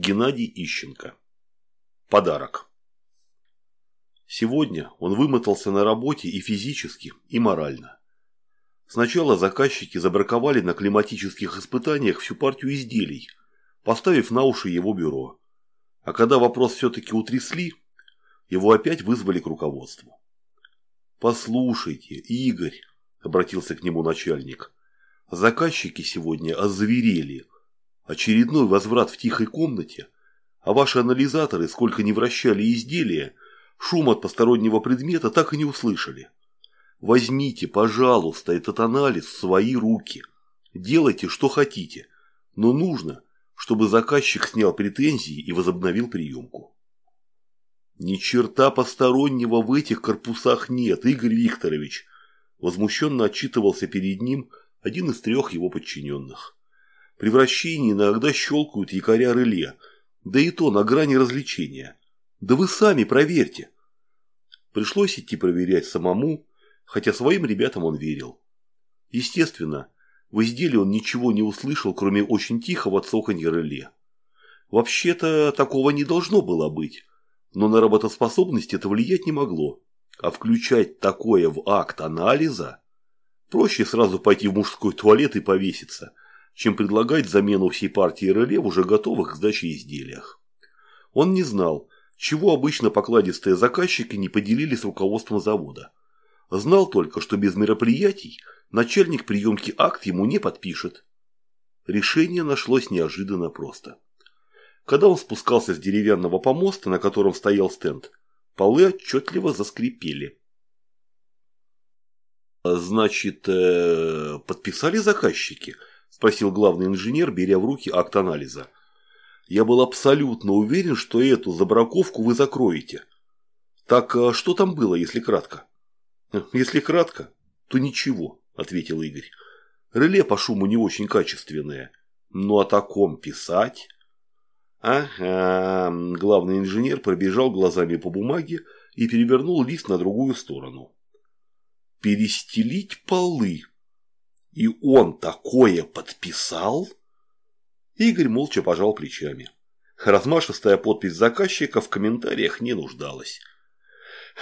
Геннадий Ищенко. Подарок. Сегодня он вымотался на работе и физически, и морально. Сначала заказчики забраковали на климатических испытаниях всю партию изделий, поставив на уши его бюро. А когда вопрос все-таки утрясли, его опять вызвали к руководству. «Послушайте, Игорь», – обратился к нему начальник, – «заказчики сегодня озверели. Очередной возврат в тихой комнате, а ваши анализаторы, сколько ни вращали изделия, шум от постороннего предмета так и не услышали. Возьмите, пожалуйста, этот анализ в свои руки. Делайте, что хотите, но нужно, чтобы заказчик снял претензии и возобновил приемку. Ни черта постороннего в этих корпусах нет, Игорь Викторович. Возмущенно отчитывался перед ним один из трех его подчиненных. При вращении иногда щелкают якоря реле, да и то на грани развлечения. Да вы сами проверьте. Пришлось идти проверять самому, хотя своим ребятам он верил. Естественно, в изделии он ничего не услышал, кроме очень тихого цоканья реле. Вообще-то такого не должно было быть, но на работоспособность это влиять не могло. А включать такое в акт анализа проще сразу пойти в мужской туалет и повеситься, чем предлагать замену всей партии реле в уже готовых к сдаче изделиях. Он не знал, чего обычно покладистые заказчики не поделили с руководством завода. Знал только, что без мероприятий начальник приемки акт ему не подпишет. Решение нашлось неожиданно просто. Когда он спускался с деревянного помоста, на котором стоял стенд, полы отчетливо заскрипели. «Значит, э, подписали заказчики?» – спросил главный инженер, беря в руки акт анализа. «Я был абсолютно уверен, что эту забраковку вы закроете. Так а что там было, если кратко?» «Если кратко, то ничего», – ответил Игорь. «Реле по шуму не очень качественное. Но о таком писать...» «Ага», – главный инженер пробежал глазами по бумаге и перевернул лист на другую сторону. «Перестелить полы. И он такое подписал?» Игорь молча пожал плечами. Размашистая подпись заказчика в комментариях не нуждалась.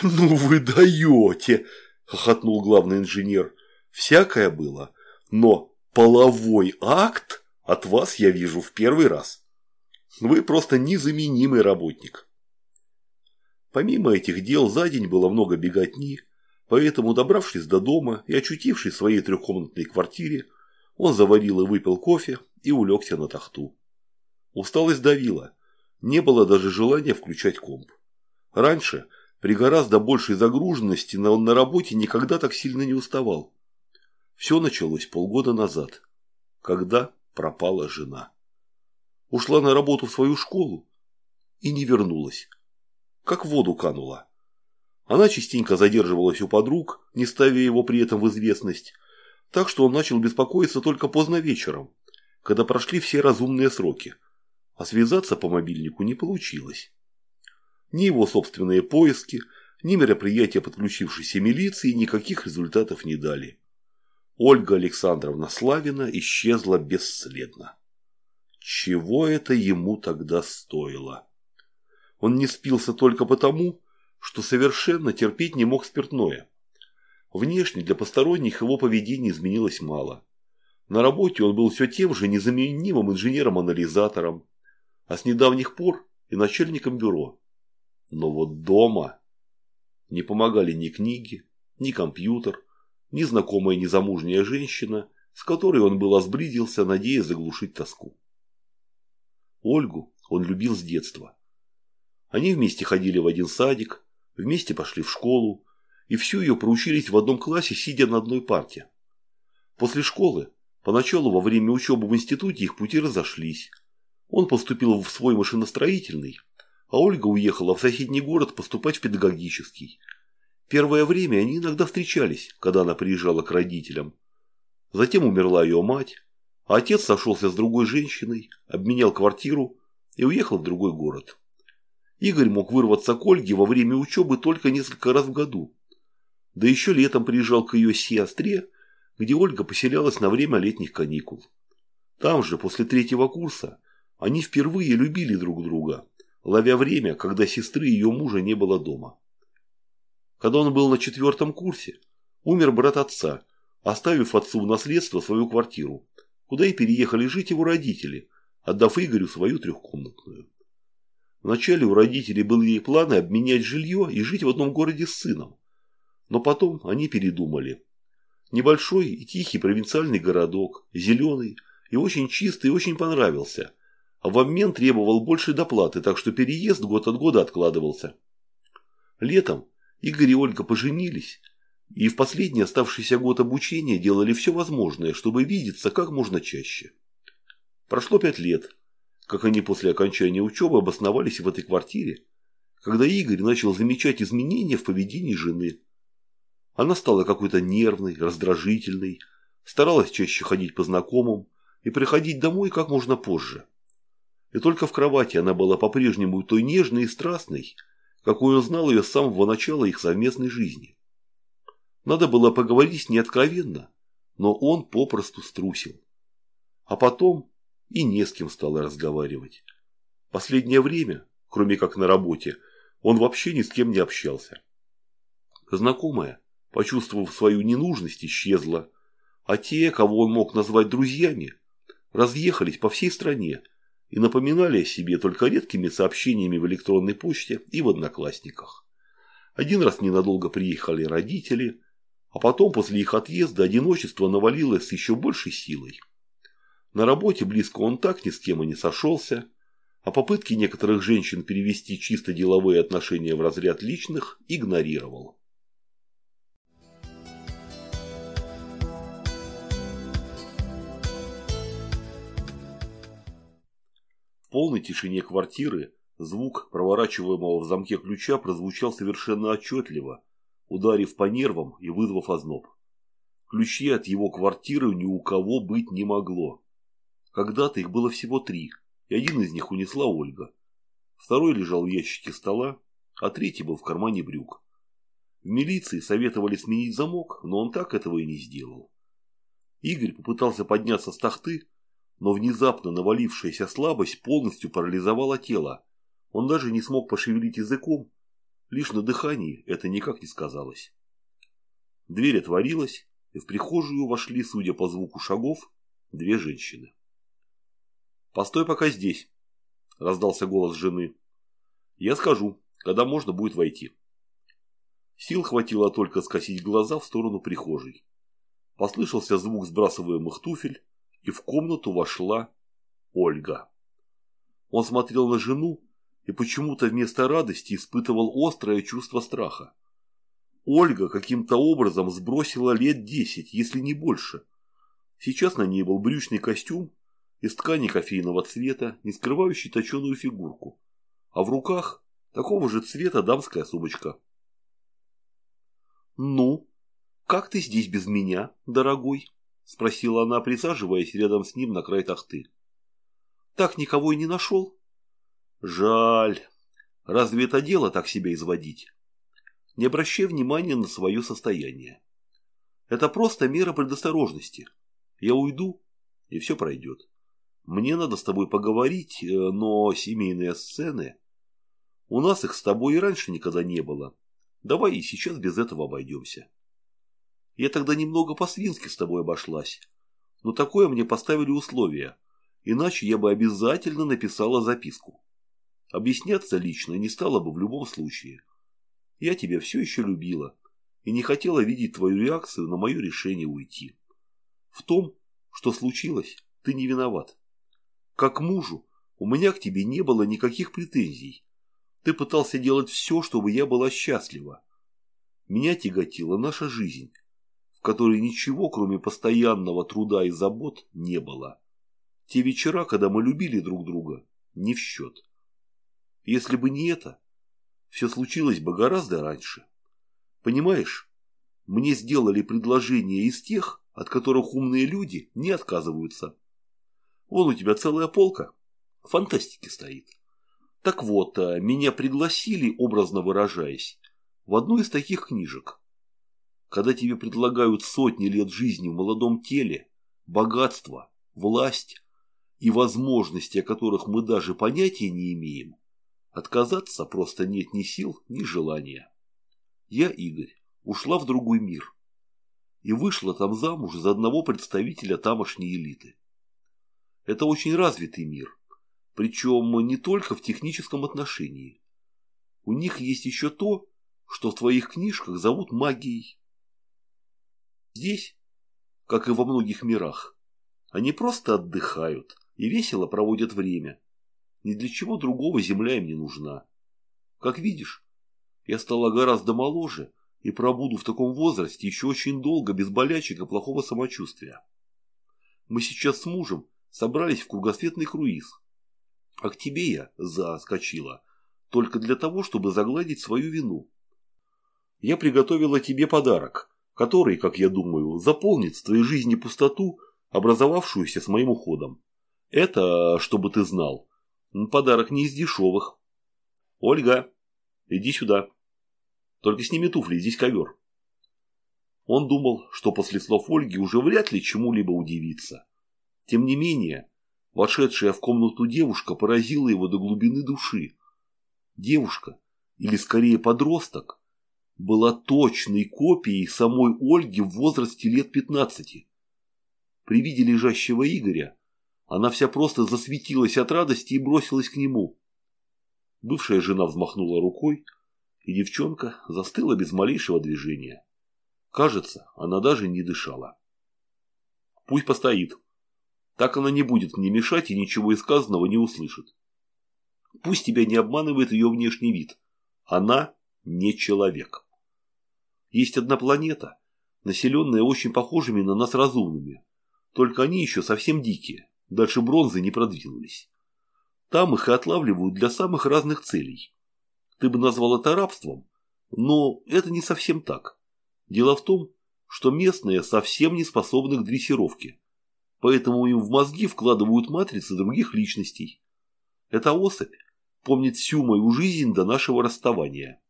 «Ну вы даете!» – хохотнул главный инженер. «Всякое было, но половой акт от вас я вижу в первый раз. Вы просто незаменимый работник». Помимо этих дел за день было много беготни, поэтому, добравшись до дома и очутившись в своей трехкомнатной квартире, он заварил и выпил кофе и улегся на тахту. Усталость давила, не было даже желания включать комп. Раньше – при гораздо большей загруженности, но он на работе никогда так сильно не уставал. Все началось полгода назад, когда пропала жена. Ушла на работу в свою школу и не вернулась. Как в воду канула. Она частенько задерживалась у подруг, не ставя его при этом в известность, так что он начал беспокоиться только поздно вечером, когда прошли все разумные сроки, а связаться по мобильнику не получилось. Ни его собственные поиски, ни мероприятия подключившейся милиции никаких результатов не дали. Ольга Александровна Славина исчезла бесследно. Чего это ему тогда стоило? Он не спился только потому, что совершенно терпеть не мог спиртное. Внешне для посторонних его поведение изменилось мало. На работе он был все тем же незаменимым инженером-анализатором, а с недавних пор и начальником бюро. Но вот дома не помогали ни книги, ни компьютер, ни знакомая незамужняя женщина, с которой он был сблизился, надеясь заглушить тоску. Ольгу он любил с детства. Они вместе ходили в один садик, вместе пошли в школу, и всю ее проучились в одном классе, сидя на одной парте. После школы, поначалу во время учебы в институте их пути разошлись. Он поступил в свой машиностроительный, а Ольга уехала в соседний город поступать в педагогический. Первое время они иногда встречались, когда она приезжала к родителям. Затем умерла ее мать, а отец сошелся с другой женщиной, обменял квартиру и уехал в другой город. Игорь мог вырваться к Ольге во время учебы только несколько раз в году. Да еще летом приезжал к ее сестре, где Ольга поселялась на время летних каникул. Там же, после третьего курса, Они впервые любили друг друга, ловя время, когда сестры ее мужа не было дома. Когда он был на четвертом курсе, умер брат отца, оставив отцу в наследство свою квартиру, куда и переехали жить его родители, отдав Игорю свою трехкомнатную. Вначале у родителей были планы обменять жилье и жить в одном городе с сыном. Но потом они передумали. Небольшой и тихий провинциальный городок, зеленый и очень чистый, очень понравился. А в обмен требовал больше доплаты, так что переезд год от года откладывался. Летом Игорь и Ольга поженились, и в последний оставшийся год обучения делали все возможное, чтобы видеться как можно чаще. Прошло пять лет, как они после окончания учебы обосновались в этой квартире, когда Игорь начал замечать изменения в поведении жены. Она стала какой-то нервной, раздражительной, старалась чаще ходить по знакомым и приходить домой как можно позже. И только в кровати она была по-прежнему той нежной и страстной, какой он знал ее с самого начала их совместной жизни. Надо было поговорить с ней откровенно, но он попросту струсил. А потом и не с кем стало разговаривать. Последнее время, кроме как на работе, он вообще ни с кем не общался. Знакомая, почувствовав свою ненужность, исчезла, а те, кого он мог назвать друзьями, разъехались по всей стране и напоминали о себе только редкими сообщениями в электронной почте и в одноклассниках. Один раз ненадолго приехали родители, а потом после их отъезда одиночество навалилось с еще большей силой. На работе близко он так ни с кем и не сошелся, а попытки некоторых женщин перевести чисто деловые отношения в разряд личных игнорировал. В полной тишине квартиры звук проворачиваемого в замке ключа прозвучал совершенно отчетливо, ударив по нервам и вызвав озноб. Ключей от его квартиры ни у кого быть не могло. Когда-то их было всего три, и один из них унесла Ольга. Второй лежал в ящике стола, а третий был в кармане брюк. В милиции советовали сменить замок, но он так этого и не сделал. Игорь попытался подняться с тахты, но внезапно навалившаяся слабость полностью парализовала тело. Он даже не смог пошевелить языком, лишь на дыхании это никак не сказалось. Дверь отворилась, и в прихожую вошли, судя по звуку шагов, две женщины. «Постой пока здесь», – раздался голос жены. «Я скажу, когда можно будет войти». Сил хватило только скосить глаза в сторону прихожей. Послышался звук сбрасываемых туфель, и в комнату вошла Ольга. Он смотрел на жену и почему-то вместо радости испытывал острое чувство страха. Ольга каким-то образом сбросила лет десять, если не больше. Сейчас на ней был брючный костюм из ткани кофейного цвета, не скрывающей точеную фигурку, а в руках такого же цвета дамская сумочка. «Ну, как ты здесь без меня, дорогой?» – спросила она, присаживаясь рядом с ним на край тахты. «Так никого и не нашел?» «Жаль. Разве это дело так себя изводить?» «Не обращай внимания на свое состояние. Это просто мера предосторожности. Я уйду, и все пройдет». Мне надо с тобой поговорить, э, но семейные сцены... У нас их с тобой и раньше никогда не было. Давай и сейчас без этого обойдемся. Я тогда немного по-свински с тобой обошлась. Но такое мне поставили условие. Иначе я бы обязательно написала записку. Объясняться лично не стала бы в любом случае. Я тебя все еще любила и не хотела видеть твою реакцию на мое решение уйти. В том, что случилось, ты не виноват. Как мужу, у меня к тебе не было никаких претензий. Ты пытался делать все, чтобы я была счастлива. Меня тяготила наша жизнь, в которой ничего, кроме постоянного труда и забот, не было. Те вечера, когда мы любили друг друга, не в счет. Если бы не это, все случилось бы гораздо раньше. Понимаешь, мне сделали предложение из тех, от которых умные люди не отказываются. Вон у тебя целая полка. Фантастики стоит. Так вот, а, меня пригласили, образно выражаясь, в одну из таких книжек. Когда тебе предлагают сотни лет жизни в молодом теле, богатство, власть, и возможности, о которых мы даже понятия не имеем, отказаться просто нет ни сил, ни желания. Я, Игорь, ушла в другой мир и вышла там замуж за одного представителя тамошней элиты. Это очень развитый мир, причем не только в техническом отношении. У них есть еще то, что в твоих книжках зовут магией. Здесь, как и во многих мирах, они просто отдыхают и весело проводят время. Ни для чего другого земля им не нужна. Как видишь, я стала гораздо моложе и пробуду в таком возрасте еще очень долго без болячек и плохого самочувствия. Мы сейчас с мужем собрались в кругосветный круиз. А к тебе я заскочила только для того, чтобы загладить свою вину. Я приготовила тебе подарок, который, как я думаю, заполнит в твоей жизни пустоту, образовавшуюся с моим уходом. Это, чтобы ты знал, подарок не из дешевых. Ольга, иди сюда. Только сними туфли, здесь ковер. Он думал, что после слов Ольги уже вряд ли чему-либо удивиться. Тем не менее, вошедшая в комнату девушка поразила его до глубины души. Девушка, или скорее подросток, была точной копией самой Ольги в возрасте лет 15. При виде лежащего Игоря она вся просто засветилась от радости и бросилась к нему. Бывшая жена взмахнула рукой, и девчонка застыла без малейшего движения. Кажется, она даже не дышала. Пусть постоит. Так она не будет мне мешать и ничего из сказанного не услышит. Пусть тебя не обманывает ее внешний вид. Она не человек. Есть одна планета, населенная очень похожими на нас разумными. Только они еще совсем дикие. Дальше бронзы не продвинулись. Там их и отлавливают для самых разных целей. Ты бы назвал это рабством, но это не совсем так. Дело в том, что местные совсем не способны к дрессировке. Поэтому им в мозги вкладывают матрицы других личностей. Эта особь помнит всю мою жизнь до нашего расставания.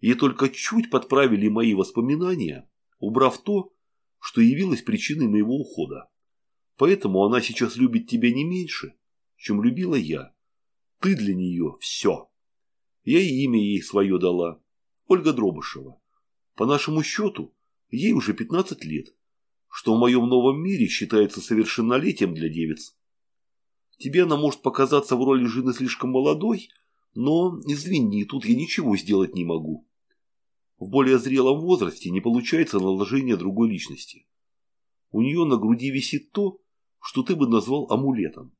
Ей только чуть подправили мои воспоминания, убрав то, что явилось причиной моего ухода. Поэтому она сейчас любит тебя не меньше, чем любила я. Ты для нее все. Я и имя ей свое дала. Ольга Дробышева. По нашему счету, ей уже 15 лет, что в моем новом мире считается совершеннолетием для девиц. Тебе она может показаться в роли жены слишком молодой, но, извини, тут я ничего сделать не могу. В более зрелом возрасте не получается наложение другой личности. У нее на груди висит то, что ты бы назвал амулетом.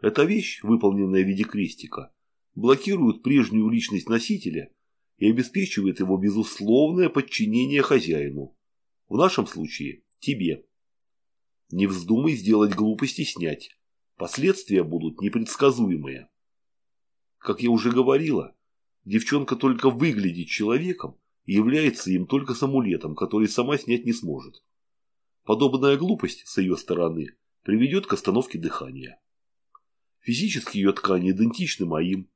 Эта вещь, выполненная в виде крестика, блокирует прежнюю личность носителя и обеспечивает его безусловное подчинение хозяину. В нашем случае – тебе. Не вздумай сделать глупости снять. Последствия будут непредсказуемые. Как я уже говорила, девчонка только выглядит человеком, и является им только с амулетом, который сама снять не сможет. Подобная глупость с ее стороны приведет к остановке дыхания. Физически ее ткани идентичны моим,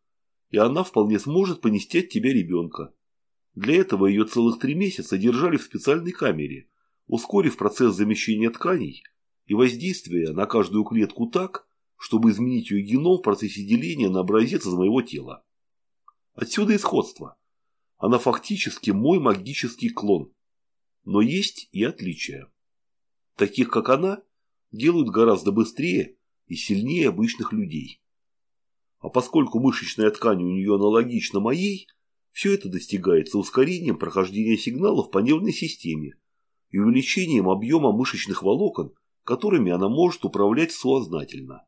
и она вполне сможет понести от тебя ребенка. Для этого ее целых три месяца держали в специальной камере, ускорив процесс замещения тканей и воздействия на каждую клетку так, чтобы изменить ее геном в процессе деления на образец из моего тела. Отсюда и сходство. Она фактически мой магический клон. Но есть и отличия. Таких, как она, делают гораздо быстрее и сильнее обычных людей. А поскольку мышечная ткань у нее аналогична моей, все это достигается ускорением прохождения сигналов по нервной системе и увеличением объема мышечных волокон, которыми она может управлять сознательно.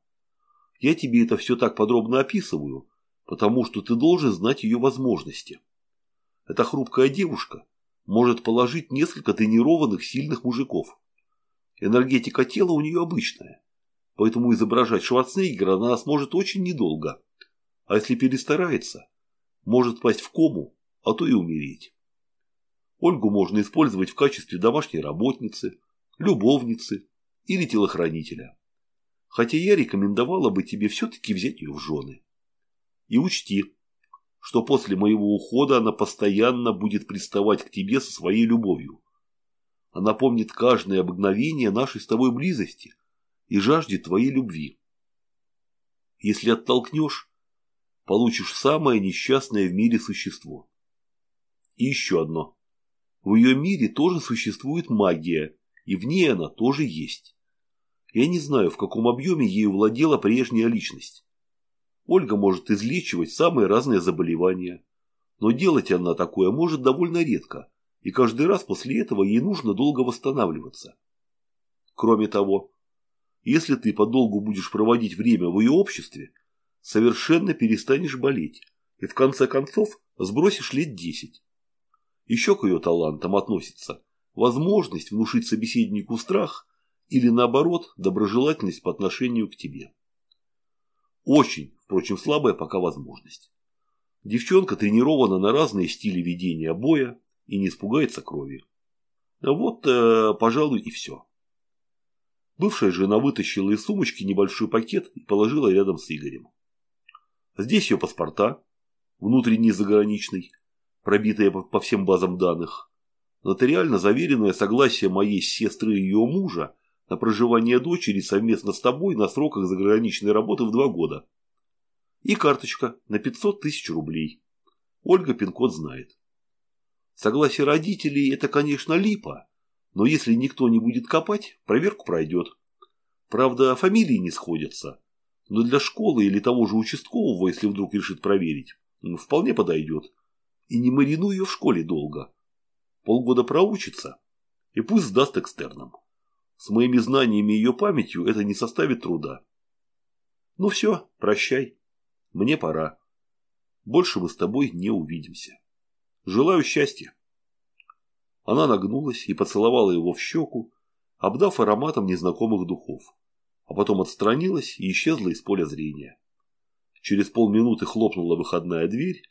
Я тебе это все так подробно описываю, потому что ты должен знать ее возможности. Эта хрупкая девушка может положить несколько тренированных сильных мужиков. Энергетика тела у нее обычная, поэтому изображать Шварценеггера она сможет очень недолго. А если перестарается, может пасть в кому, а то и умереть. Ольгу можно использовать в качестве домашней работницы, любовницы или телохранителя. Хотя я рекомендовала бы тебе все-таки взять ее в жены. И учти, что после моего ухода она постоянно будет приставать к тебе со своей любовью. Она помнит каждое обыкновение нашей с тобой близости и жаждет твоей любви. Если оттолкнешь, получишь самое несчастное в мире существо. И еще одно. В ее мире тоже существует магия, и в ней она тоже есть. Я не знаю, в каком объеме ею владела прежняя личность. Ольга может излечивать самые разные заболевания. Но делать она такое может довольно редко, и каждый раз после этого ей нужно долго восстанавливаться. Кроме того, если ты подолгу будешь проводить время в ее обществе, совершенно перестанешь болеть и в конце концов сбросишь лет десять. Еще к ее талантам относится возможность внушить собеседнику страх или наоборот доброжелательность по отношению к тебе. Очень, впрочем, слабая пока возможность. Девчонка тренирована на разные стили ведения боя и не испугается крови. Вот, э, пожалуй, и все. Бывшая жена вытащила из сумочки небольшой пакет и положила рядом с Игорем. Здесь ее паспорта, внутренний заграничный, пробитые по всем базам данных, нотариально заверенное согласие моей сестры и ее мужа на проживание дочери совместно с тобой на сроках заграничной работы в два года. И карточка на 500 тысяч рублей. Ольга пин-код знает. Согласие родителей – это, конечно, липа, но если никто не будет копать, проверку пройдет. Правда, фамилии не сходятся, но для школы или того же участкового, если вдруг решит проверить, вполне подойдет. И не маринуй ее в школе долго. Полгода проучится, и пусть сдаст экстерном. С моими знаниями и ее памятью это не составит труда. Ну все, прощай. Мне пора. Больше мы с тобой не увидимся. Желаю счастья. Она нагнулась и поцеловала его в щеку, обдав ароматом незнакомых духов, а потом отстранилась и исчезла из поля зрения. Через полминуты хлопнула выходная дверь,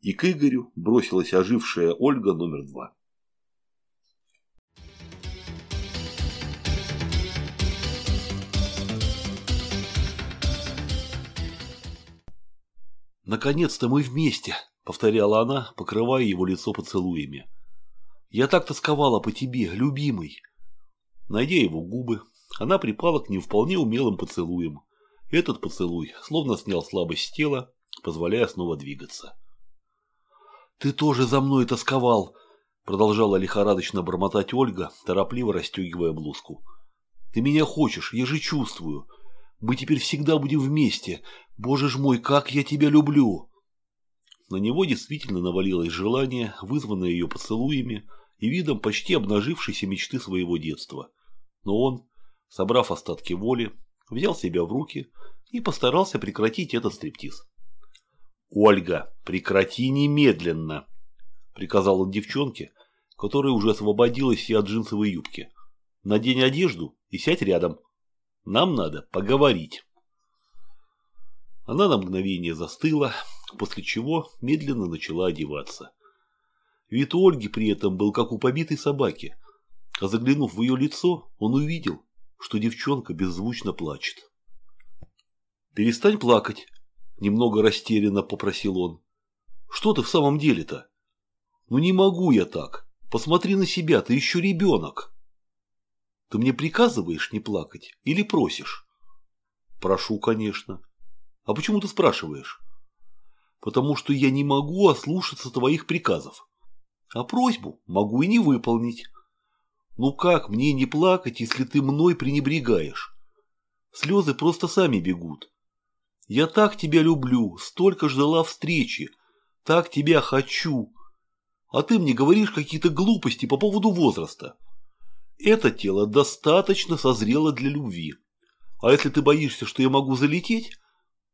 и к Игорю бросилась ожившая Ольга номер два. «Наконец-то мы вместе!» — повторяла она, покрывая его лицо поцелуями. «Я так тосковала по тебе, любимый!» Найдя его губы, она припала к ним вполне умелым поцелуем. Этот поцелуй словно снял слабость тела, позволяя снова двигаться. «Ты тоже за мной тосковал!» — продолжала лихорадочно бормотать Ольга, торопливо расстегивая блузку. «Ты меня хочешь, я же чувствую. Мы теперь всегда будем вместе. Боже ж мой, как я тебя люблю!» На него действительно навалилось желание, вызванное ее поцелуями и видом почти обнажившейся мечты своего детства. Но он, собрав остатки воли, взял себя в руки и постарался прекратить этот стриптиз. «Ольга, прекрати немедленно!» – приказал он девчонке, которая уже освободилась и от джинсовой юбки. «Надень одежду и сядь рядом. Нам надо поговорить». Она на мгновение застыла, после чего медленно начала одеваться. Вид у Ольги при этом был как у побитой собаки, а заглянув в ее лицо, он увидел, что девчонка беззвучно плачет. «Перестань плакать», – немного растерянно попросил он. «Что ты в самом деле-то? Ну не могу я так. Посмотри на себя, ты еще ребенок». «Ты мне приказываешь не плакать или просишь?» «Прошу, конечно». А почему ты спрашиваешь? Потому что я не могу ослушаться твоих приказов. А просьбу могу и не выполнить. Ну как мне не плакать, если ты мной пренебрегаешь? Слезы просто сами бегут. Я так тебя люблю, столько ждала встречи, так тебя хочу. А ты мне говоришь какие-то глупости по поводу возраста. Это тело достаточно созрело для любви. А если ты боишься, что я могу залететь,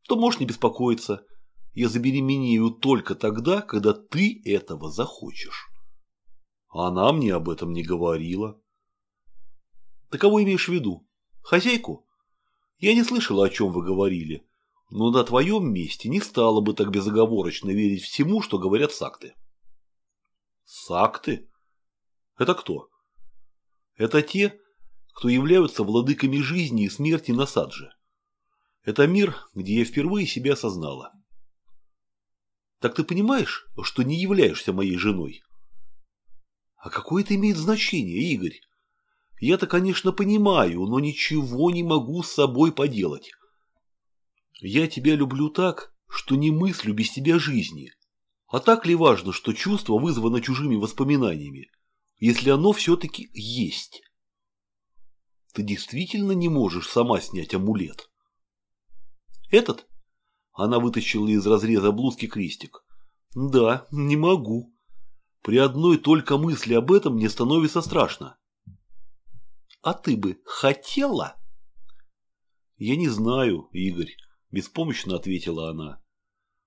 то можешь не беспокоиться. Я забеременею только тогда, когда ты этого захочешь. Она мне об этом не говорила. Ты кого имеешь в виду? Хозяйку? Я не слышала, о чем вы говорили, но на твоем месте не стала бы так безоговорочно верить всему, что говорят сакты. Сакты? Это кто? Это те, кто являются владыками жизни и смерти на Садже. Это мир, где я впервые себя осознала. Так ты понимаешь, что не являешься моей женой? А какое это имеет значение, Игорь? Я-то, конечно, понимаю, но ничего не могу с собой поделать. Я тебя люблю так, что не мыслю без тебя жизни. А так ли важно, что чувство вызвано чужими воспоминаниями, если оно все-таки есть? Ты действительно не можешь сама снять амулет? Этот? Она вытащила из разреза блузки крестик. Да, не могу. При одной только мысли об этом мне становится страшно. А ты бы хотела? Я не знаю, Игорь, беспомощно ответила она.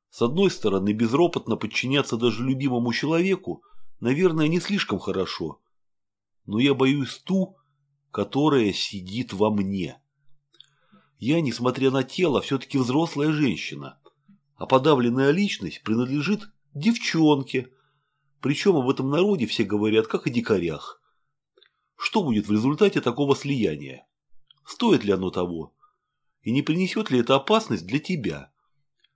С одной стороны, безропотно подчиняться даже любимому человеку, наверное, не слишком хорошо. Но я боюсь ту, которая сидит во мне. Я, несмотря на тело, все-таки взрослая женщина, а подавленная личность принадлежит девчонке. Причем об этом народе все говорят, как о дикарях. Что будет в результате такого слияния? Стоит ли оно того? И не принесет ли это опасность для тебя?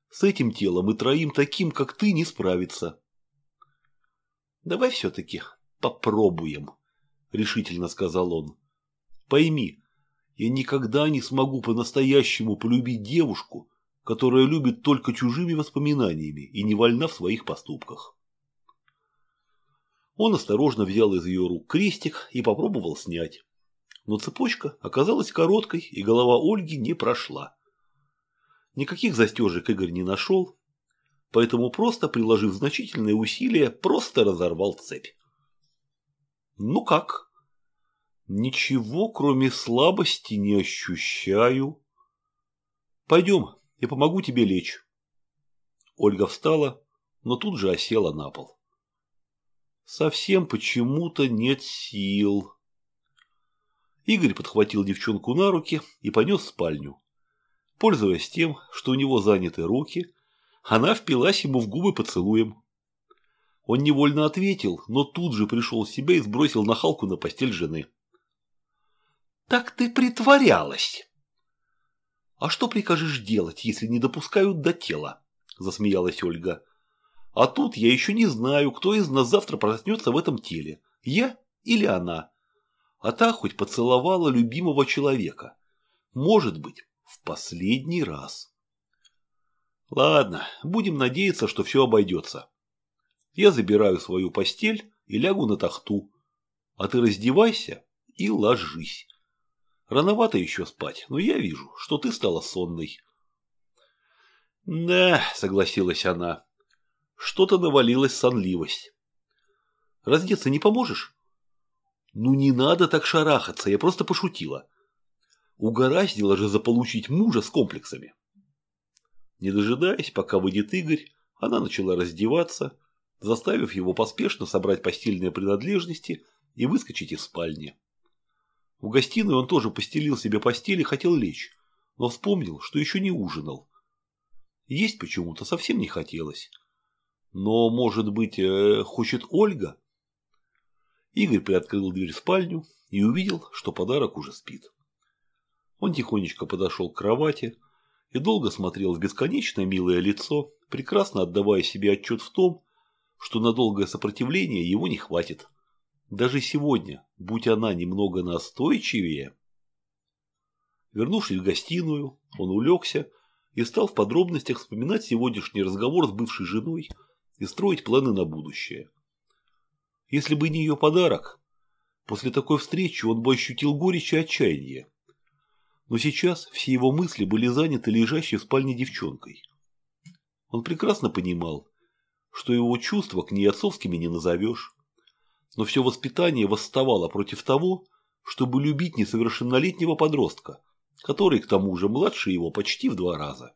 С этим телом и троим таким, как ты, не справиться. Давай все-таки попробуем, решительно сказал он. Пойми, я никогда не смогу по-настоящему полюбить девушку, которая любит только чужими воспоминаниями и не вольна в своих поступках. Он осторожно взял из ее рук крестик и попробовал снять. Но цепочка оказалась короткой, и голова Ольги не прошла. Никаких застежек Игорь не нашел, поэтому просто, приложив значительные усилия, просто разорвал цепь. «Ну как?» «Ничего, кроме слабости, не ощущаю». «Пойдем, я помогу тебе лечь». Ольга встала, но тут же осела на пол. «Совсем почему-то нет сил». Игорь подхватил девчонку на руки и понес в спальню. Пользуясь тем, что у него заняты руки, она впилась ему в губы поцелуем. Он невольно ответил, но тут же пришел в себя и сбросил нахалку на постель жены. «Так ты притворялась!» «А что прикажешь делать, если не допускают до тела?» – засмеялась Ольга. «А тут я еще не знаю, кто из нас завтра проснется в этом теле, я или она. А та хоть поцеловала любимого человека. Может быть, в последний раз. Ладно, будем надеяться, что все обойдется. Я забираю свою постель и лягу на тахту. А ты раздевайся и ложись. Рановато еще спать, но я вижу, что ты стала сонной. Да, согласилась она. Что-то навалилась сонливость. Раздеться не поможешь? Ну не надо так шарахаться, я просто пошутила. Угораздило же заполучить мужа с комплексами. Не дожидаясь, пока выйдет Игорь, она начала раздеваться, заставив его поспешно собрать постельные принадлежности и выскочить из спальни. В гостиную он тоже постелил себе постель и хотел лечь, но вспомнил, что еще не ужинал. Есть почему-то совсем не хотелось. Но, может быть, э, хочет Ольга? Игорь приоткрыл дверь в спальню и увидел, что подарок уже спит. Он тихонечко подошел к кровати и долго смотрел в бесконечно милое лицо, прекрасно отдавая себе отчет в том, что на долгое сопротивление его не хватит. Даже сегодня, будь она немного настойчивее. Вернувшись в гостиную, он улегся и стал в подробностях вспоминать сегодняшний разговор с бывшей женой и строить планы на будущее. Если бы не ее подарок, после такой встречи он бы ощутил горечь и отчаяние. Но сейчас все его мысли были заняты лежащей в спальне девчонкой. Он прекрасно понимал, что его чувства к ней отцовскими не назовешь. Но все воспитание восставало против того, чтобы любить несовершеннолетнего подростка, который, к тому же, младше его почти в два раза.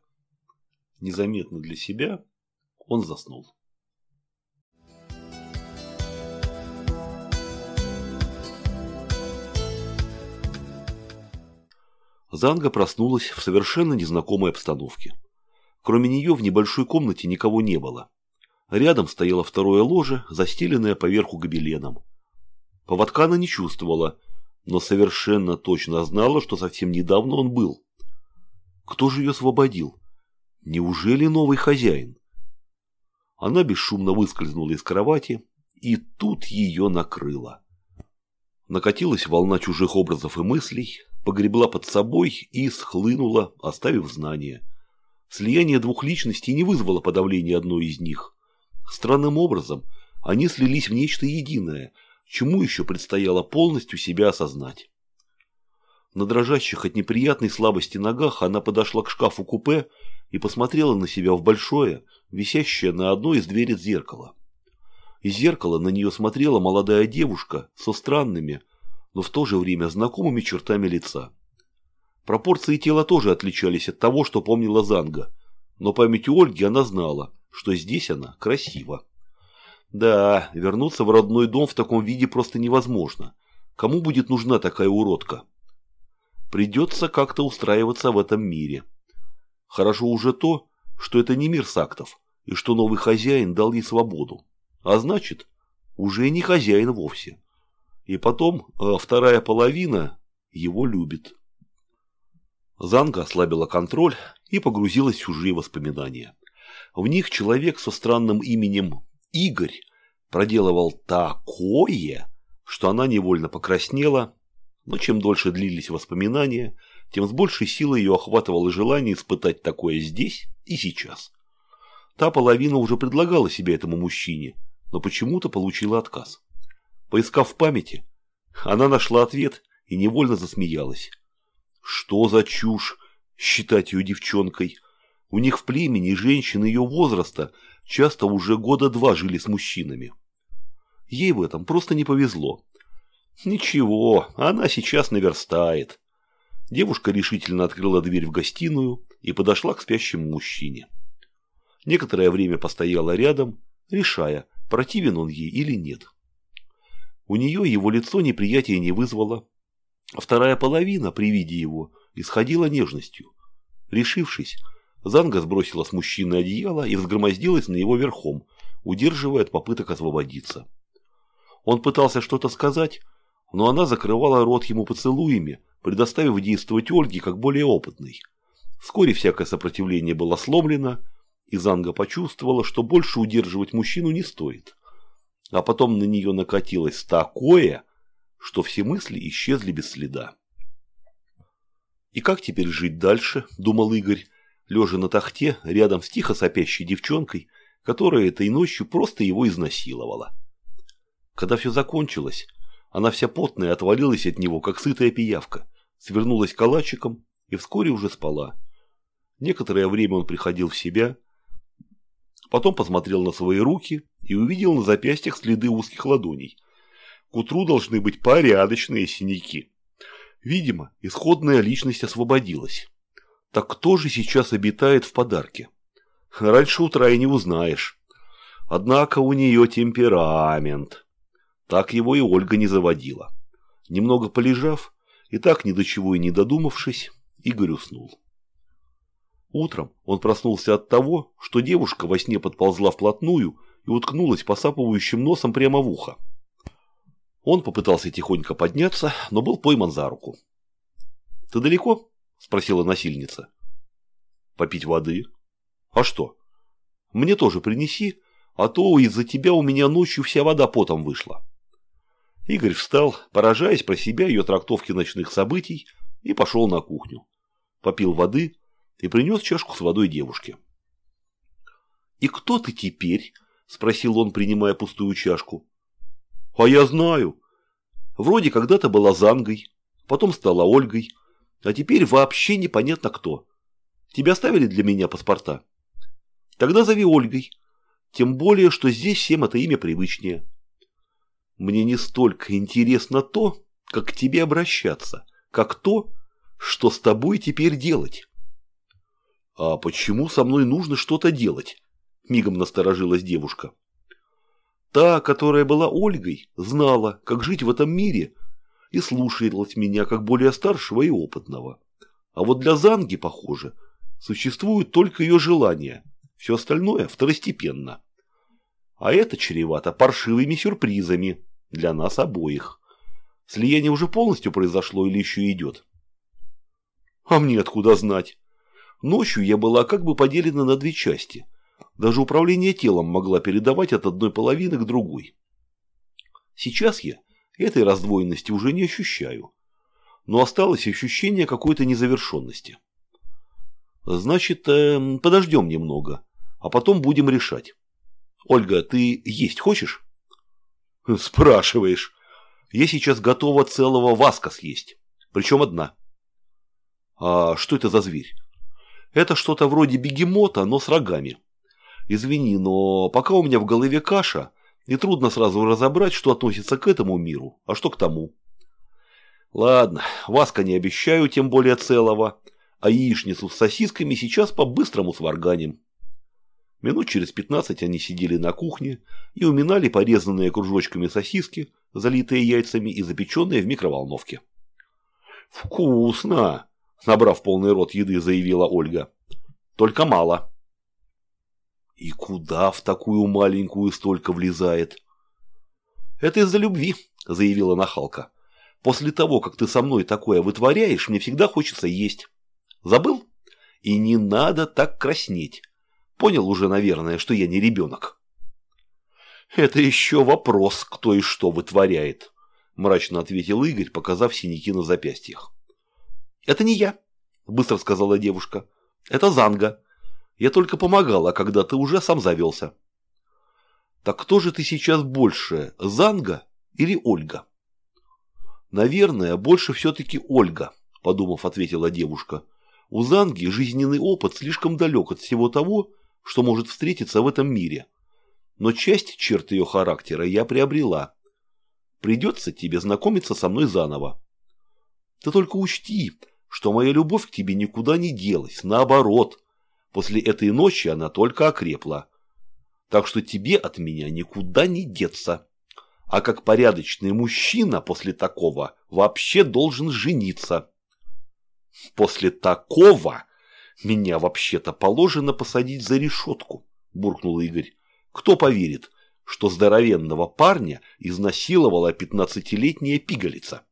Незаметно для себя он заснул. Занга проснулась в совершенно незнакомой обстановке. Кроме нее в небольшой комнате никого не было. Рядом стояло второе ложе, застеленное поверху гобеленом. Поводка она не чувствовала, но совершенно точно знала, что совсем недавно он был. Кто же ее освободил? Неужели новый хозяин? Она бесшумно выскользнула из кровати, и тут ее накрыло. Накатилась волна чужих образов и мыслей, погребла под собой и схлынула, оставив знание. Слияние двух личностей не вызвало подавления одной из них. Странным образом, они слились в нечто единое, чему еще предстояло полностью себя осознать. На дрожащих от неприятной слабости ногах она подошла к шкафу-купе и посмотрела на себя в большое, висящее на одной из дверей зеркало. Из зеркала на нее смотрела молодая девушка со странными, но в то же время знакомыми чертами лица. Пропорции тела тоже отличались от того, что помнила Занга, но памятью Ольги она знала, что здесь она красива. Да, вернуться в родной дом в таком виде просто невозможно. Кому будет нужна такая уродка? Придется как-то устраиваться в этом мире. Хорошо уже то, что это не мир сактов, и что новый хозяин дал ей свободу. А значит, уже не хозяин вовсе. И потом э, вторая половина его любит. Занга ослабила контроль и погрузилась в чужие воспоминания. В них человек со странным именем Игорь проделывал такое, что она невольно покраснела но чем дольше длились воспоминания, тем с большей силой ее охватывало желание испытать такое здесь и сейчас. Та половина уже предлагала себе этому мужчине, но почему-то получила отказ. Поискав в памяти, она нашла ответ и невольно засмеялась. Что за чушь считать ее девчонкой? У них в племени женщины ее возраста часто уже года два жили с мужчинами. Ей в этом просто не повезло. Ничего, она сейчас наверстает. Девушка решительно открыла дверь в гостиную и подошла к спящему мужчине. Некоторое время постояла рядом, решая, противен он ей или нет. У нее его лицо неприятия не вызвало. Вторая половина при виде его исходила нежностью. Решившись, Занга сбросила с мужчины одеяло и взгромоздилась на его верхом, удерживая от попыток освободиться. Он пытался что-то сказать, но она закрывала рот ему поцелуями, предоставив действовать Ольге как более опытной. Вскоре всякое сопротивление было сломлено, и Занга почувствовала, что больше удерживать мужчину не стоит. А потом на нее накатилось такое, что все мысли исчезли без следа. «И как теперь жить дальше?» – думал Игорь, лежа на тахте рядом с тихо сопящей девчонкой, которая этой ночью просто его изнасиловала. Когда все закончилось, она вся потная отвалилась от него, как сытая пиявка, свернулась калачиком и вскоре уже спала. Некоторое время он приходил в себя, потом посмотрел на свои руки и увидел на запястьях следы узких ладоней. К утру должны быть порядочные синяки. Видимо, исходная личность освободилась. Так кто же сейчас обитает в подарке? Раньше утра и не узнаешь. Однако у нее темперамент. Так его и Ольга не заводила. Немного полежав, и так ни до чего и не додумавшись, Игорь уснул. Утром он проснулся от того, что девушка во сне подползла вплотную и уткнулась посапывающим носом прямо в ухо. Он попытался тихонько подняться, но был пойман за руку. «Ты далеко?» – спросила насильница. «Попить воды?» «А что?» «Мне тоже принеси, а то из-за тебя у меня ночью вся вода потом вышла». Игорь встал, поражаясь про себя ее трактовке ночных событий, и пошел на кухню. Попил воды и принес чашку с водой девушке. «И кто ты теперь?» – спросил он, принимая пустую чашку. «А я знаю. Вроде когда-то была Зангой, потом стала Ольгой, а теперь вообще непонятно кто. Тебя оставили для меня паспорта? Тогда зови Ольгой. Тем более, что здесь всем это имя привычнее». Мне не столько интересно то, как к тебе обращаться, как то, что с тобой теперь делать. А почему со мной нужно что-то делать? Мигом насторожилась девушка. Та, которая была Ольгой, знала, как жить в этом мире, и слушалась меня как более старшего и опытного. А вот для Занги, похоже, существует только ее желание, все остальное второстепенно. А это чревато паршивыми сюрпризами для нас обоих. Слияние уже полностью произошло или еще идет? А мне откуда знать? Ночью я была как бы поделена на две части. Даже управление телом могла передавать от одной половины к другой. Сейчас я этой раздвоенности уже не ощущаю. Но осталось ощущение какой-то незавершенности. Значит, э, подождем немного, а потом будем решать. Ольга, ты есть хочешь? Спрашиваешь. Я сейчас готова целого васка съесть. Причем одна. А что это за зверь? Это что-то вроде бегемота, но с рогами. Извини, но пока у меня в голове каша, и трудно сразу разобрать, что относится к этому миру, а что к тому. Ладно, васка не обещаю, тем более целого, а яичницу с сосисками сейчас по-быстрому сварганим. Минут через пятнадцать они сидели на кухне и уминали порезанные кружочками сосиски, залитые яйцами и запеченные в микроволновке. «Вкусно!» – набрав полный рот еды, заявила Ольга. «Только мало». «И куда в такую маленькую столько влезает?» «Это из-за любви», – заявила нахалка. «После того, как ты со мной такое вытворяешь, мне всегда хочется есть. Забыл? И не надо так краснеть. Понял уже, наверное, что я не ребенок. Это еще вопрос, кто и что вытворяет, мрачно ответил Игорь, показав синяки на запястьях. Это не я, быстро сказала девушка. Это Занга. Я только помогала, когда ты уже сам завелся. Так кто же ты сейчас больше, Занга или Ольга? Наверное, больше все-таки Ольга, подумав, ответила девушка. У Занги жизненный опыт слишком далек от всего того, что может встретиться в этом мире. Но часть черт ее характера я приобрела. Придется тебе знакомиться со мной заново. Ты только учти, что моя любовь к тебе никуда не делась, наоборот. После этой ночи она только окрепла. Так что тебе от меня никуда не деться. А как порядочный мужчина после такого вообще должен жениться. После такого меня вообще-то положено посадить за решетку, буркнул Игорь. Кто поверит, что здоровенного парня изнасиловала пятнадцатилетняя пигалица?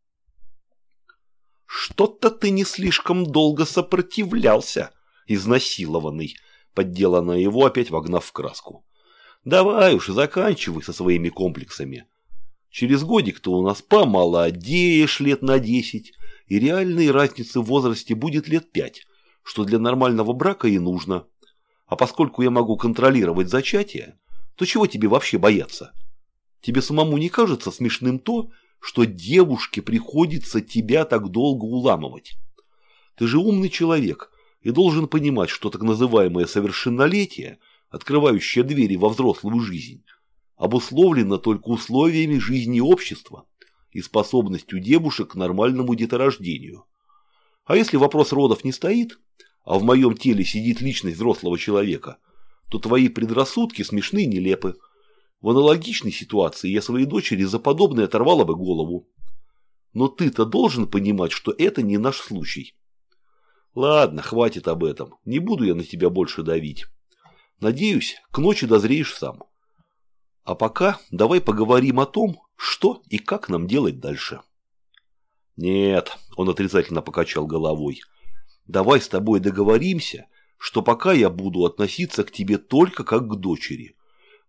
Что-то ты не слишком долго сопротивлялся, изнасилованный, поддела его, опять вогнав в краску. Давай уж, заканчивай со своими комплексами. Через годик ты у нас помолодеешь лет на десять, и реальной разницы в возрасте будет лет пять, что для нормального брака и нужно. А поскольку я могу контролировать зачатие, то чего тебе вообще бояться? Тебе самому не кажется смешным то, что девушке приходится тебя так долго уламывать? Ты же умный человек и должен понимать, что так называемое совершеннолетие, открывающее двери во взрослую жизнь, обусловлено только условиями жизни общества и способностью девушек к нормальному деторождению. А если вопрос родов не стоит, а в моем теле сидит личность взрослого человека, то твои предрассудки смешны и нелепы. В аналогичной ситуации я своей дочери за подобное оторвала бы голову. Но ты-то должен понимать, что это не наш случай. Ладно, хватит об этом. Не буду я на тебя больше давить. Надеюсь, к ночи дозреешь сам. А пока давай поговорим о том, что и как нам делать дальше. Нет, он отрицательно покачал головой. Давай с тобой договоримся, что пока я буду относиться к тебе только как к дочери.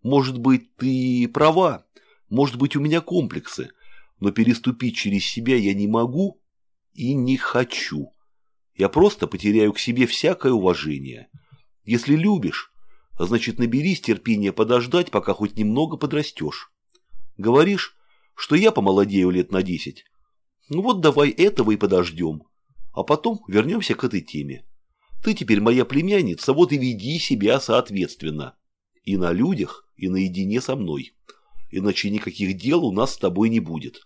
Может быть, ты права, может быть, у меня комплексы, но переступить через себя я не могу и не хочу. Я просто потеряю к себе всякое уважение. Если любишь, значит, наберись терпения подождать, пока хоть немного подрастешь. Говоришь, что я помолодею лет на десять. Ну вот давай этого и подождем. А потом вернемся к этой теме. Ты теперь моя племянница, вот и веди себя соответственно. И на людях, и наедине со мной. Иначе никаких дел у нас с тобой не будет.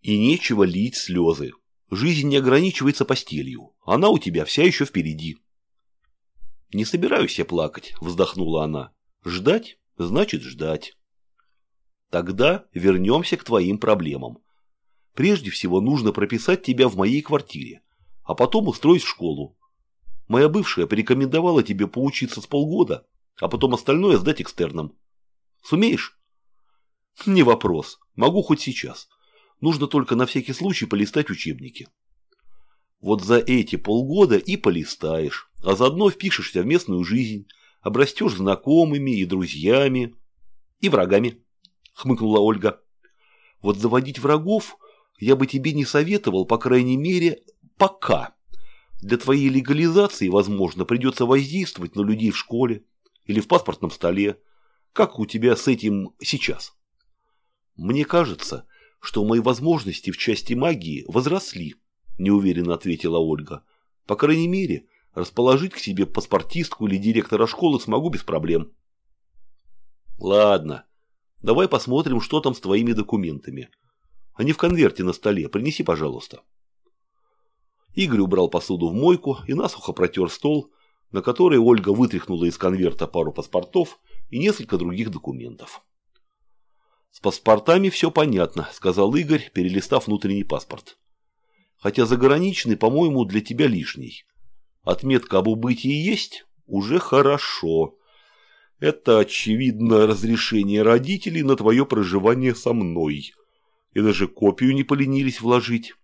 И нечего лить слезы. Жизнь не ограничивается постелью. Она у тебя вся еще впереди. Не собираюсь я плакать, вздохнула она. Ждать значит ждать. Тогда вернемся к твоим проблемам. Прежде всего нужно прописать тебя в моей квартире, а потом устроить школу. Моя бывшая порекомендовала тебе поучиться с полгода, а потом остальное сдать экстерном. Сумеешь? Не вопрос. Могу хоть сейчас. Нужно только на всякий случай полистать учебники. Вот за эти полгода и полистаешь, а заодно впишешься в местную жизнь, обрастешь знакомыми и друзьями, и врагами, хмыкнула Ольга. Вот заводить врагов я бы тебе не советовал, по крайней мере, пока. Для твоей легализации, возможно, придется воздействовать на людей в школе или в паспортном столе. Как у тебя с этим сейчас? Мне кажется, что мои возможности в части магии возросли, неуверенно ответила Ольга. По крайней мере, расположить к себе паспортистку или директора школы смогу без проблем. Ладно, давай посмотрим, что там с твоими документами. Они в конверте на столе, принеси, пожалуйста. Игорь убрал посуду в мойку и насухо протер стол, на который Ольга вытряхнула из конверта пару паспортов и несколько других документов. «С паспортами все понятно», – сказал Игорь, перелистав внутренний паспорт. «Хотя заграничный, по-моему, для тебя лишний. Отметка об убытии есть? Уже хорошо. Это, очевидно, разрешение родителей на твое проживание со мной. И даже копию не поленились вложить.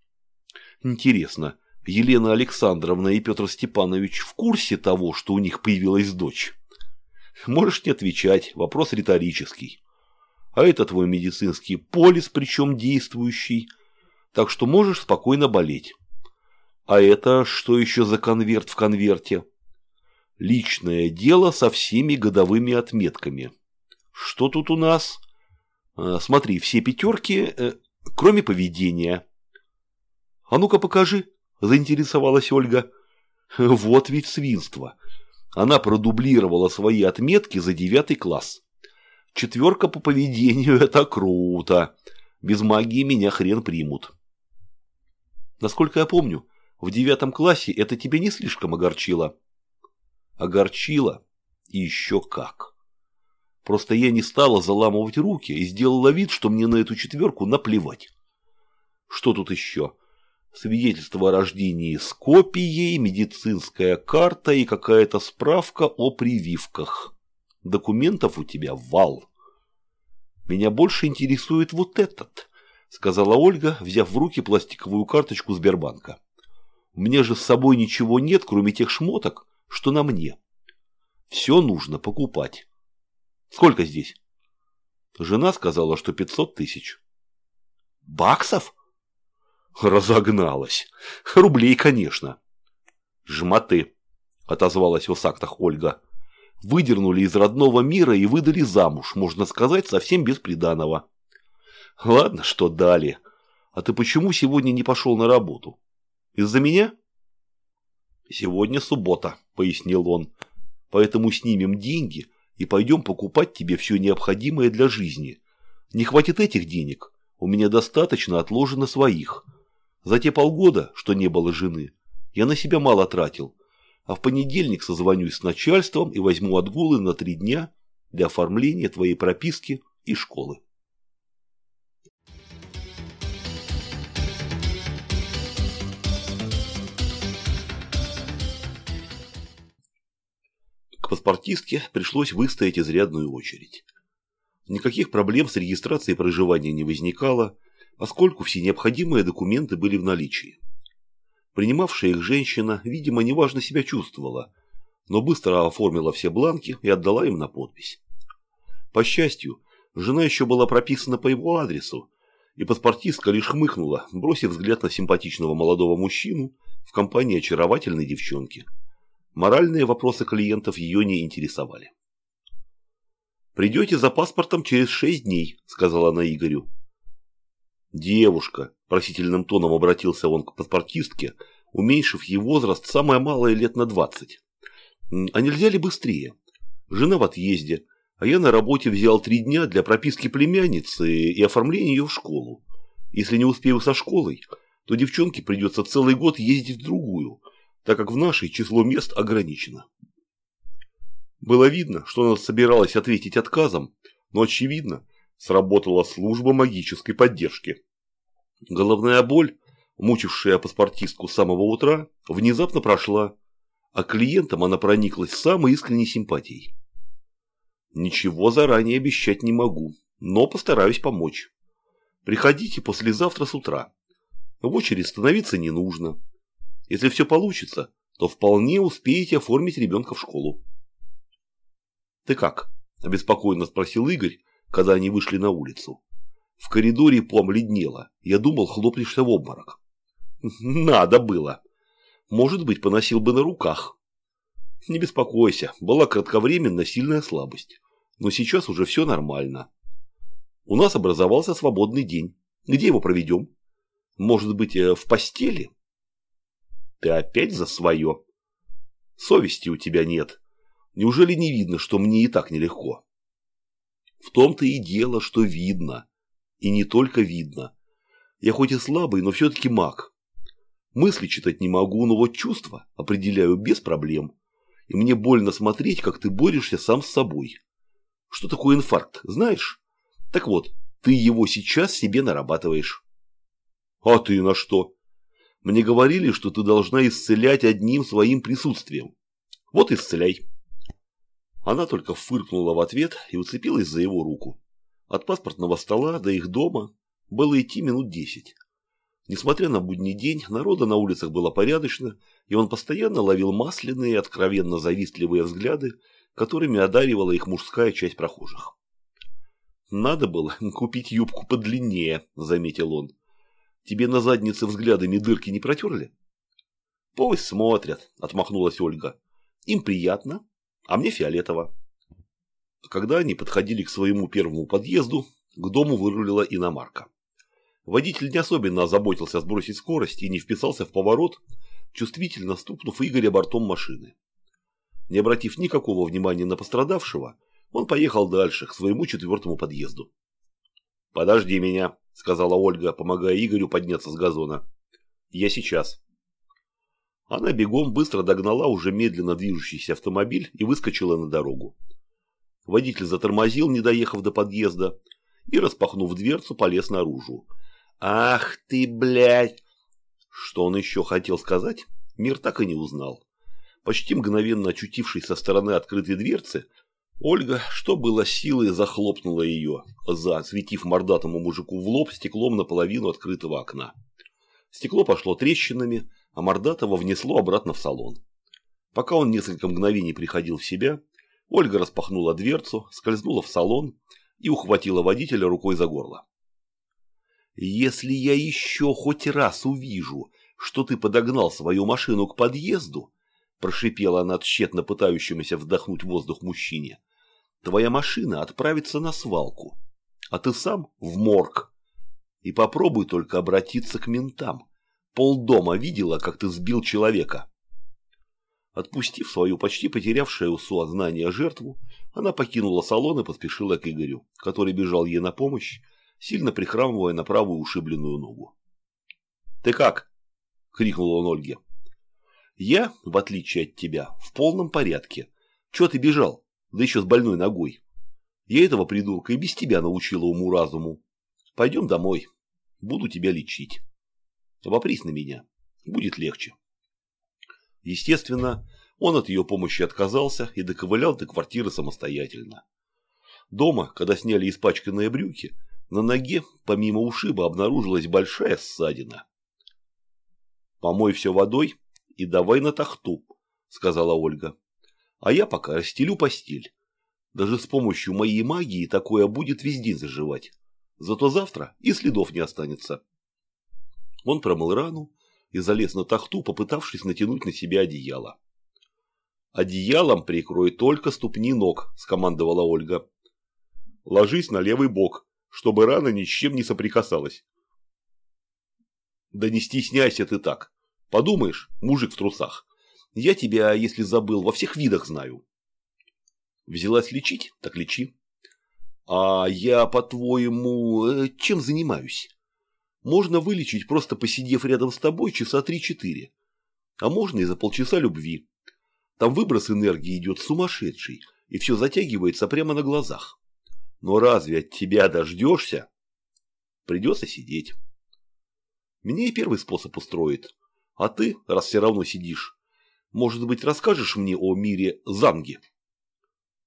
Интересно, Елена Александровна и Петр Степанович в курсе того, что у них появилась дочь? Можешь не отвечать, вопрос риторический. А это твой медицинский полис, причем действующий. Так что можешь спокойно болеть. А это что еще за конверт в конверте? Личное дело со всеми годовыми отметками. Что тут у нас? А, смотри, все пятерки, э, кроме поведения. А ну-ка покажи заинтересовалась Ольга. Вот ведь свинство. Она продублировала свои отметки за девятый класс. Четверка по поведению – это круто. Без магии меня хрен примут. Насколько я помню, в девятом классе это тебя не слишком огорчило. Огорчило? И еще как. Просто я не стала заламывать руки и сделала вид, что мне на эту четверку наплевать. Что тут еще? Свидетельство о рождении с копией, медицинская карта и какая-то справка о прививках. Документов у тебя вал. Меня больше интересует вот этот, сказала Ольга, взяв в руки пластиковую карточку Сбербанка. Меня же с собой ничего нет, кроме тех шмоток, что на мне. Все нужно покупать. Сколько здесь? Жена сказала, что 500 тысяч. Баксов? Разогналась. Рублей, конечно. Жмоты, отозвалась в сактах Ольга. Выдернули из родного мира и выдали замуж, можно сказать, совсем без приданого. Ладно, что дали. А ты почему сегодня не пошел на работу? Из-за меня? Сегодня суббота, пояснил он. Поэтому снимем деньги и пойдем покупать тебе все необходимое для жизни. Не хватит этих денег. У меня достаточно отложено своих. За те полгода, что не было жены, я на себя мало тратил, а в понедельник созвонюсь с начальством и возьму отгулы на три дня для оформления твоей прописки и школы. К паспортистке пришлось выстоять изрядную очередь. Никаких проблем с регистрацией проживания не возникало, поскольку все необходимые документы были в наличии. Принимавшая их женщина, видимо, неважно себя чувствовала, но быстро оформила все бланки и отдала им на подпись. По счастью, жена еще была прописана по его адресу, и паспортистка лишь хмыкнула, бросив взгляд на симпатичного молодого мужчину в компании очаровательной девчонки. Моральные вопросы клиентов ее не интересовали. «Придете за паспортом через шесть дней», – сказала она Игорю. «Девушка», – просительным тоном обратился он к паспортистке, уменьшив ей возраст самое малое лет на двадцать. «А нельзя ли быстрее? Жена в отъезде, а я на работе взял три дня для прописки племянницы и оформления ее в школу. Если не успею со школой, то девчонке придется целый год ездить в другую, так как в нашей число мест ограничено». Было видно, что она собиралась ответить отказом, но очевидно, сработала служба магической поддержки. Головная боль, мучившая паспортистку с самого утра, внезапно прошла, а клиентам она прониклась самой искренней симпатией. Ничего заранее обещать не могу, но постараюсь помочь. Приходите послезавтра с утра. В очередь становиться не нужно. Если все получится, то вполне успеете оформить ребенка в школу. «Ты как?» – обеспокоенно спросил Игорь, когда они вышли на улицу. В коридоре побледнело. Я думал, хлопнешься в обморок. Надо было. Может быть, поносил бы на руках. Не беспокойся, была кратковременно сильная слабость. Но сейчас уже все нормально. У нас образовался свободный день. Где его проведем? Может быть, э, в постели? Ты опять за свое. Совести у тебя нет. Неужели не видно, что мне и так нелегко? В том-то и дело, что видно. И не только видно. Я хоть и слабый, но все-таки маг. Мысли читать не могу, но вот чувства определяю без проблем. И мне больно смотреть, как ты борешься сам с собой. Что такое инфаркт, знаешь? Так вот, ты его сейчас себе нарабатываешь. А ты на что? Мне говорили, что ты должна исцелять одним своим присутствием. Вот исцеляй. Она только фыркнула в ответ и уцепилась за его руку. От паспортного стола до их дома было идти минут десять. Несмотря на будний день, народа на улицах было порядочно, и он постоянно ловил масляные, откровенно завистливые взгляды, которыми одаривала их мужская часть прохожих. «Надо было купить юбку подлиннее», – заметил он. «Тебе на заднице взглядами дырки не протерли?» «Пусть смотрят», – отмахнулась Ольга. «Им приятно, а мне фиолетово». Когда они подходили к своему первому подъезду, к дому вырулила иномарка. Водитель не особенно озаботился сбросить скорость и не вписался в поворот, чувствительно стукнув Игоря бортом машины. Не обратив никакого внимания на пострадавшего, он поехал дальше, к своему четвертому подъезду. «Подожди меня», – сказала Ольга, помогая Игорю подняться с газона. «Я сейчас». Она бегом быстро догнала уже медленно движущийся автомобиль и выскочила на дорогу. Водитель затормозил, не доехав до подъезда, и, распахнув дверцу, полез наружу. «Ах ты, блядь!» Что он еще хотел сказать, мир так и не узнал. Почти мгновенно очутившись со стороны открытой дверцы, Ольга, что было силой, захлопнула ее, засветив мордатому мужику в лоб стеклом наполовину открытого окна. Стекло пошло трещинами, а Мордатова внесло обратно в салон. Пока он несколько мгновений приходил в себя, Ольга распахнула дверцу, скользнула в салон и ухватила водителя рукой за горло. «Если я еще хоть раз увижу, что ты подогнал свою машину к подъезду, прошипела она тщетно пытающемуся вдохнуть воздух мужчине. Твоя машина отправится на свалку, а ты сам в морг. И попробуй только обратиться к ментам. Полдома видела, как ты сбил человека. Отпустив свою почти потерявшую сознание жертву, она покинула салон и поспешила к Игорю, который бежал ей на помощь, сильно прихрамывая на правую ушибленную ногу. «Ты как?» – крикнул он Ольге. Я, в отличие от тебя, в полном порядке. Чего ты бежал? Да еще с больной ногой. Я этого придурка и без тебя научила уму-разуму. Пойдем домой. Буду тебя лечить. Обопрись на меня. Будет легче. Естественно, он от ее помощи отказался и доковылял до квартиры самостоятельно. Дома, когда сняли испачканные брюки, на ноге, помимо ушиба, обнаружилась большая ссадина. «Помой все водой и давай на тахту», – сказала Ольга. «А я пока расстелю постель. Даже с помощью моей магии такое будет весь день заживать. Зато завтра и следов не останется». Он промыл рану и залез на тахту, попытавшись натянуть на себя одеяло. «Одеялом прикрой только ступни ног», – скомандовала Ольга. «Ложись на левый бок, чтобы рана ни с чем не соприкасалась». «Да не стесняйся ты так. Подумаешь, мужик в трусах. Я тебя, если забыл, во всех видах знаю. Взялась лечить? Так лечи. А я, по-твоему, э, чем занимаюсь? Можно вылечить, просто посидев рядом с тобой часа три-четыре. А можно и за полчаса любви. Там выброс энергии идет сумасшедший, и все затягивается прямо на глазах. Но разве от тебя дождешься? Придется сидеть. Мне и первый способ устроит. А ты, раз все равно сидишь, может быть, расскажешь мне о мире Занги?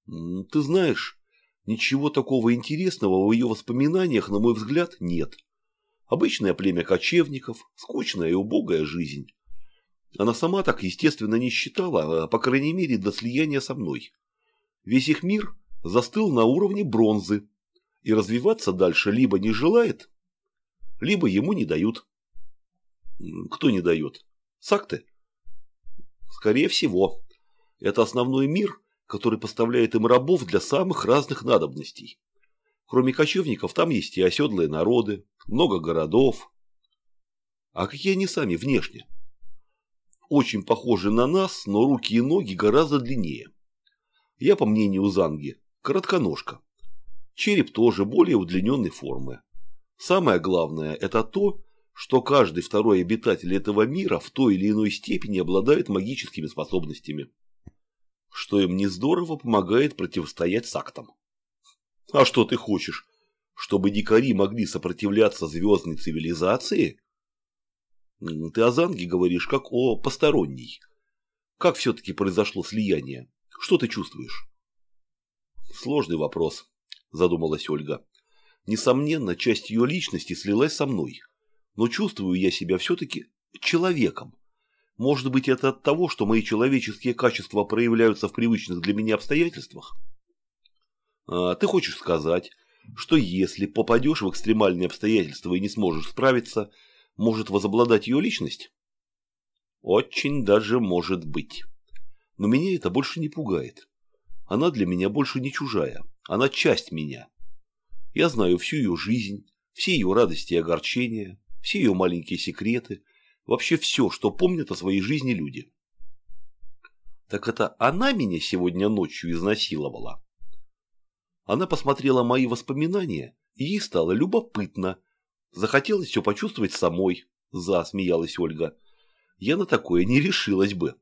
Ты знаешь, ничего такого интересного в ее воспоминаниях, на мой взгляд, нет. Обычное племя кочевников, скучная и убогая жизнь. Она сама так, естественно, не считала, а, по крайней мере, до слияния со мной. Весь их мир застыл на уровне бронзы, и развиваться дальше либо не желает, либо ему не дают. Кто не дает? Сакты? Скорее всего. Это основной мир, который поставляет им рабов для самых разных надобностей. Кроме кочевников, там есть и оседлые народы, много городов. А какие они сами внешне? Очень похожи на нас, но руки и ноги гораздо длиннее. Я, по мнению Занги, коротконожка. Череп тоже более удлиненной формы. Самое главное – это то, что каждый второй обитатель этого мира в той или иной степени обладает магическими способностями, что им не здорово помогает противостоять сактам. А что ты хочешь? Чтобы дикари могли сопротивляться звездной цивилизации? Ты о Занге говоришь как о посторонней. Как все-таки произошло слияние? Что ты чувствуешь? Сложный вопрос, задумалась Ольга. Несомненно, часть ее личности слилась со мной но чувствую я себя все-таки человеком. Может быть, это от того, что мои человеческие качества проявляются в привычных для меня обстоятельствах? А, ты хочешь сказать, что если попадешь в экстремальные обстоятельства и не сможешь справиться, может возобладать ее личность? Очень даже может быть. Но меня это больше не пугает. Она для меня больше не чужая. Она часть меня. Я знаю всю ее жизнь, все ее радости и огорчения, все ее маленькие секреты, вообще все, что помнят о своей жизни люди. Так это она меня сегодня ночью изнасиловала. Она посмотрела мои воспоминания, и ей стало любопытно. Захотелось все почувствовать самой, засмеялась Ольга. Я на такое не решилась бы.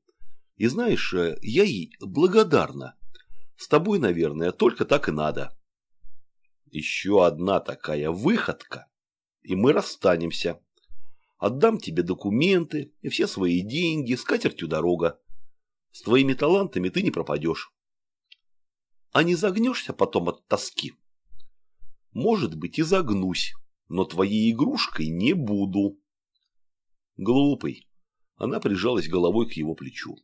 И знаешь, э, я ей благодарна. С тобой, наверное, только так и надо. Еще одна такая выходка, и мы расстанемся. Отдам тебе документы и все свои деньги, с катертью дорога. С твоими талантами ты не пропадешь. А не загнешься потом от тоски? Может быть, и загнусь, но твоей игрушкой не буду. Глупый. Она прижалась головой к его плечу.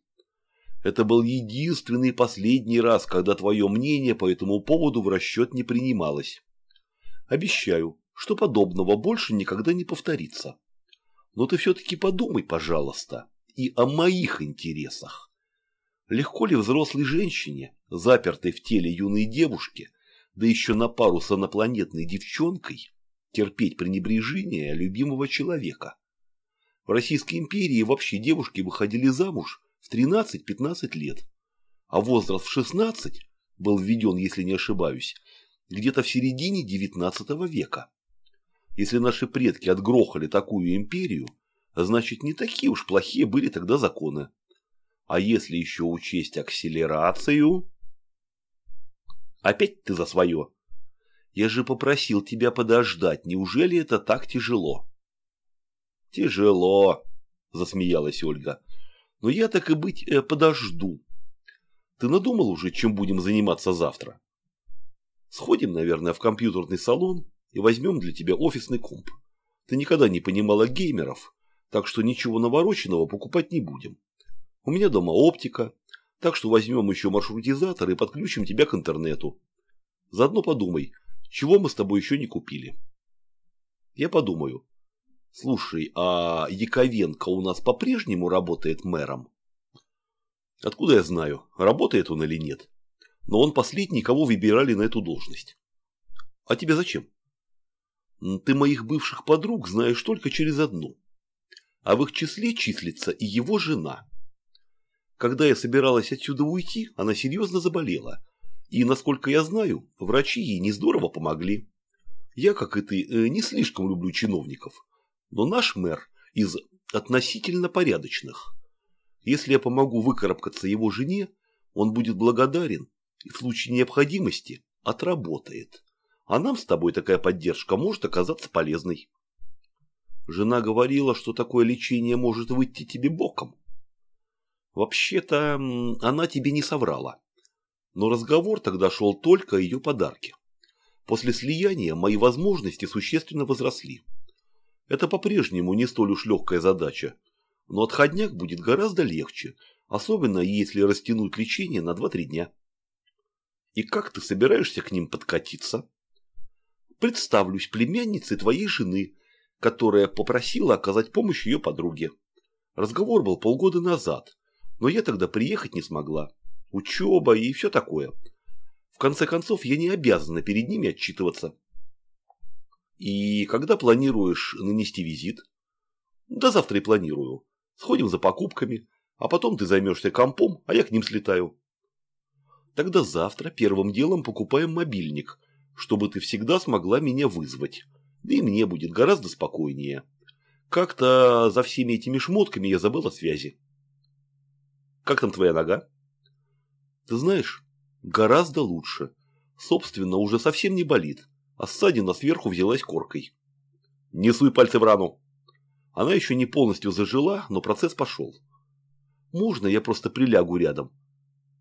Это был единственный последний раз, когда твое мнение по этому поводу в расчет не принималось. Обещаю, что подобного больше никогда не повторится. Но ты все-таки подумай, пожалуйста, и о моих интересах. Легко ли взрослой женщине, запертой в теле юной девушки, да еще на пару с инопланетной девчонкой, терпеть пренебрежение любимого человека? В Российской империи вообще девушки выходили замуж в 13-15 лет, а возраст в 16 был введен, если не ошибаюсь, где-то в середине XIX века. Если наши предки отгрохали такую империю, значит не такие уж плохие были тогда законы. А если еще учесть акселерацию... Опять ты за свое. Я же попросил тебя подождать. Неужели это так тяжело? Тяжело, засмеялась Ольга. Но я так и быть э, подожду. Ты надумал уже, чем будем заниматься завтра? Сходим, наверное, в компьютерный салон и возьмем для тебя офисный комп. Ты никогда не понимала геймеров, так что ничего навороченного покупать не будем. У меня дома оптика, так что возьмем еще маршрутизатор и подключим тебя к интернету. Заодно подумай, чего мы с тобой еще не купили. Я подумаю. Слушай, а Яковенко у нас по-прежнему работает мэром? Откуда я знаю, работает он или нет? Но он последний, кого выбирали на эту должность. А тебе зачем? Ты моих бывших подруг знаешь только через одну. А в их числе числится и его жена. Когда я собиралась отсюда уйти, она серьезно заболела. И, насколько я знаю, врачи ей не здорово помогли. Я, как и ты, э, не слишком люблю чиновников. Но наш мэр из относительно порядочных. Если я помогу выкарабкаться его жене, он будет благодарен и в случае необходимости отработает. А нам с тобой такая поддержка может оказаться полезной. Жена говорила, что такое лечение может выйти тебе боком. Вообще-то она тебе не соврала. Но разговор тогда шел только о ее подарке. После слияния мои возможности существенно возросли. Это по-прежнему не столь уж легкая задача, но отходняк будет гораздо легче, особенно если растянуть лечение на 2-3 дня. И как ты собираешься к ним подкатиться? представлюсь племянницей твоей жены, которая попросила оказать помощь ее подруге. Разговор был полгода назад, но я тогда приехать не смогла. Учеба и все такое. В конце концов, я не обязана перед ними отчитываться. И когда планируешь нанести визит? Да завтра и планирую. Сходим за покупками, а потом ты займешься компом, а я к ним слетаю. Тогда завтра первым делом покупаем мобильник, чтобы ты всегда смогла меня вызвать. Да и мне будет гораздо спокойнее. Как-то за всеми этими шмотками я забыл о связи. Как там твоя нога? Ты знаешь, гораздо лучше. Собственно, уже совсем не болит, а ссадина сверху взялась коркой. Не суй пальцы в рану. Она еще не полностью зажила, но процесс пошел. Можно я просто прилягу рядом?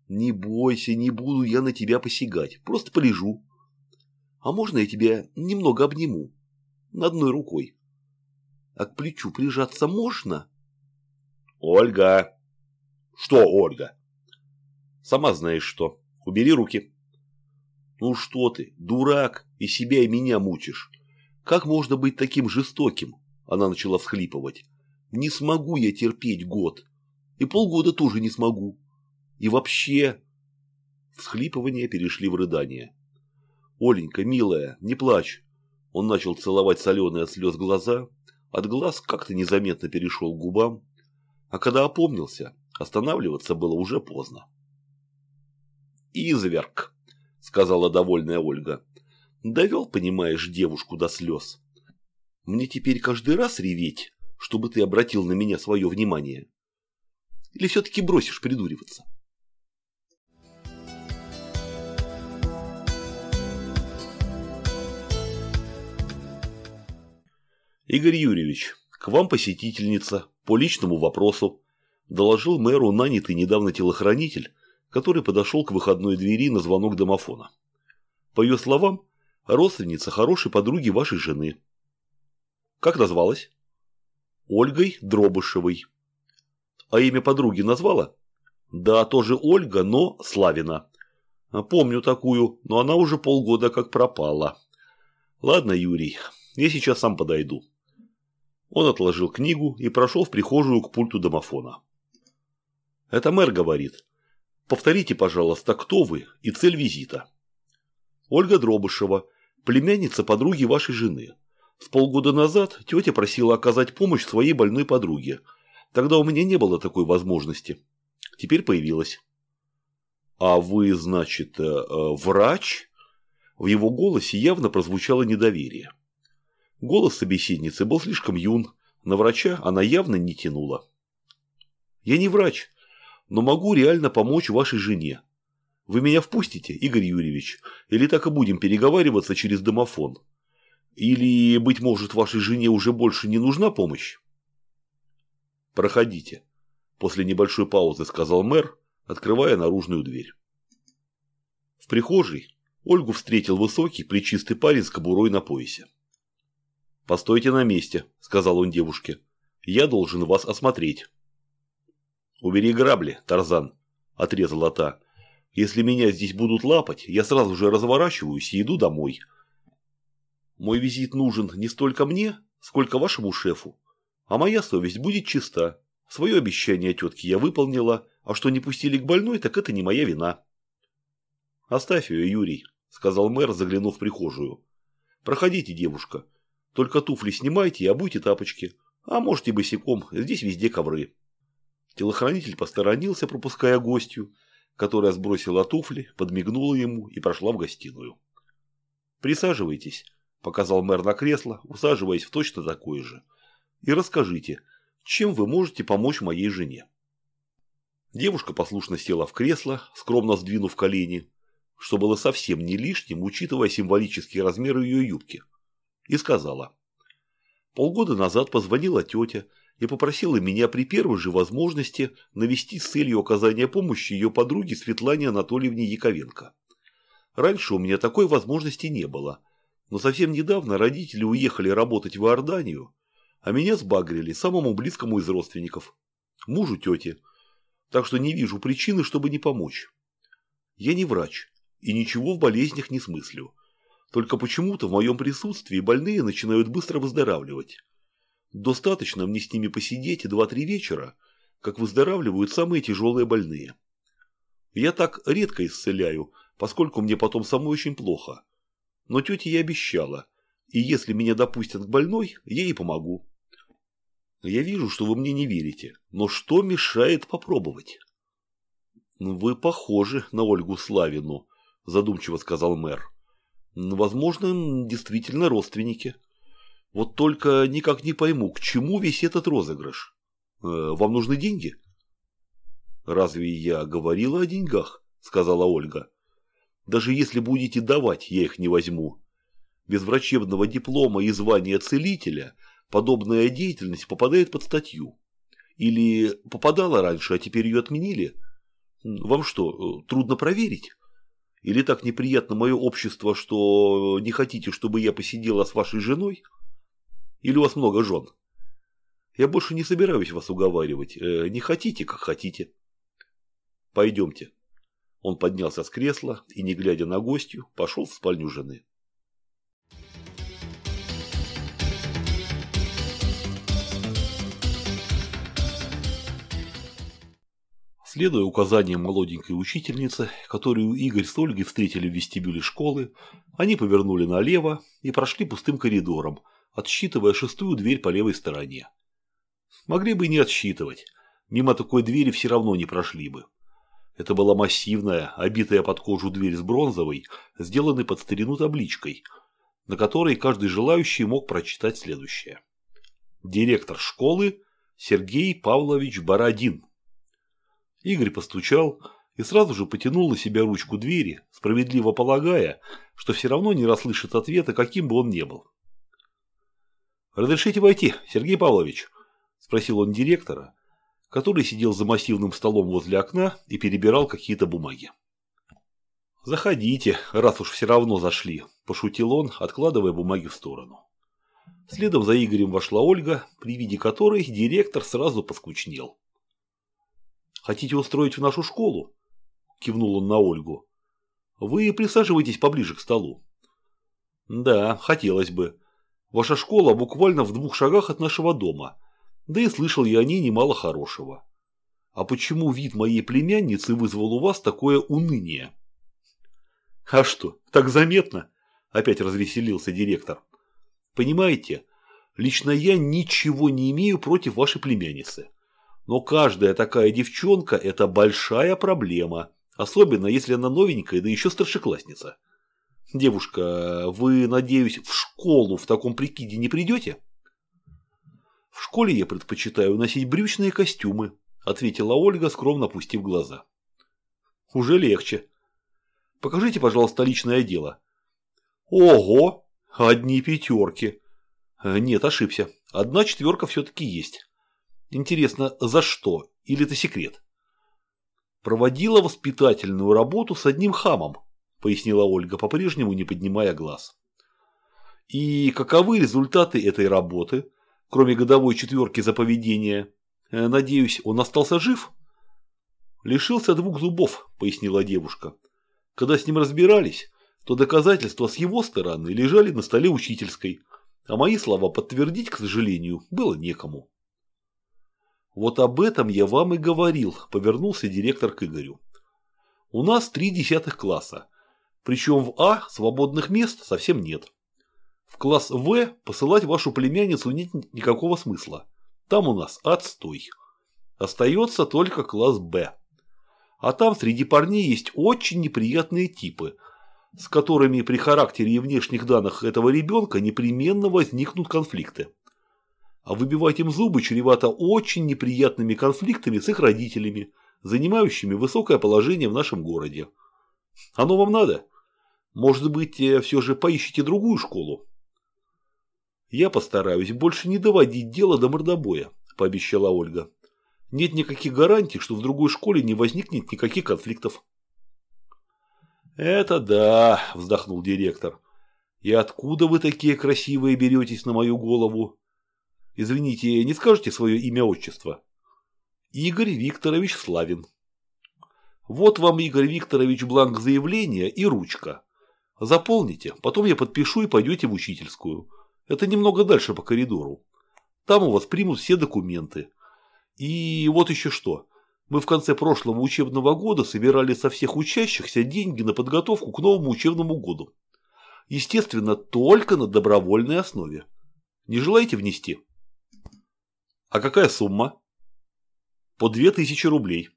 Не бойся, не буду я на тебя посягать, просто полежу. А можно я тебя немного обниму? Одной рукой. А к плечу прижаться можно? Ольга! Что, Ольга? Сама знаешь что. Убери руки. Ну что ты, дурак, и себя, и меня мучишь. Как можно быть таким жестоким? Она начала всхлипывать. Не смогу я терпеть год. И полгода тоже не смогу. И вообще... Всхлипывания перешли в рыдание. Оленька, милая, не плачь. Он начал целовать соленые от слез глаза. От глаз как-то незаметно перешел к губам. А когда опомнился, останавливаться было уже поздно. «Изверг», — сказала довольная Ольга. «Довел, понимаешь, девушку до слез. Мне теперь каждый раз реветь, чтобы ты обратил на меня свое внимание? Или все-таки бросишь придуриваться? Игорь Юрьевич, к вам посетительница по личному вопросу, доложил мэру нанятый недавно телохранитель, который подошел к выходной двери на звонок домофона. По ее словам, родственница хорошей подруги вашей жены – как назвалась? Ольгой Дробышевой. А имя подруги назвала? Да, тоже Ольга, но Славина. Помню такую, но она уже полгода как пропала. Ладно, Юрий, я сейчас сам подойду. Он отложил книгу и прошел в прихожую к пульту домофона. Это мэр говорит. Повторите, пожалуйста, кто вы и цель визита. Ольга Дробышева, племянница подруги вашей жены. С полгода назад тетя просила оказать помощь своей больной подруге. Тогда у меня не было такой возможности. Теперь появилась. «А вы, значит, э, э, врач?» В его голосе явно прозвучало недоверие. Голос собеседницы был слишком юн, на врача она явно не тянула. «Я не врач, но могу реально помочь вашей жене. Вы меня впустите, Игорь Юрьевич, или так и будем переговариваться через домофон?» Или, быть может, вашей жене уже больше не нужна помощь? Проходите. После небольшой паузы сказал мэр, открывая наружную дверь. В прихожей Ольгу встретил высокий, плечистый парень с кобурой на поясе. «Постойте на месте», – сказал он девушке. «Я должен вас осмотреть». «Убери грабли, Тарзан», – отрезала та. «Если меня здесь будут лапать, я сразу же разворачиваюсь и иду домой. Мой визит нужен не столько мне, сколько вашему шефу. А моя совесть будет чиста. Свое обещание тетки я выполнила, а что не пустили к больной, так это не моя вина. Оставь ее, Юрий, сказал мэр, заглянув в прихожую. Проходите, девушка. Только туфли снимайте и обуйте тапочки. А можете босиком, здесь везде ковры. Телохранитель посторонился, пропуская гостью, которая сбросила туфли, подмигнула ему и прошла в гостиную. «Присаживайтесь», – показал мэр на кресло, усаживаясь в точно такое же. «И расскажите, чем вы можете помочь моей жене?» Девушка послушно села в кресло, скромно сдвинув колени, что было совсем не лишним, учитывая символические размеры ее юбки, и сказала. Полгода назад позвонила тетя и попросила меня при первой же возможности навестить с целью оказания помощи ее подруге Светлане Анатольевне Яковенко. Раньше у меня такой возможности не было – но совсем недавно родители уехали работать в Иорданию, а меня сбагрили самому близкому из родственников, мужу тети. Так что не вижу причины, чтобы не помочь. Я не врач и ничего в болезнях не смыслю. Только почему-то в моем присутствии больные начинают быстро выздоравливать. Достаточно мне с ними посидеть два-три вечера, как выздоравливают самые тяжелые больные. Я так редко исцеляю, поскольку мне потом самой очень плохо. Но тете я обещала, и если меня допустят к больной, я ей помогу. Я вижу, что вы мне не верите, но что мешает попробовать? Вы похожи на Ольгу Славину, задумчиво сказал мэр. Возможно, действительно родственники. Вот только никак не пойму, к чему весь этот розыгрыш. Э, вам нужны деньги? Разве я говорила о деньгах? Сказала Ольга. Даже если будете давать, я их не возьму. Без врачебного диплома и звания целителя подобная деятельность попадает под статью. Или попадала раньше, а теперь ее отменили? Вам что, трудно проверить? Или так неприятно мое общество, что не хотите, чтобы я посидела с вашей женой? Или у вас много жен? Я больше не собираюсь вас уговаривать. Э, не хотите, как хотите. Пойдемте. Он поднялся с кресла и, не глядя на гостью, пошел в спальню жены. Следуя указаниям молоденькой учительницы, которую Игорь с Ольгой встретили в вестибюле школы, они повернули налево и прошли пустым коридором, отсчитывая шестую дверь по левой стороне. Могли бы и не отсчитывать, мимо такой двери все равно не прошли бы. Это была массивная, обитая под кожу дверь с бронзовой, сделанной под старину табличкой, на которой каждый желающий мог прочитать следующее. Директор школы Сергей Павлович Бородин. Игорь постучал и сразу же потянул на себя ручку двери, справедливо полагая, что все равно не расслышит ответа, каким бы он ни был. «Разрешите войти, Сергей Павлович?» – спросил он директора, который сидел за массивным столом возле окна и перебирал какие-то бумаги. «Заходите, раз уж все равно зашли», – пошутил он, откладывая бумаги в сторону. Следом за Игорем вошла Ольга, при виде которой директор сразу поскучнел. Хотите устроить в нашу школу? Кивнул он на Ольгу. Вы присаживайтесь поближе к столу. Да, хотелось бы. Ваша школа буквально в двух шагах от нашего дома. Да и слышал я о ней немало хорошего. А почему вид моей племянницы вызвал у вас такое уныние? А что, так заметно? Опять развеселился директор. Понимаете, лично я ничего не имею против вашей племянницы. Но каждая такая девчонка – это большая проблема, особенно если она новенькая, да еще старшеклассница. Девушка, вы, надеюсь, в школу в таком прикиде не придете? В школе я предпочитаю носить брючные костюмы, ответила Ольга, скромно опустив глаза. Уже легче. Покажите, пожалуйста, личное дело. Ого, одни пятерки. Нет, ошибся. Одна четверка все-таки есть. Интересно, за что? Или это секрет? Проводила воспитательную работу с одним хамом, пояснила Ольга, по-прежнему не поднимая глаз. И каковы результаты этой работы, кроме годовой четверки за поведение? Э, надеюсь, он остался жив? Лишился двух зубов, пояснила девушка. Когда с ним разбирались, то доказательства с его стороны лежали на столе учительской, а мои слова подтвердить, к сожалению, было некому. Вот об этом я вам и говорил, повернулся директор к Игорю. У нас три десятых класса. Причем в А свободных мест совсем нет. В класс В посылать вашу племянницу нет никакого смысла. Там у нас отстой. Остается только класс Б. А там среди парней есть очень неприятные типы, с которыми при характере и внешних данных этого ребенка непременно возникнут конфликты а выбивать им зубы чревато очень неприятными конфликтами с их родителями, занимающими высокое положение в нашем городе. Оно вам надо? Может быть, э, все же поищите другую школу? Я постараюсь больше не доводить дело до мордобоя, пообещала Ольга. Нет никаких гарантий, что в другой школе не возникнет никаких конфликтов. Это да, вздохнул директор. И откуда вы такие красивые беретесь на мою голову? Извините, не скажете свое имя-отчество? Игорь Викторович Славин. Вот вам, Игорь Викторович, бланк заявления и ручка. Заполните, потом я подпишу и пойдете в учительскую. Это немного дальше по коридору. Там у вас примут все документы. И вот еще что. Мы в конце прошлого учебного года собирали со всех учащихся деньги на подготовку к новому учебному году. Естественно, только на добровольной основе. Не желаете внести? А какая сумма? По две тысячи рублей.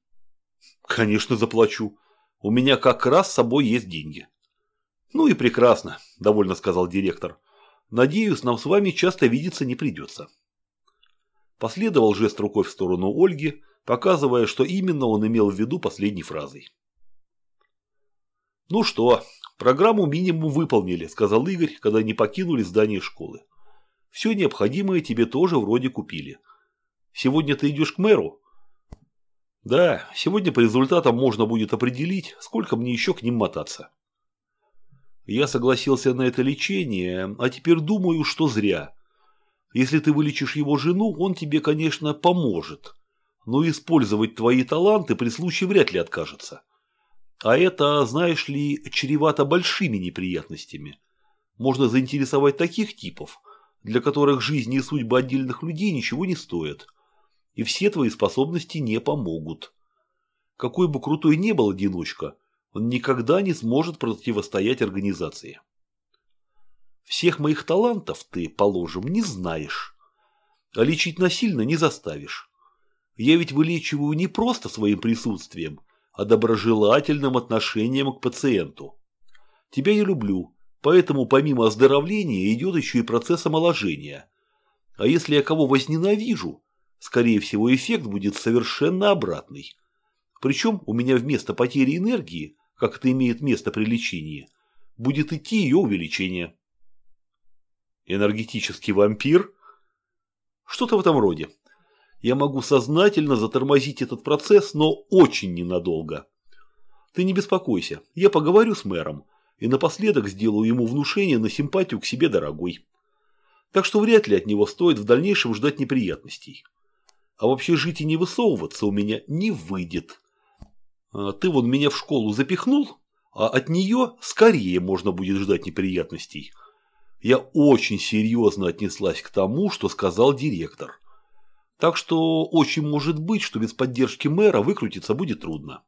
Конечно, заплачу. У меня как раз с собой есть деньги. Ну и прекрасно, довольно сказал директор. Надеюсь, нам с вами часто видеться не придется. Последовал жест рукой в сторону Ольги, показывая, что именно он имел в виду последней фразой. «Ну что, программу минимум выполнили», – сказал Игорь, когда они покинули здание школы. «Все необходимое тебе тоже вроде купили. Сегодня ты идешь к мэру?» «Да, сегодня по результатам можно будет определить, сколько мне еще к ним мотаться». Я согласился на это лечение, а теперь думаю, что зря. Если ты вылечишь его жену, он тебе, конечно, поможет но использовать твои таланты при случае вряд ли откажется. А это, знаешь ли, чревато большими неприятностями. Можно заинтересовать таких типов, для которых жизнь и судьба отдельных людей ничего не стоят. И все твои способности не помогут. Какой бы крутой ни был одиночка, он никогда не сможет противостоять организации. Всех моих талантов ты, положим, не знаешь. А лечить насильно не заставишь. Я ведь вылечиваю не просто своим присутствием, а доброжелательным отношением к пациенту. Тебя я люблю, поэтому помимо оздоровления идет еще и процесс омоложения. А если я кого возненавижу, скорее всего эффект будет совершенно обратный. Причем у меня вместо потери энергии, как это имеет место при лечении, будет идти ее увеличение. Энергетический вампир? Что-то в этом роде я могу сознательно затормозить этот процесс, но очень ненадолго. Ты не беспокойся, я поговорю с мэром и напоследок сделаю ему внушение на симпатию к себе дорогой. Так что вряд ли от него стоит в дальнейшем ждать неприятностей. А вообще жить и не высовываться у меня не выйдет. А ты вон меня в школу запихнул, а от нее скорее можно будет ждать неприятностей. Я очень серьезно отнеслась к тому, что сказал директор. Так что очень может быть, что без поддержки мэра выкрутиться будет трудно.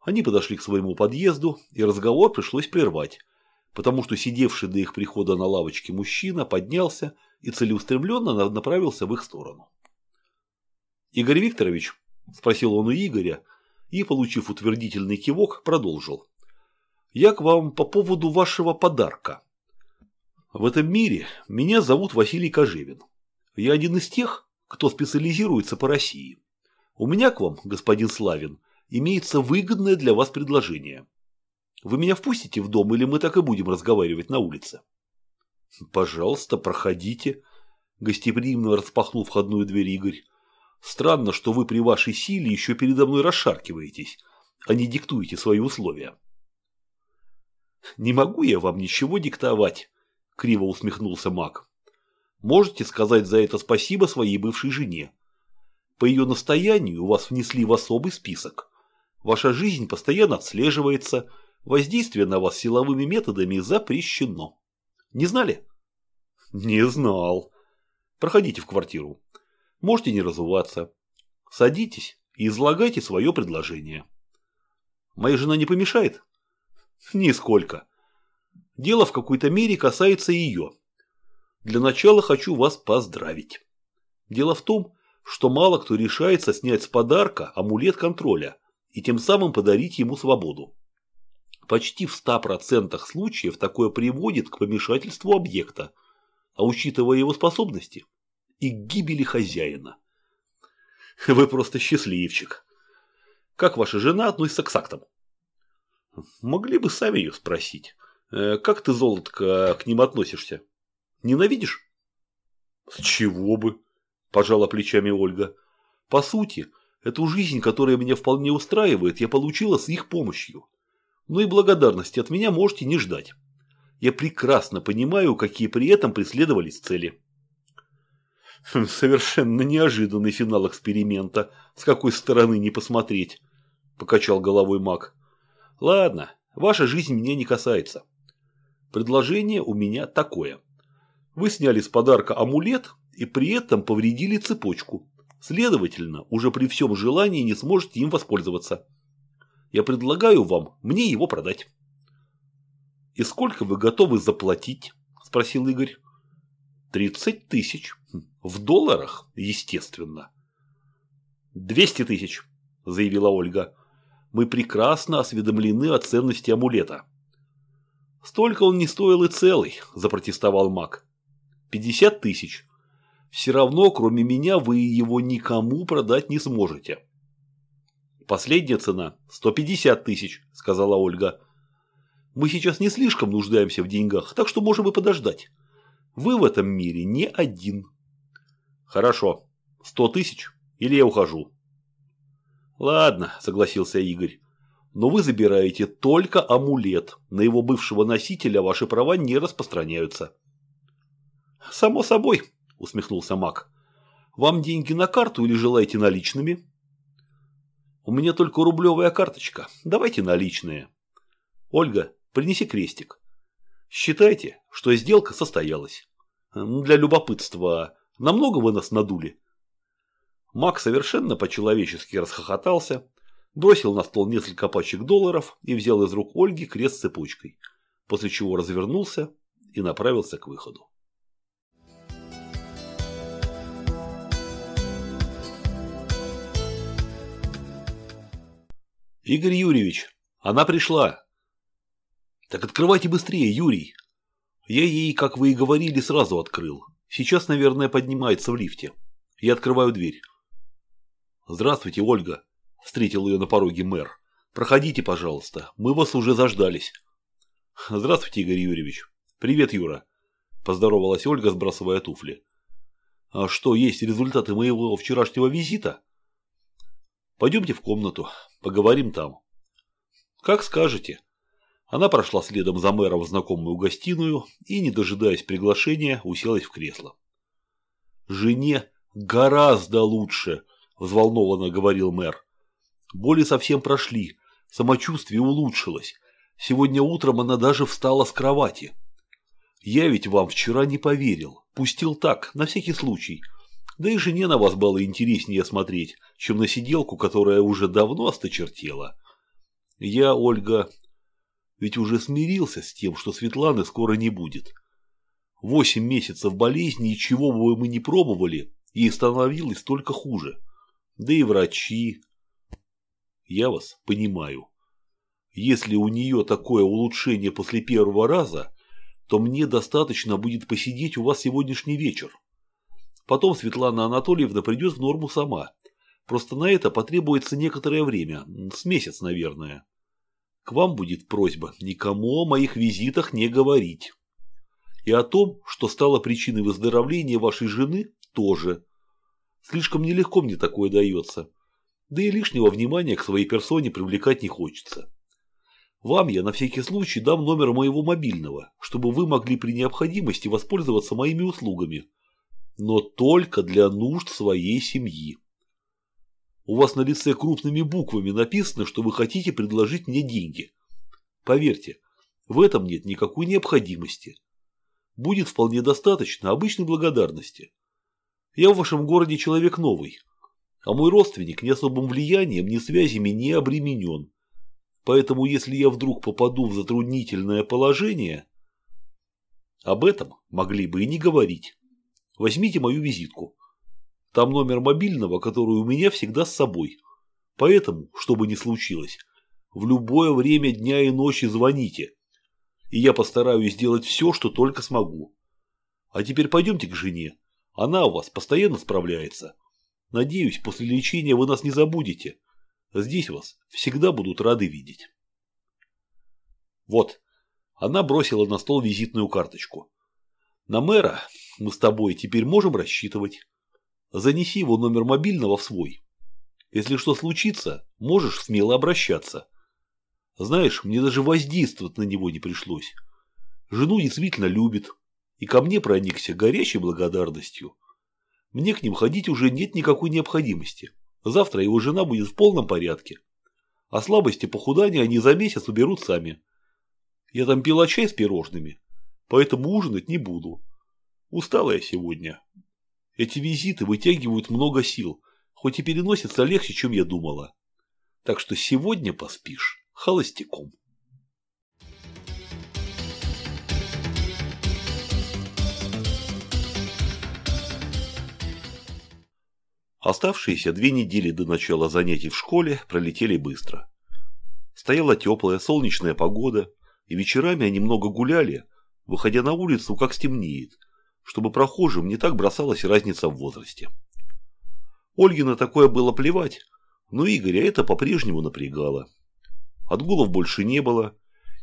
Они подошли к своему подъезду, и разговор пришлось прервать, потому что сидевший до их прихода на лавочке мужчина поднялся и целеустремленно направился в их сторону. «Игорь Викторович?» – спросил он у Игоря и, получив утвердительный кивок, продолжил. «Я к вам по поводу вашего подарка. В этом мире меня зовут Василий Кожевин. Я один из тех, кто специализируется по России. У меня к вам, господин Славин, имеется выгодное для вас предложение. Вы меня впустите в дом или мы так и будем разговаривать на улице? Пожалуйста, проходите. Гостеприимно распахнул входную дверь Игорь. Странно, что вы при вашей силе еще передо мной расшаркиваетесь, а не диктуете свои условия. Не могу я вам ничего диктовать, криво усмехнулся маг. Можете сказать за это спасибо своей бывшей жене. По ее настоянию вас внесли в особый список. Ваша жизнь постоянно отслеживается, воздействие на вас силовыми методами запрещено. Не знали? Не знал. Проходите в квартиру. Можете не разуваться. Садитесь и излагайте свое предложение. Моя жена не помешает? Нисколько. Дело в какой-то мере касается ее. Для начала хочу вас поздравить. Дело в том, что мало кто решается снять с подарка амулет контроля и тем самым подарить ему свободу. Почти в 100% случаев такое приводит к помешательству объекта, а учитывая его способности, и гибели хозяина. Вы просто счастливчик. Как ваша жена относится к сактам? Могли бы сами ее спросить. Э, как ты, золотко, к ним относишься? Ненавидишь? С чего бы? Пожала плечами Ольга. По сути, эту жизнь, которая меня вполне устраивает, я получила с их помощью. Но и благодарности от меня можете не ждать. Я прекрасно понимаю, какие при этом преследовались цели. Совершенно неожиданный финал эксперимента. С какой стороны не посмотреть, покачал головой маг. Ладно, ваша жизнь меня не касается. Предложение у меня такое. Вы сняли с подарка амулет и при этом повредили цепочку. Следовательно, уже при всем желании не сможете им воспользоваться. Я предлагаю вам мне его продать. «И сколько вы готовы заплатить?» – спросил Игорь. «Тридцать тысяч. В долларах, естественно». «Двести тысяч», – заявила Ольга. «Мы прекрасно осведомлены о ценности амулета». «Столько он не стоил и целый», – запротестовал маг. «Пятьдесят тысяч. Все равно, кроме меня, вы его никому продать не сможете». «Последняя цена – сто пятьдесят тысяч», – сказала Ольга. Мы сейчас не слишком нуждаемся в деньгах, так что можем и подождать. Вы в этом мире не один. Хорошо. Сто тысяч или я ухожу? Ладно, согласился Игорь. Но вы забираете только амулет. На его бывшего носителя ваши права не распространяются. Само собой, усмехнулся Мак. Вам деньги на карту или желаете наличными? У меня только рублевая карточка. Давайте наличные. Ольга, Принеси крестик. Считайте, что сделка состоялась. Для любопытства, намного вы нас надули? Мак совершенно по-человечески расхохотался, бросил на стол несколько пачек долларов и взял из рук Ольги крест с цепочкой, после чего развернулся и направился к выходу. Игорь Юрьевич, она пришла, так открывайте быстрее, Юрий. Я ей, как вы и говорили, сразу открыл. Сейчас, наверное, поднимается в лифте. Я открываю дверь. Здравствуйте, Ольга. Встретил ее на пороге мэр. Проходите, пожалуйста. Мы вас уже заждались. Здравствуйте, Игорь Юрьевич. Привет, Юра. Поздоровалась Ольга, сбрасывая туфли. А что, есть результаты моего вчерашнего визита? Пойдемте в комнату. Поговорим там. Как скажете. Она прошла следом за мэром в знакомую гостиную и, не дожидаясь приглашения, уселась в кресло. «Жене гораздо лучше», – взволнованно говорил мэр. «Боли совсем прошли, самочувствие улучшилось. Сегодня утром она даже встала с кровати. Я ведь вам вчера не поверил, пустил так, на всякий случай. Да и жене на вас было интереснее смотреть, чем на сиделку, которая уже давно осточертела. Я, Ольга, ведь уже смирился с тем, что Светланы скоро не будет. Восемь месяцев болезни, и чего бы мы ни пробовали, ей становилось только хуже. Да и врачи. Я вас понимаю. Если у нее такое улучшение после первого раза, то мне достаточно будет посидеть у вас сегодняшний вечер. Потом Светлана Анатольевна придет в норму сама. Просто на это потребуется некоторое время, с месяц, наверное. К вам будет просьба никому о моих визитах не говорить. И о том, что стало причиной выздоровления вашей жены, тоже. Слишком нелегко мне такое дается. Да и лишнего внимания к своей персоне привлекать не хочется. Вам я на всякий случай дам номер моего мобильного, чтобы вы могли при необходимости воспользоваться моими услугами. Но только для нужд своей семьи. У вас на лице крупными буквами написано, что вы хотите предложить мне деньги. Поверьте, в этом нет никакой необходимости. Будет вполне достаточно обычной благодарности. Я в вашем городе человек новый, а мой родственник ни особым влиянием, ни связями не обременен. Поэтому, если я вдруг попаду в затруднительное положение, об этом могли бы и не говорить. Возьмите мою визитку. Там номер мобильного, который у меня всегда с собой. Поэтому, что бы ни случилось, в любое время дня и ночи звоните. И я постараюсь сделать все, что только смогу. А теперь пойдемте к жене. Она у вас постоянно справляется. Надеюсь, после лечения вы нас не забудете. Здесь вас всегда будут рады видеть. Вот. Она бросила на стол визитную карточку. На мэра мы с тобой теперь можем рассчитывать. Занеси его номер мобильного в свой. Если что случится, можешь смело обращаться. Знаешь, мне даже воздействовать на него не пришлось. Жену действительно любит. И ко мне проникся горячей благодарностью. Мне к ним ходить уже нет никакой необходимости. Завтра его жена будет в полном порядке. А слабости похудания они за месяц уберут сами. Я там пила чай с пирожными, поэтому ужинать не буду. Устала я сегодня. Эти визиты вытягивают много сил, хоть и переносится легче, чем я думала. Так что сегодня поспишь холостяком. Оставшиеся две недели до начала занятий в школе пролетели быстро. Стояла теплая солнечная погода, и вечерами они много гуляли, выходя на улицу, как стемнеет, чтобы прохожим не так бросалась разница в возрасте. Ольге на такое было плевать, но Игоря это по-прежнему напрягало. Отгулов больше не было,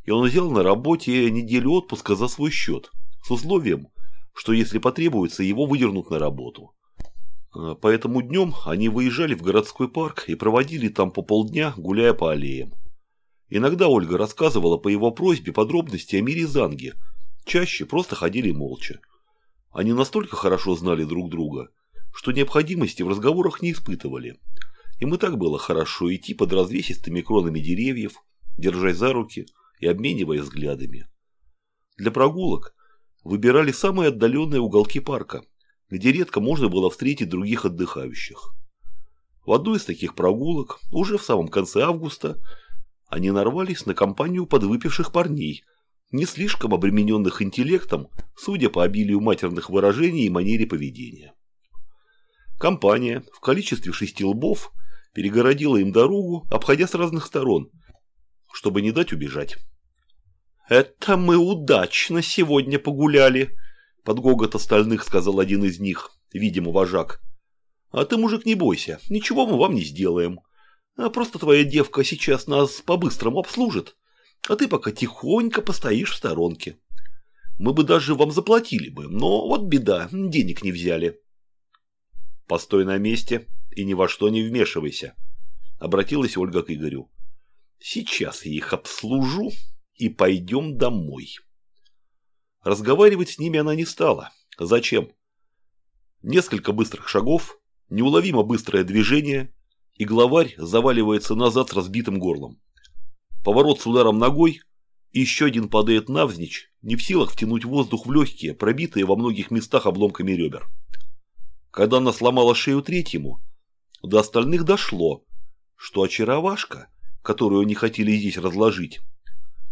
и он взял на работе неделю отпуска за свой счет, с условием, что если потребуется, его выдернут на работу. А, поэтому днем они выезжали в городской парк и проводили там по полдня, гуляя по аллеям. Иногда Ольга рассказывала по его просьбе подробности о мире Занги, чаще просто ходили молча. Они настолько хорошо знали друг друга, что необходимости в разговорах не испытывали. Им и так было хорошо идти под развесистыми кронами деревьев, держась за руки и обменивая взглядами. Для прогулок выбирали самые отдаленные уголки парка, где редко можно было встретить других отдыхающих. В одну из таких прогулок, уже в самом конце августа, они нарвались на компанию подвыпивших парней, не слишком обремененных интеллектом, судя по обилию матерных выражений и манере поведения. Компания в количестве шести лбов перегородила им дорогу, обходя с разных сторон, чтобы не дать убежать. «Это мы удачно сегодня погуляли», – под гогот остальных сказал один из них, видимо, вожак. «А ты, мужик, не бойся, ничего мы вам не сделаем. А просто твоя девка сейчас нас по-быстрому обслужит, а ты пока тихонько постоишь в сторонке. Мы бы даже вам заплатили бы, но вот беда, денег не взяли». «Постой на месте и ни во что не вмешивайся», – обратилась Ольга к Игорю. «Сейчас я их обслужу и пойдем домой». Разговаривать с ними она не стала. Зачем? Несколько быстрых шагов, неуловимо быстрое движение, и главарь заваливается назад с разбитым горлом. Поворот с ударом ногой, и еще один падает навзничь, не в силах втянуть воздух в легкие, пробитые во многих местах обломками ребер. Когда она сломала шею третьему, до остальных дошло, что очаровашка, которую они хотели здесь разложить,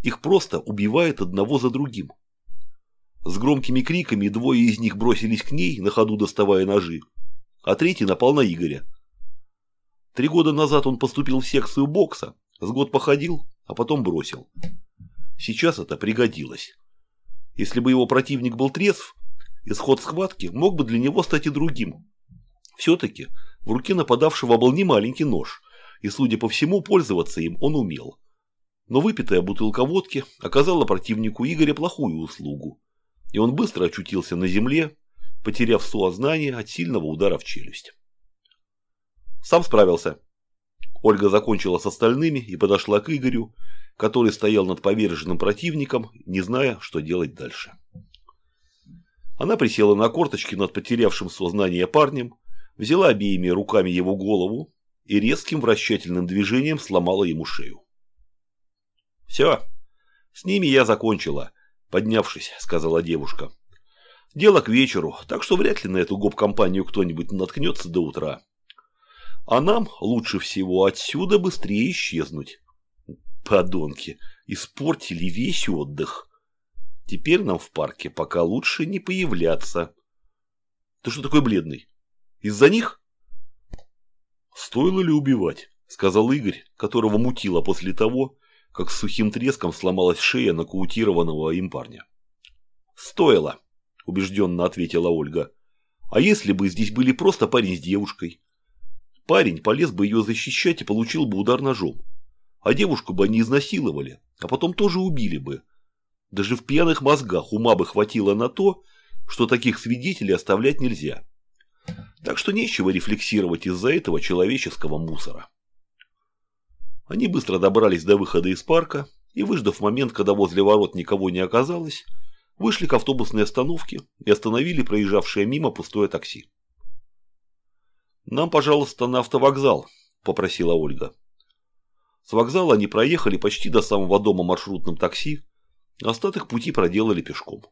их просто убивает одного за другим. С громкими криками двое из них бросились к ней, на ходу доставая ножи, а третий напал на Игоря. Три года назад он поступил в секцию бокса, с год походил, а потом бросил. Сейчас это пригодилось. Если бы его противник был трезв, исход схватки мог бы для него стать и другим. Все-таки в руке нападавшего был не маленький нож, и, судя по всему, пользоваться им он умел. Но выпитая бутылка водки оказала противнику Игоря плохую услугу, и он быстро очутился на земле, потеряв сознание от сильного удара в челюсть. Сам справился. Ольга закончила с остальными и подошла к Игорю, который стоял над поверженным противником, не зная, что делать дальше. Она присела на корточки над потерявшим сознание парнем, взяла обеими руками его голову и резким вращательным движением сломала ему шею. «Все, с ними я закончила», – поднявшись, сказала девушка. «Дело к вечеру, так что вряд ли на эту гоп-компанию кто-нибудь наткнется до утра. А нам лучше всего отсюда быстрее исчезнуть. Подонки, испортили весь отдых». Теперь нам в парке пока лучше не появляться. Ты что такой бледный? Из-за них? Стоило ли убивать? Сказал Игорь, которого мутило после того, как с сухим треском сломалась шея нокаутированного им парня. Стоило, убежденно ответила Ольга. А если бы здесь были просто парень с девушкой? Парень полез бы ее защищать и получил бы удар ножом. А девушку бы они изнасиловали, а потом тоже убили бы. Даже в пьяных мозгах ума бы хватило на то, что таких свидетелей оставлять нельзя. Так что нечего рефлексировать из-за этого человеческого мусора. Они быстро добрались до выхода из парка и, выждав момент, когда возле ворот никого не оказалось, вышли к автобусной остановке и остановили проезжавшее мимо пустое такси. «Нам, пожалуйста, на автовокзал», – попросила Ольга. С вокзала они проехали почти до самого дома маршрутным такси, Остаток пути проделали пешком.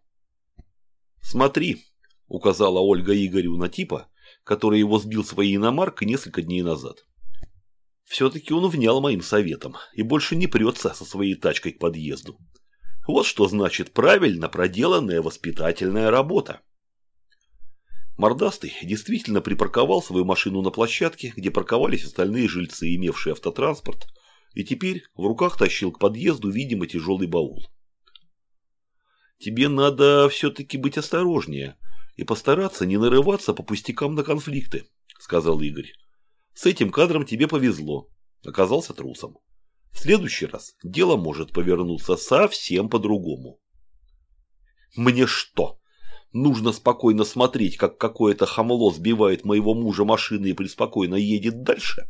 «Смотри», – указала Ольга Игорю на типа, который его сбил своей иномаркой несколько дней назад. Все-таки он внял моим советом и больше не прется со своей тачкой к подъезду. Вот что значит правильно проделанная воспитательная работа. Мордастый действительно припарковал свою машину на площадке, где парковались остальные жильцы, имевшие автотранспорт, и теперь в руках тащил к подъезду, видимо, тяжелый баул. «Тебе надо все-таки быть осторожнее и постараться не нарываться по пустякам на конфликты», – сказал Игорь. «С этим кадром тебе повезло. Оказался трусом. В следующий раз дело может повернуться совсем по-другому». «Мне что?» Нужно спокойно смотреть, как какое-то хамло сбивает моего мужа машины и преспокойно едет дальше?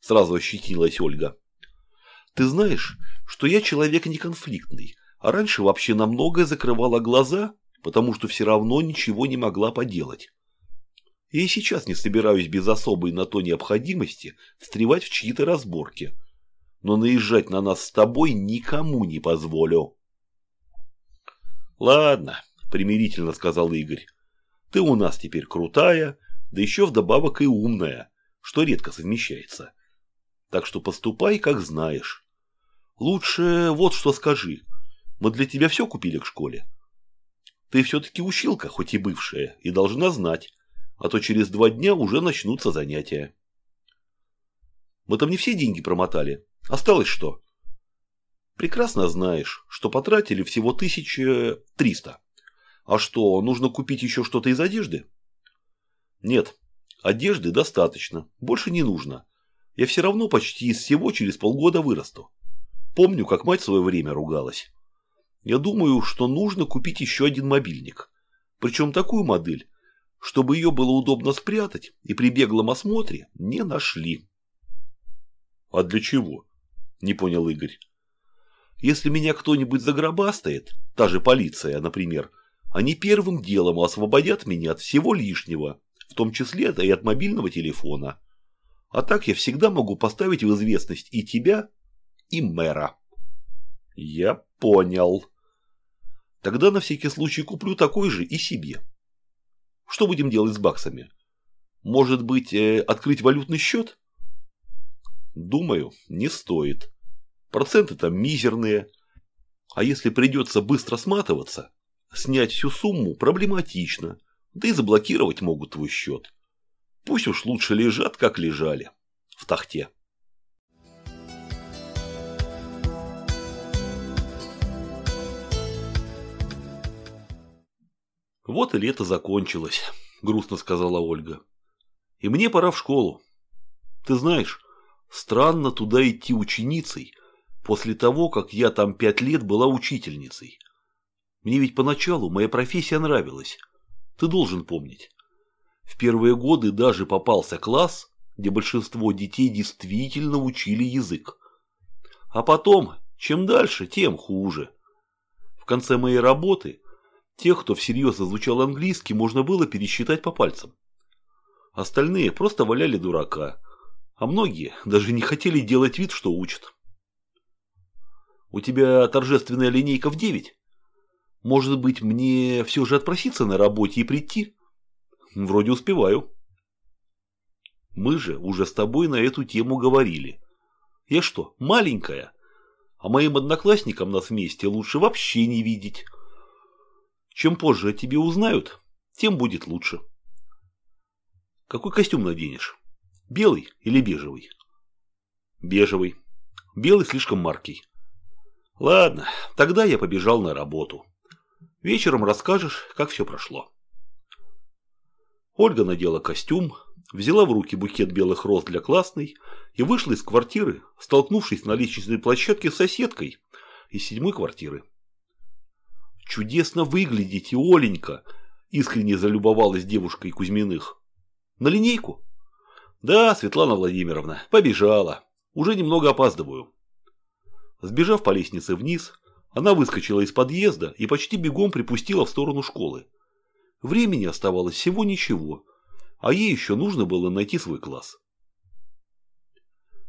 Сразу ощетилась Ольга. Ты знаешь, что я человек неконфликтный, а раньше вообще на многое закрывала глаза, потому что все равно ничего не могла поделать. Я и сейчас не собираюсь без особой на то необходимости встревать в чьи-то разборки. Но наезжать на нас с тобой никому не позволю. Ладно, примирительно сказал Игорь. Ты у нас теперь крутая, да еще вдобавок и умная, что редко совмещается. Так что поступай, как знаешь. Лучше вот что скажи. Мы для тебя все купили к школе. Ты все-таки училка, хоть и бывшая, и должна знать, а то через два дня уже начнутся занятия. Мы там не все деньги промотали. Осталось что? Прекрасно знаешь, что потратили всего тысяча триста. А что, нужно купить еще что-то из одежды? Нет, одежды достаточно, больше не нужно. Я все равно почти из всего через полгода вырасту. Помню, как мать в свое время ругалась. Я думаю, что нужно купить еще один мобильник. Причем такую модель, чтобы ее было удобно спрятать и при беглом осмотре не нашли. А для чего? Не понял Игорь. Если меня кто-нибудь загробастает, та же полиция, например, они первым делом освободят меня от всего лишнего, в том числе и от мобильного телефона. А так я всегда могу поставить в известность и тебя, и мэра. Я понял. Тогда на всякий случай куплю такой же и себе. Что будем делать с баксами? Может быть, э, открыть валютный счет? Думаю, не стоит. Проценты там мизерные. А если придется быстро сматываться, Снять всю сумму проблематично, да и заблокировать могут твой счет. Пусть уж лучше лежат, как лежали, в тахте. Вот и лето закончилось, грустно сказала Ольга. И мне пора в школу. Ты знаешь, странно туда идти ученицей после того, как я там пять лет была учительницей. Мне ведь поначалу моя профессия нравилась. Ты должен помнить. В первые годы даже попался класс, где большинство детей действительно учили язык. А потом, чем дальше, тем хуже. В конце моей работы тех, кто всерьез изучал английский, можно было пересчитать по пальцам. Остальные просто валяли дурака, а многие даже не хотели делать вид, что учат. У тебя торжественная линейка в девять? Может быть, мне все же отпроситься на работе и прийти? Вроде успеваю. Мы же уже с тобой на эту тему говорили. Я что, маленькая? А моим одноклассникам нас вместе лучше вообще не видеть. Чем позже о тебе узнают, тем будет лучше. Какой костюм наденешь? Белый или бежевый? Бежевый. Белый слишком маркий. Ладно, тогда я побежал на работу. Вечером расскажешь, как все прошло. Ольга надела костюм, взяла в руки букет белых роз для классной и вышла из квартиры, столкнувшись на лестничной площадке с соседкой из седьмой квартиры. «Чудесно выглядите, Оленька!» – искренне залюбовалась девушкой Кузьминых. «На линейку?» «Да, Светлана Владимировна, побежала. Уже немного опаздываю». Сбежав по лестнице вниз, она выскочила из подъезда и почти бегом припустила в сторону школы. Времени оставалось всего ничего, а ей еще нужно было найти свой класс.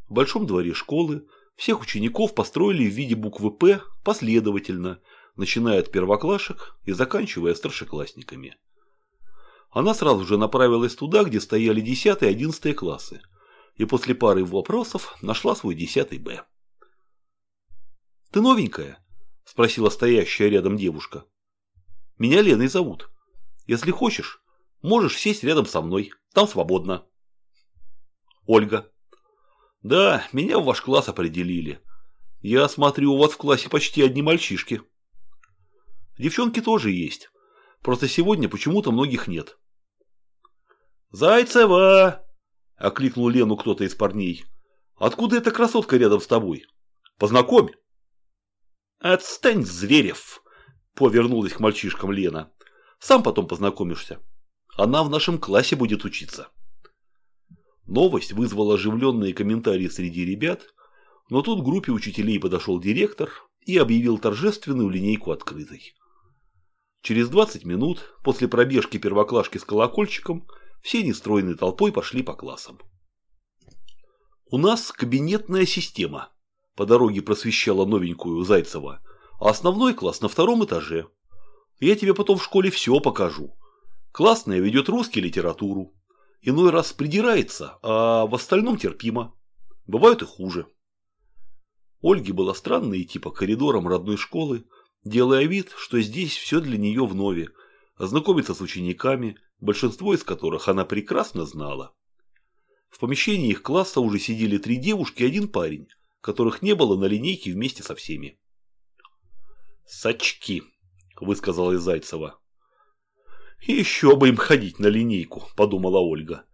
В большом дворе школы всех учеников построили в виде буквы «П» последовательно, начиная от первоклашек и заканчивая старшеклассниками. Она сразу же направилась туда, где стояли 10 и 11 классы, и после пары вопросов нашла свой 10 Б. «Ты новенькая?» – спросила стоящая рядом девушка. «Меня Леной зовут. Если хочешь, можешь сесть рядом со мной, там свободно». «Ольга». «Да, меня в ваш класс определили. Я смотрю, у вас в классе почти одни мальчишки». «Девчонки тоже есть. Просто сегодня почему-то многих нет. «Зайцева!» – окликнул Лену кто-то из парней. «Откуда эта красотка рядом с тобой? Познакомь!» «Отстань, Зверев!» – повернулась к мальчишкам Лена. «Сам потом познакомишься. Она в нашем классе будет учиться». Новость вызвала оживленные комментарии среди ребят, но тут к группе учителей подошел директор и объявил торжественную линейку открытой. Через 20 минут после пробежки первоклашки с колокольчиком – все нестройной толпой пошли по классам. «У нас кабинетная система», – по дороге просвещала новенькую Зайцева, «а основной класс на втором этаже. Я тебе потом в школе все покажу. Классная ведет русский литературу. Иной раз придирается, а в остальном терпимо. Бывают и хуже». Ольге было странно идти по коридорам родной школы, делая вид, что здесь все для нее вновь, ознакомиться с учениками, большинство из которых она прекрасно знала. В помещении их класса уже сидели три девушки и один парень, которых не было на линейке вместе со всеми. «Сачки», – высказала Зайцева. «Еще бы им ходить на линейку», – подумала Ольга.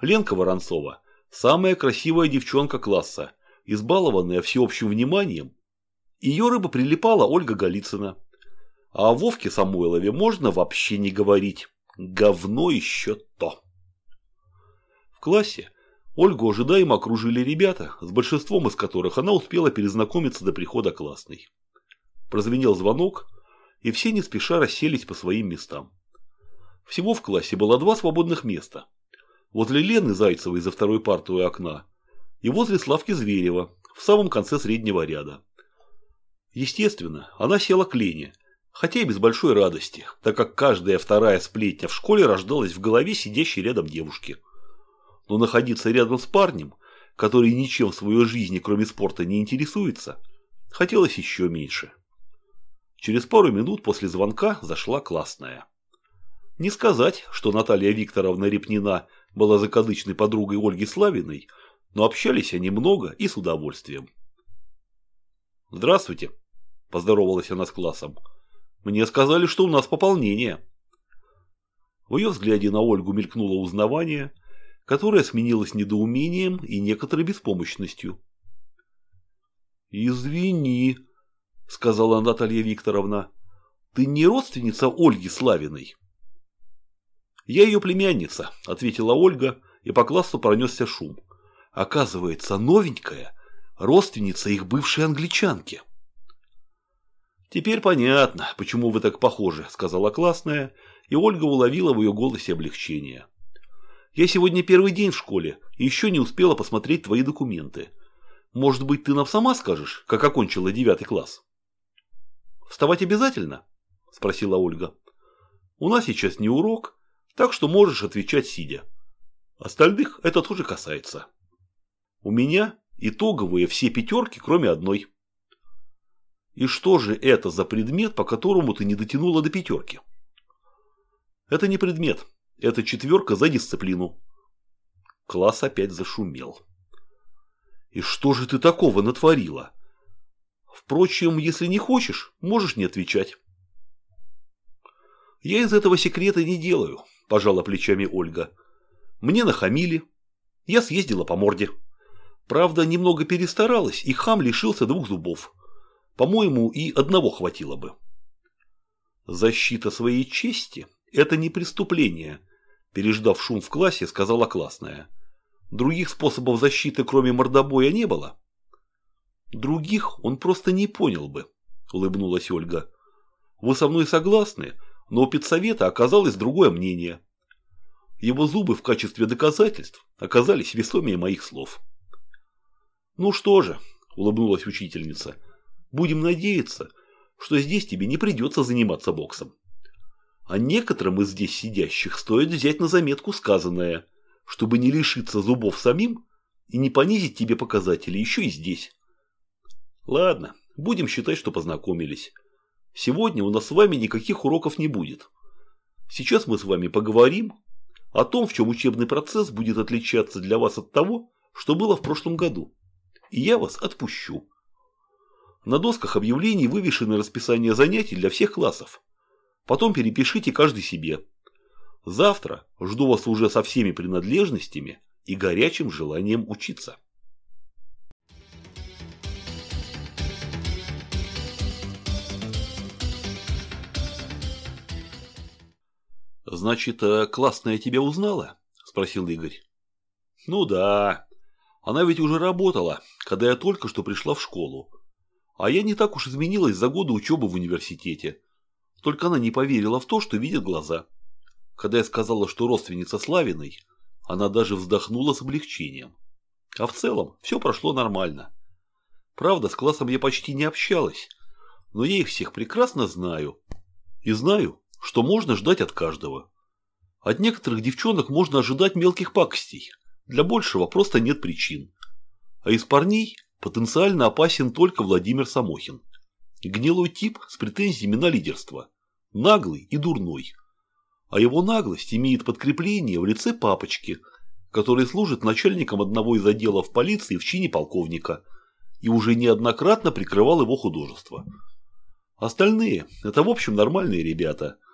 Ленка Воронцова – самая красивая девчонка класса, избалованная всеобщим вниманием. Ее рыба прилипала Ольга Голицына. А о Вовке Самойлове можно вообще не говорить. Говно еще то. В классе Ольгу ожидаемо окружили ребята, с большинством из которых она успела перезнакомиться до прихода классной. Прозвенел звонок, и все не спеша расселись по своим местам. Всего в классе было два свободных места. Возле Лены Зайцевой за второй партой у окна и возле Славки Зверева в самом конце среднего ряда. Естественно, она села к Лене, Хотя и без большой радости, так как каждая вторая сплетня в школе рождалась в голове сидящей рядом девушки. Но находиться рядом с парнем, который ничем в своей жизни, кроме спорта, не интересуется, хотелось еще меньше. Через пару минут после звонка зашла классная. Не сказать, что Наталья Викторовна Репнина была закадычной подругой Ольги Славиной, но общались они много и с удовольствием. «Здравствуйте», – поздоровалась она с классом. Мне сказали, что у нас пополнение. В ее взгляде на Ольгу мелькнуло узнавание, которое сменилось недоумением и некоторой беспомощностью. «Извини», — сказала Наталья Викторовна, — «ты не родственница Ольги Славиной?» «Я ее племянница», — ответила Ольга, и по классу пронесся шум. «Оказывается, новенькая, родственница их бывшей англичанки». «Теперь понятно, почему вы так похожи», – сказала классная, и Ольга уловила в ее голосе облегчение. «Я сегодня первый день в школе и еще не успела посмотреть твои документы. Может быть, ты нам сама скажешь, как окончила девятый класс?» «Вставать обязательно?» – спросила Ольга. «У нас сейчас не урок, так что можешь отвечать сидя. Остальных это тоже касается. У меня итоговые все пятерки, кроме одной». И что же это за предмет, по которому ты не дотянула до пятерки? Это не предмет. Это четверка за дисциплину. Класс опять зашумел. И что же ты такого натворила? Впрочем, если не хочешь, можешь не отвечать. Я из этого секрета не делаю, пожала плечами Ольга. Мне нахамили. Я съездила по морде. Правда, немного перестаралась, и хам лишился двух зубов. По-моему, и одного хватило бы. Защита своей чести – это не преступление, переждав шум в классе, сказала классная. Других способов защиты, кроме мордобоя, не было. Других он просто не понял бы, улыбнулась Ольга. Вы со мной согласны, но у педсовета оказалось другое мнение. Его зубы в качестве доказательств оказались весомее моих слов. Ну что же, улыбнулась учительница – Будем надеяться, что здесь тебе не придется заниматься боксом. А некоторым из здесь сидящих стоит взять на заметку сказанное, чтобы не лишиться зубов самим и не понизить тебе показатели еще и здесь. Ладно, будем считать, что познакомились. Сегодня у нас с вами никаких уроков не будет. Сейчас мы с вами поговорим о том, в чем учебный процесс будет отличаться для вас от того, что было в прошлом году. И я вас отпущу. На досках объявлений вывешено расписание занятий для всех классов. Потом перепишите каждый себе. Завтра жду вас уже со всеми принадлежностями и горячим желанием учиться. «Значит, э, классная тебя узнала?» – спросил Игорь. «Ну да. Она ведь уже работала, когда я только что пришла в школу. А я не так уж изменилась за годы учебы в университете. Только она не поверила в то, что видит глаза. Когда я сказала, что родственница Славиной, она даже вздохнула с облегчением. А в целом все прошло нормально. Правда, с классом я почти не общалась, но я их всех прекрасно знаю. И знаю, что можно ждать от каждого. От некоторых девчонок можно ожидать мелких пакостей. Для большего просто нет причин. А из парней потенциально опасен только Владимир Самохин. Гнилой тип с претензиями на лидерство. Наглый и дурной. А его наглость имеет подкрепление в лице папочки, который служит начальником одного из отделов полиции в чине полковника и уже неоднократно прикрывал его художество. Остальные – это в общем нормальные ребята –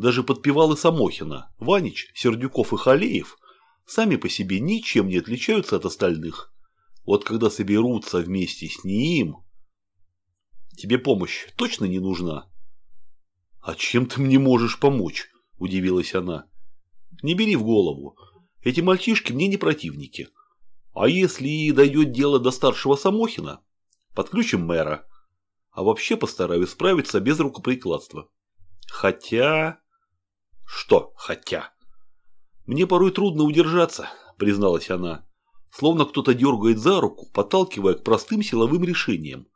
даже подпевалы Самохина, Ванич, Сердюков и Халеев сами по себе ничем не отличаются от остальных. Вот когда соберутся вместе с ним... Тебе помощь точно не нужна? А чем ты мне можешь помочь? Удивилась она. Не бери в голову. Эти мальчишки мне не противники. А если дойдет дело до старшего Самохина, подключим мэра. А вообще постараюсь справиться без рукоприкладства. Хотя... Что «хотя»? Мне порой трудно удержаться, призналась она. Словно кто-то дергает за руку, подталкивая к простым силовым решениям.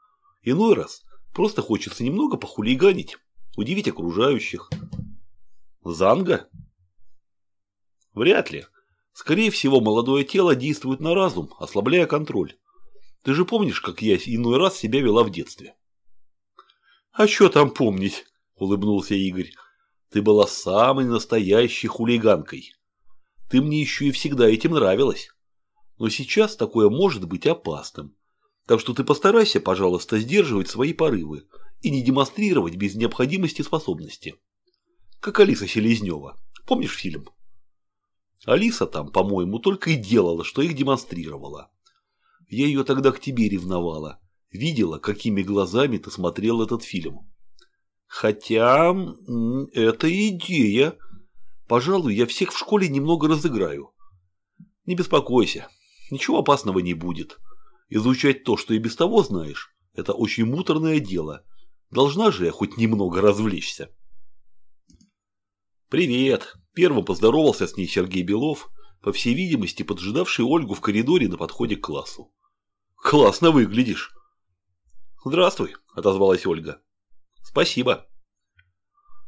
Иной раз просто хочется немного похулиганить, удивить окружающих. Занга? Вряд ли. Скорее всего, молодое тело действует на разум, ослабляя контроль. Ты же помнишь, как я иной раз себя вела в детстве? А что там помнить? Улыбнулся Игорь. Ты была самой настоящей хулиганкой. Ты мне еще и всегда этим нравилась. Но сейчас такое может быть опасным. Так что ты постарайся, пожалуйста, сдерживать свои порывы и не демонстрировать без необходимости способности. Как Алиса Селезнева. Помнишь фильм? Алиса там, по-моему, только и делала, что их демонстрировала. Я ее тогда к тебе ревновала. Видела, какими глазами ты смотрел этот фильм. Хотя, это идея. Пожалуй, я всех в школе немного разыграю. Не беспокойся, ничего опасного не будет. Изучать то, что и без того знаешь, это очень муторное дело. Должна же я хоть немного развлечься. «Привет!» – первым поздоровался с ней Сергей Белов, по всей видимости, поджидавший Ольгу в коридоре на подходе к классу. «Классно выглядишь!» «Здравствуй!» – отозвалась Ольга. Спасибо.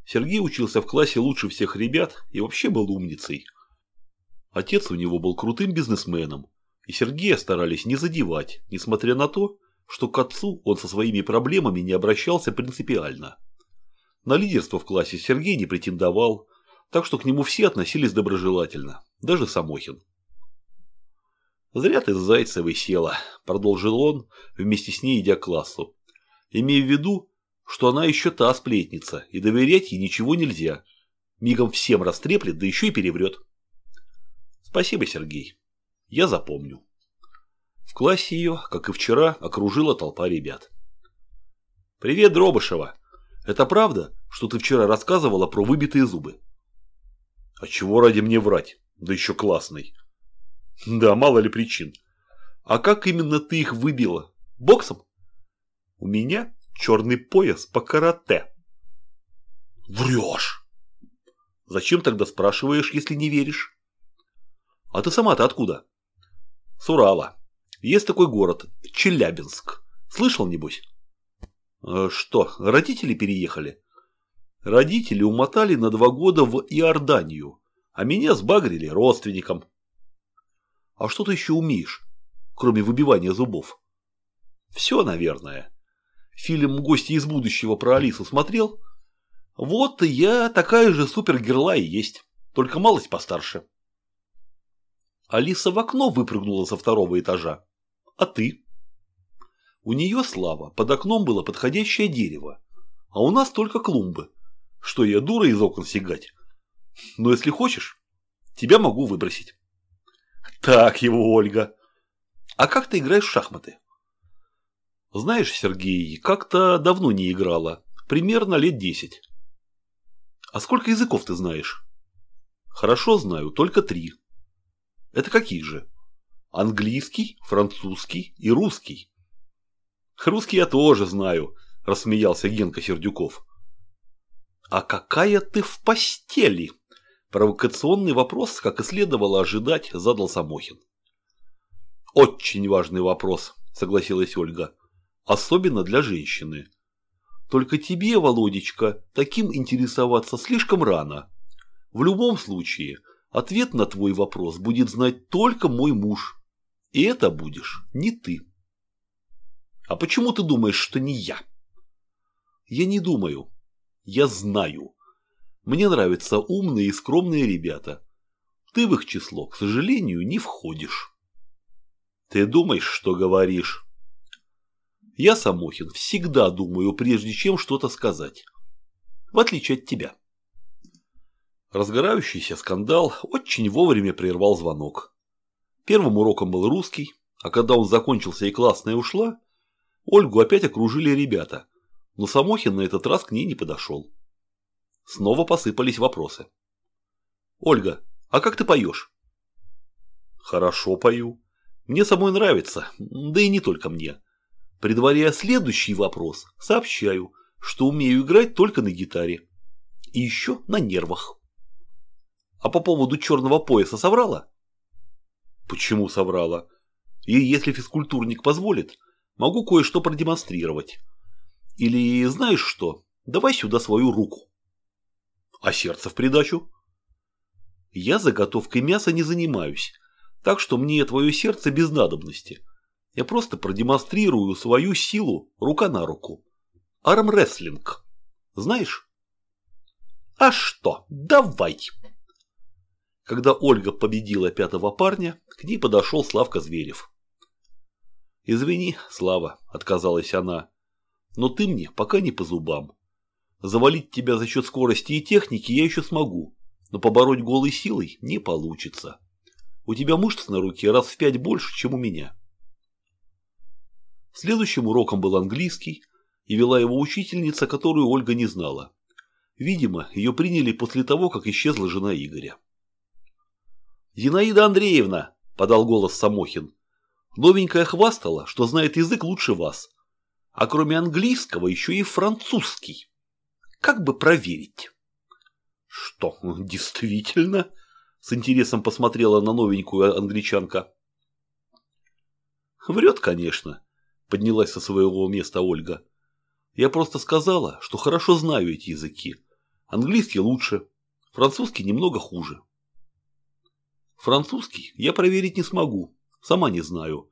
Сергей учился в классе лучше всех ребят и вообще был умницей. Отец у него был крутым бизнесменом, и Сергея старались не задевать, несмотря на то, что к отцу он со своими проблемами не обращался принципиально. На лидерство в классе Сергей не претендовал, так что к нему все относились доброжелательно, даже Самохин. «Зря ты с Зайцевой села», – продолжил он, вместе с ней идя к классу, имея в виду, что она еще та сплетница, и доверять ей ничего нельзя. Мигом всем растреплет, да еще и переврет. Спасибо, Сергей. Я запомню. В классе ее, как и вчера, окружила толпа ребят. «Привет, Дробышева. Это правда, что ты вчера рассказывала про выбитые зубы?» «А чего ради мне врать? Да еще классный». «Да, мало ли причин. А как именно ты их выбила? Боксом?» «У меня черный пояс по карате. Врешь. Зачем тогда спрашиваешь, если не веришь? А ты сама-то откуда? С Урала. Есть такой город, Челябинск. Слышал, небось? Э, что, родители переехали? Родители умотали на два года в Иорданию, а меня сбагрили родственникам. А что ты еще умеешь, кроме выбивания зубов? Все, наверное. Фильм «Гости из будущего» про Алису смотрел? Вот я такая же супергерла и есть, только малость постарше. Алиса в окно выпрыгнула со второго этажа. А ты? У нее, Слава, под окном было подходящее дерево, а у нас только клумбы. Что я дура из окон сигать? Но если хочешь, тебя могу выбросить. Так его, Ольга. А как ты играешь в шахматы? Знаешь, Сергей, как-то давно не играла. Примерно лет десять. А сколько языков ты знаешь? Хорошо знаю, только три. Это какие же? Английский, французский и русский. Русский я тоже знаю, рассмеялся Генка Сердюков. А какая ты в постели? Провокационный вопрос, как и следовало ожидать, задал Самохин. Очень важный вопрос, согласилась Ольга. Особенно для женщины. Только тебе, Володечка, таким интересоваться слишком рано. В любом случае, ответ на твой вопрос будет знать только мой муж. И это будешь не ты. А почему ты думаешь, что не я? Я не думаю. Я знаю. Мне нравятся умные и скромные ребята. Ты в их число, к сожалению, не входишь. Ты думаешь, что говоришь? Я, Самохин, всегда думаю, прежде чем что-то сказать. В отличие от тебя. Разгорающийся скандал очень вовремя прервал звонок. Первым уроком был русский, а когда он закончился и классная ушла, Ольгу опять окружили ребята, но Самохин на этот раз к ней не подошел. Снова посыпались вопросы. «Ольга, а как ты поешь?» «Хорошо пою. Мне самой нравится, да и не только мне. Предваряя следующий вопрос, сообщаю, что умею играть только на гитаре. И еще на нервах. А по поводу черного пояса соврала? Почему соврала? И если физкультурник позволит, могу кое-что продемонстрировать. Или знаешь что, давай сюда свою руку. А сердце в придачу? Я заготовкой мяса не занимаюсь, так что мне твое сердце без надобности. Я просто продемонстрирую свою силу рука на руку. Армрестлинг. Знаешь? А что, давай. Когда Ольга победила пятого парня, к ней подошел Славка Зверев. «Извини, Слава», — отказалась она, — «но ты мне пока не по зубам. Завалить тебя за счет скорости и техники я еще смогу, но побороть голой силой не получится. У тебя мышц на руке раз в пять больше, чем у меня». Следующим уроком был английский, и вела его учительница, которую Ольга не знала. Видимо, ее приняли после того, как исчезла жена Игоря. «Зинаида Андреевна!» – подал голос Самохин. «Новенькая хвастала, что знает язык лучше вас. А кроме английского еще и французский. Как бы проверить?» «Что, действительно?» – с интересом посмотрела на новенькую англичанка. «Врет, конечно», Поднялась со своего места Ольга. Я просто сказала, что хорошо знаю эти языки. Английский лучше, французский немного хуже. Французский я проверить не смогу, сама не знаю.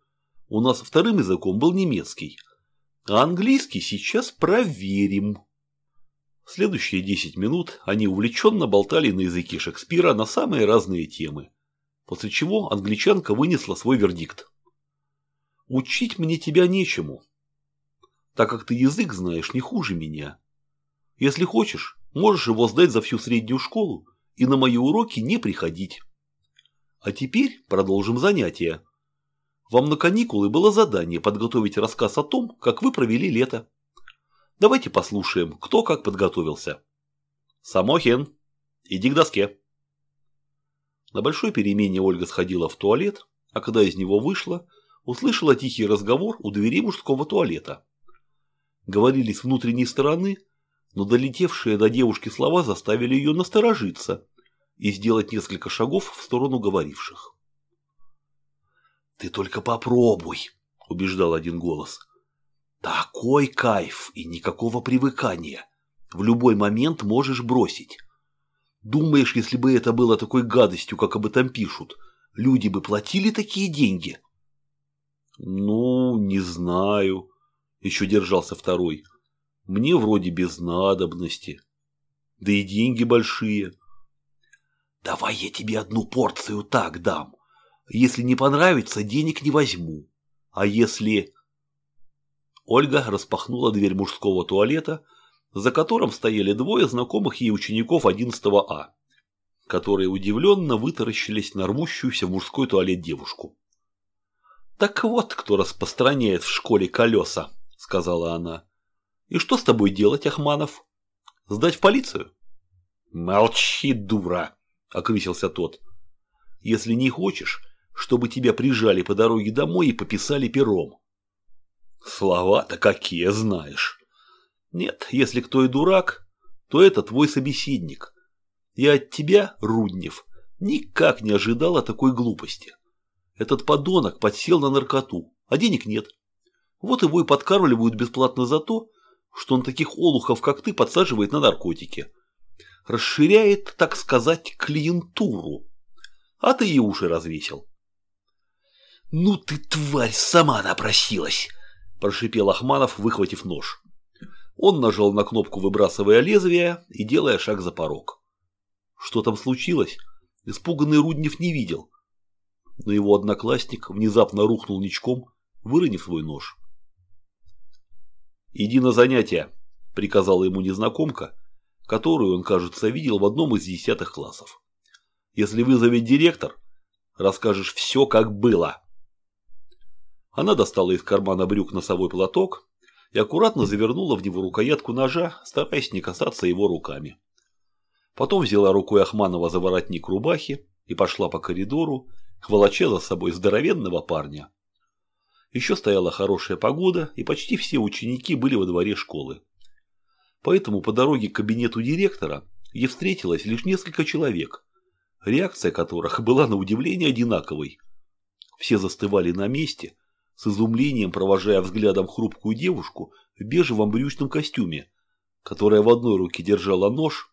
У нас вторым языком был немецкий. А английский сейчас проверим. Следующие 10 минут они увлеченно болтали на языке Шекспира на самые разные темы. После чего англичанка вынесла свой вердикт. Учить мне тебя нечему, так как ты язык знаешь не хуже меня. Если хочешь, можешь его сдать за всю среднюю школу и на мои уроки не приходить. А теперь продолжим занятия. Вам на каникулы было задание подготовить рассказ о том, как вы провели лето. Давайте послушаем, кто как подготовился. Самохин, иди к доске. На большой перемене Ольга сходила в туалет, а когда из него вышла, услышала тихий разговор у двери мужского туалета. Говорили с внутренней стороны, но долетевшие до девушки слова заставили ее насторожиться и сделать несколько шагов в сторону говоривших. «Ты только попробуй», – убеждал один голос. «Такой кайф и никакого привыкания. в любой момент можешь бросить. Думаешь, если бы это было такой гадостью, как об этом пишут, люди бы платили такие деньги? Ну, не знаю, еще держался второй. Мне вроде без надобности. Да и деньги большие. Давай я тебе одну порцию так дам. Если не понравится, денег не возьму. А если... Ольга распахнула дверь мужского туалета, за которым стояли двое знакомых ей учеников 11 А, которые удивленно вытаращились на рвущуюся в мужской туалет девушку. «Так вот, кто распространяет в школе колеса», — сказала она. «И что с тобой делать, Ахманов? Сдать в полицию?» «Молчи, дура!» — окрысился тот. «Если не хочешь, чтобы тебя прижали по дороге домой и пописали пером». «Слова-то какие знаешь!» «Нет, если кто и дурак, то это твой собеседник. Я от тебя, Руднев, никак не ожидала такой глупости. Этот подонок подсел на наркоту, а денег нет. Вот его и подкармливают бесплатно за то, что он таких олухов, как ты, подсаживает на наркотики. Расширяет, так сказать, клиентуру. А ты и уши развесил. «Ну ты, тварь, сама напросилась!» – прошипел Ахманов, выхватив нож. Он нажал на кнопку, выбрасывая лезвие и делая шаг за порог. Что там случилось, испуганный Руднев не видел. Но его одноклассник внезапно рухнул ничком, выронив свой нож. «Иди на занятия», – приказала ему незнакомка, которую он, кажется, видел в одном из десятых классов. «Если вызовет директор, расскажешь все, как было». Она достала из кармана брюк носовой платок и аккуратно завернула в него рукоятку ножа, стараясь не касаться его руками. Потом взяла рукой Ахманова за воротник рубахи и пошла по коридору, волоча за собой здоровенного парня. Еще стояла хорошая погода, и почти все ученики были во дворе школы. Поэтому по дороге к кабинету директора ей встретилось лишь несколько человек, реакция которых была на удивление одинаковой. Все застывали на месте, с изумлением провожая взглядом хрупкую девушку в бежевом брючном костюме, которая в одной руке держала нож,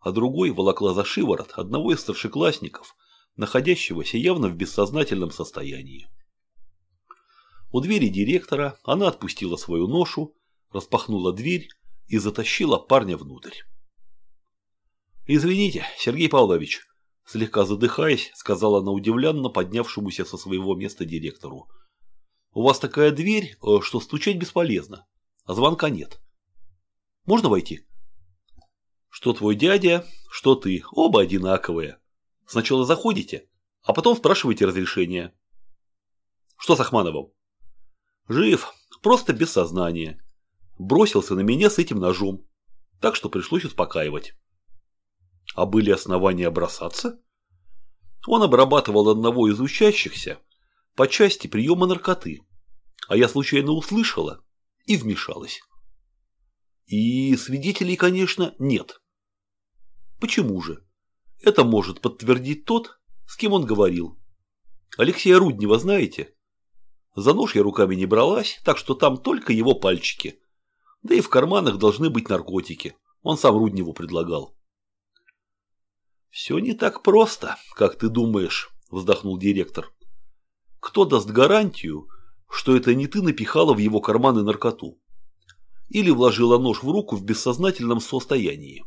а другой волокла за шиворот одного из старшеклассников, находящегося явно в бессознательном состоянии. У двери директора она отпустила свою ношу, распахнула дверь и затащила парня внутрь. «Извините, Сергей Павлович», – слегка задыхаясь, сказала она удивленно поднявшемуся со своего места директору. «У вас такая дверь, э, что стучать бесполезно, а звонка нет. Можно войти?» «Что твой дядя, что ты, оба одинаковые. Сначала заходите, а потом спрашиваете разрешение». «Что с Ахмановым?» Жив, просто без сознания. Бросился на меня с этим ножом. Так что пришлось успокаивать. А были основания бросаться? Он обрабатывал одного из учащихся по части приема наркоты. А я случайно услышала и вмешалась. И свидетелей, конечно, нет. Почему же? Это может подтвердить тот, с кем он говорил. Алексея Руднева знаете? За нож я руками не бралась, так что там только его пальчики. Да и в карманах должны быть наркотики. Он сам Рудневу предлагал. «Все не так просто, как ты думаешь», – вздохнул директор. «Кто даст гарантию, что это не ты напихала в его карманы наркоту? Или вложила нож в руку в бессознательном состоянии?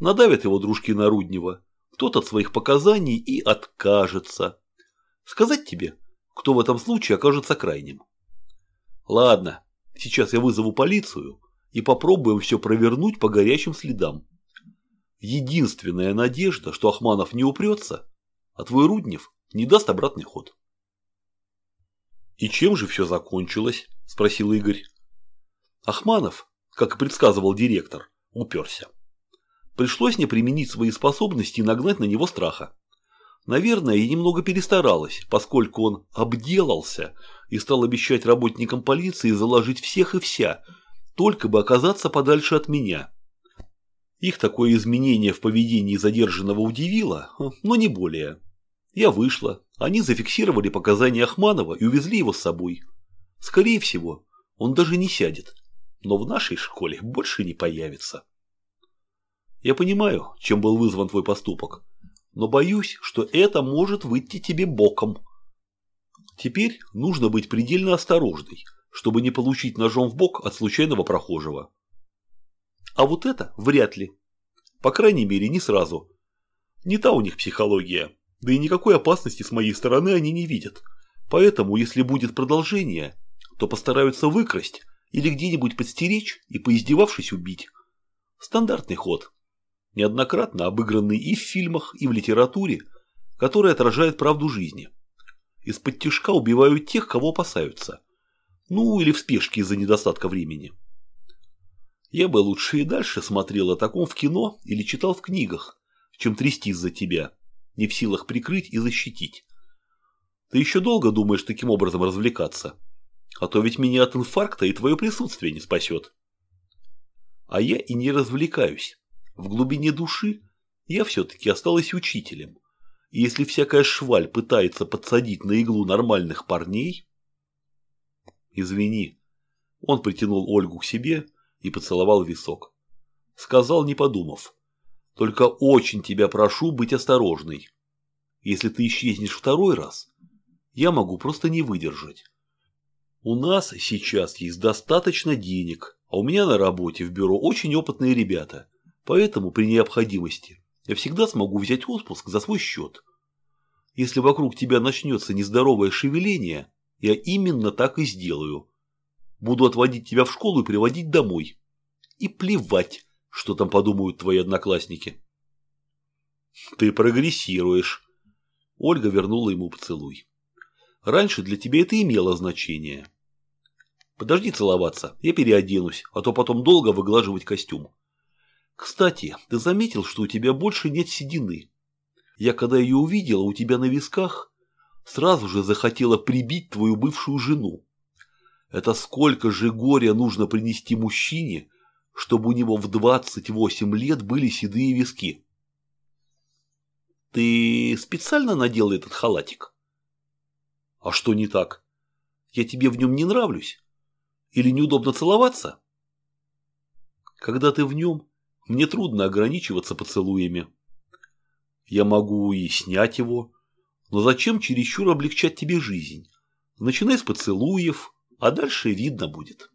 Надавят его дружки на Руднева, тот от своих показаний и откажется. Сказать тебе, кто в этом случае окажется крайним. Ладно, сейчас я вызову полицию и попробуем все провернуть по горячим следам. Единственная надежда, что Ахманов не упрется, а твой Руднев не даст обратный ход. «И чем же все закончилось?» – спросил Игорь. Ахманов, как и предсказывал директор, уперся. Пришлось не применить свои способности и нагнать на него страха. Наверное, я немного перестаралась, поскольку он обделался и стал обещать работникам полиции заложить всех и вся, только бы оказаться подальше от меня. Их такое изменение в поведении задержанного удивило, но не более. Я вышла, они зафиксировали показания Ахманова и увезли его с собой. Скорее всего, он даже не сядет, но в нашей школе больше не появится. Я понимаю, чем был вызван твой поступок, но боюсь, что это может выйти тебе боком. Теперь нужно быть предельно осторожной, чтобы не получить ножом в бок от случайного прохожего. А вот это вряд ли. По крайней мере, не сразу. Не та у них психология, да и никакой опасности с моей стороны они не видят. Поэтому, если будет продолжение, то постараются выкрасть или где-нибудь подстеречь и, поиздевавшись, убить. Стандартный ход. Неоднократно обыгранный и в фильмах, и в литературе, который отражает правду жизни. Из-под тяжка убивают тех, кого опасаются. Ну, или в спешке из-за недостатка времени. Я бы лучше и дальше смотрел о таком в кино или читал в книгах, чем трястись за тебя, не в силах прикрыть и защитить. Ты еще долго думаешь таким образом развлекаться? А то ведь меня от инфаркта и твое присутствие не спасет. А я и не развлекаюсь. В глубине души я все-таки осталась учителем. И если всякая шваль пытается подсадить на иглу нормальных парней... Извини. Он притянул Ольгу к себе и поцеловал висок. Сказал, не подумав. Только очень тебя прошу быть осторожной. Если ты исчезнешь второй раз, я могу просто не выдержать. У нас сейчас есть достаточно денег, а у меня на работе в бюро очень опытные ребята. Поэтому при необходимости я всегда смогу взять отпуск за свой счет. Если вокруг тебя начнется нездоровое шевеление, я именно так и сделаю. Буду отводить тебя в школу и приводить домой. И плевать, что там подумают твои одноклассники. Ты прогрессируешь. Ольга вернула ему поцелуй. Раньше для тебя это имело значение. Подожди целоваться, я переоденусь, а то потом долго выглаживать костюм. Кстати, ты заметил, что у тебя больше нет седины? Я когда ее увидела у тебя на висках, сразу же захотела прибить твою бывшую жену. Это сколько же горя нужно принести мужчине, чтобы у него в 28 лет были седые виски? Ты специально надел этот халатик? А что не так? Я тебе в нем не нравлюсь? Или неудобно целоваться? Когда ты в нем, мне трудно ограничиваться поцелуями. Я могу и снять его, но зачем чересчур облегчать тебе жизнь? Начинай с поцелуев, а дальше видно будет.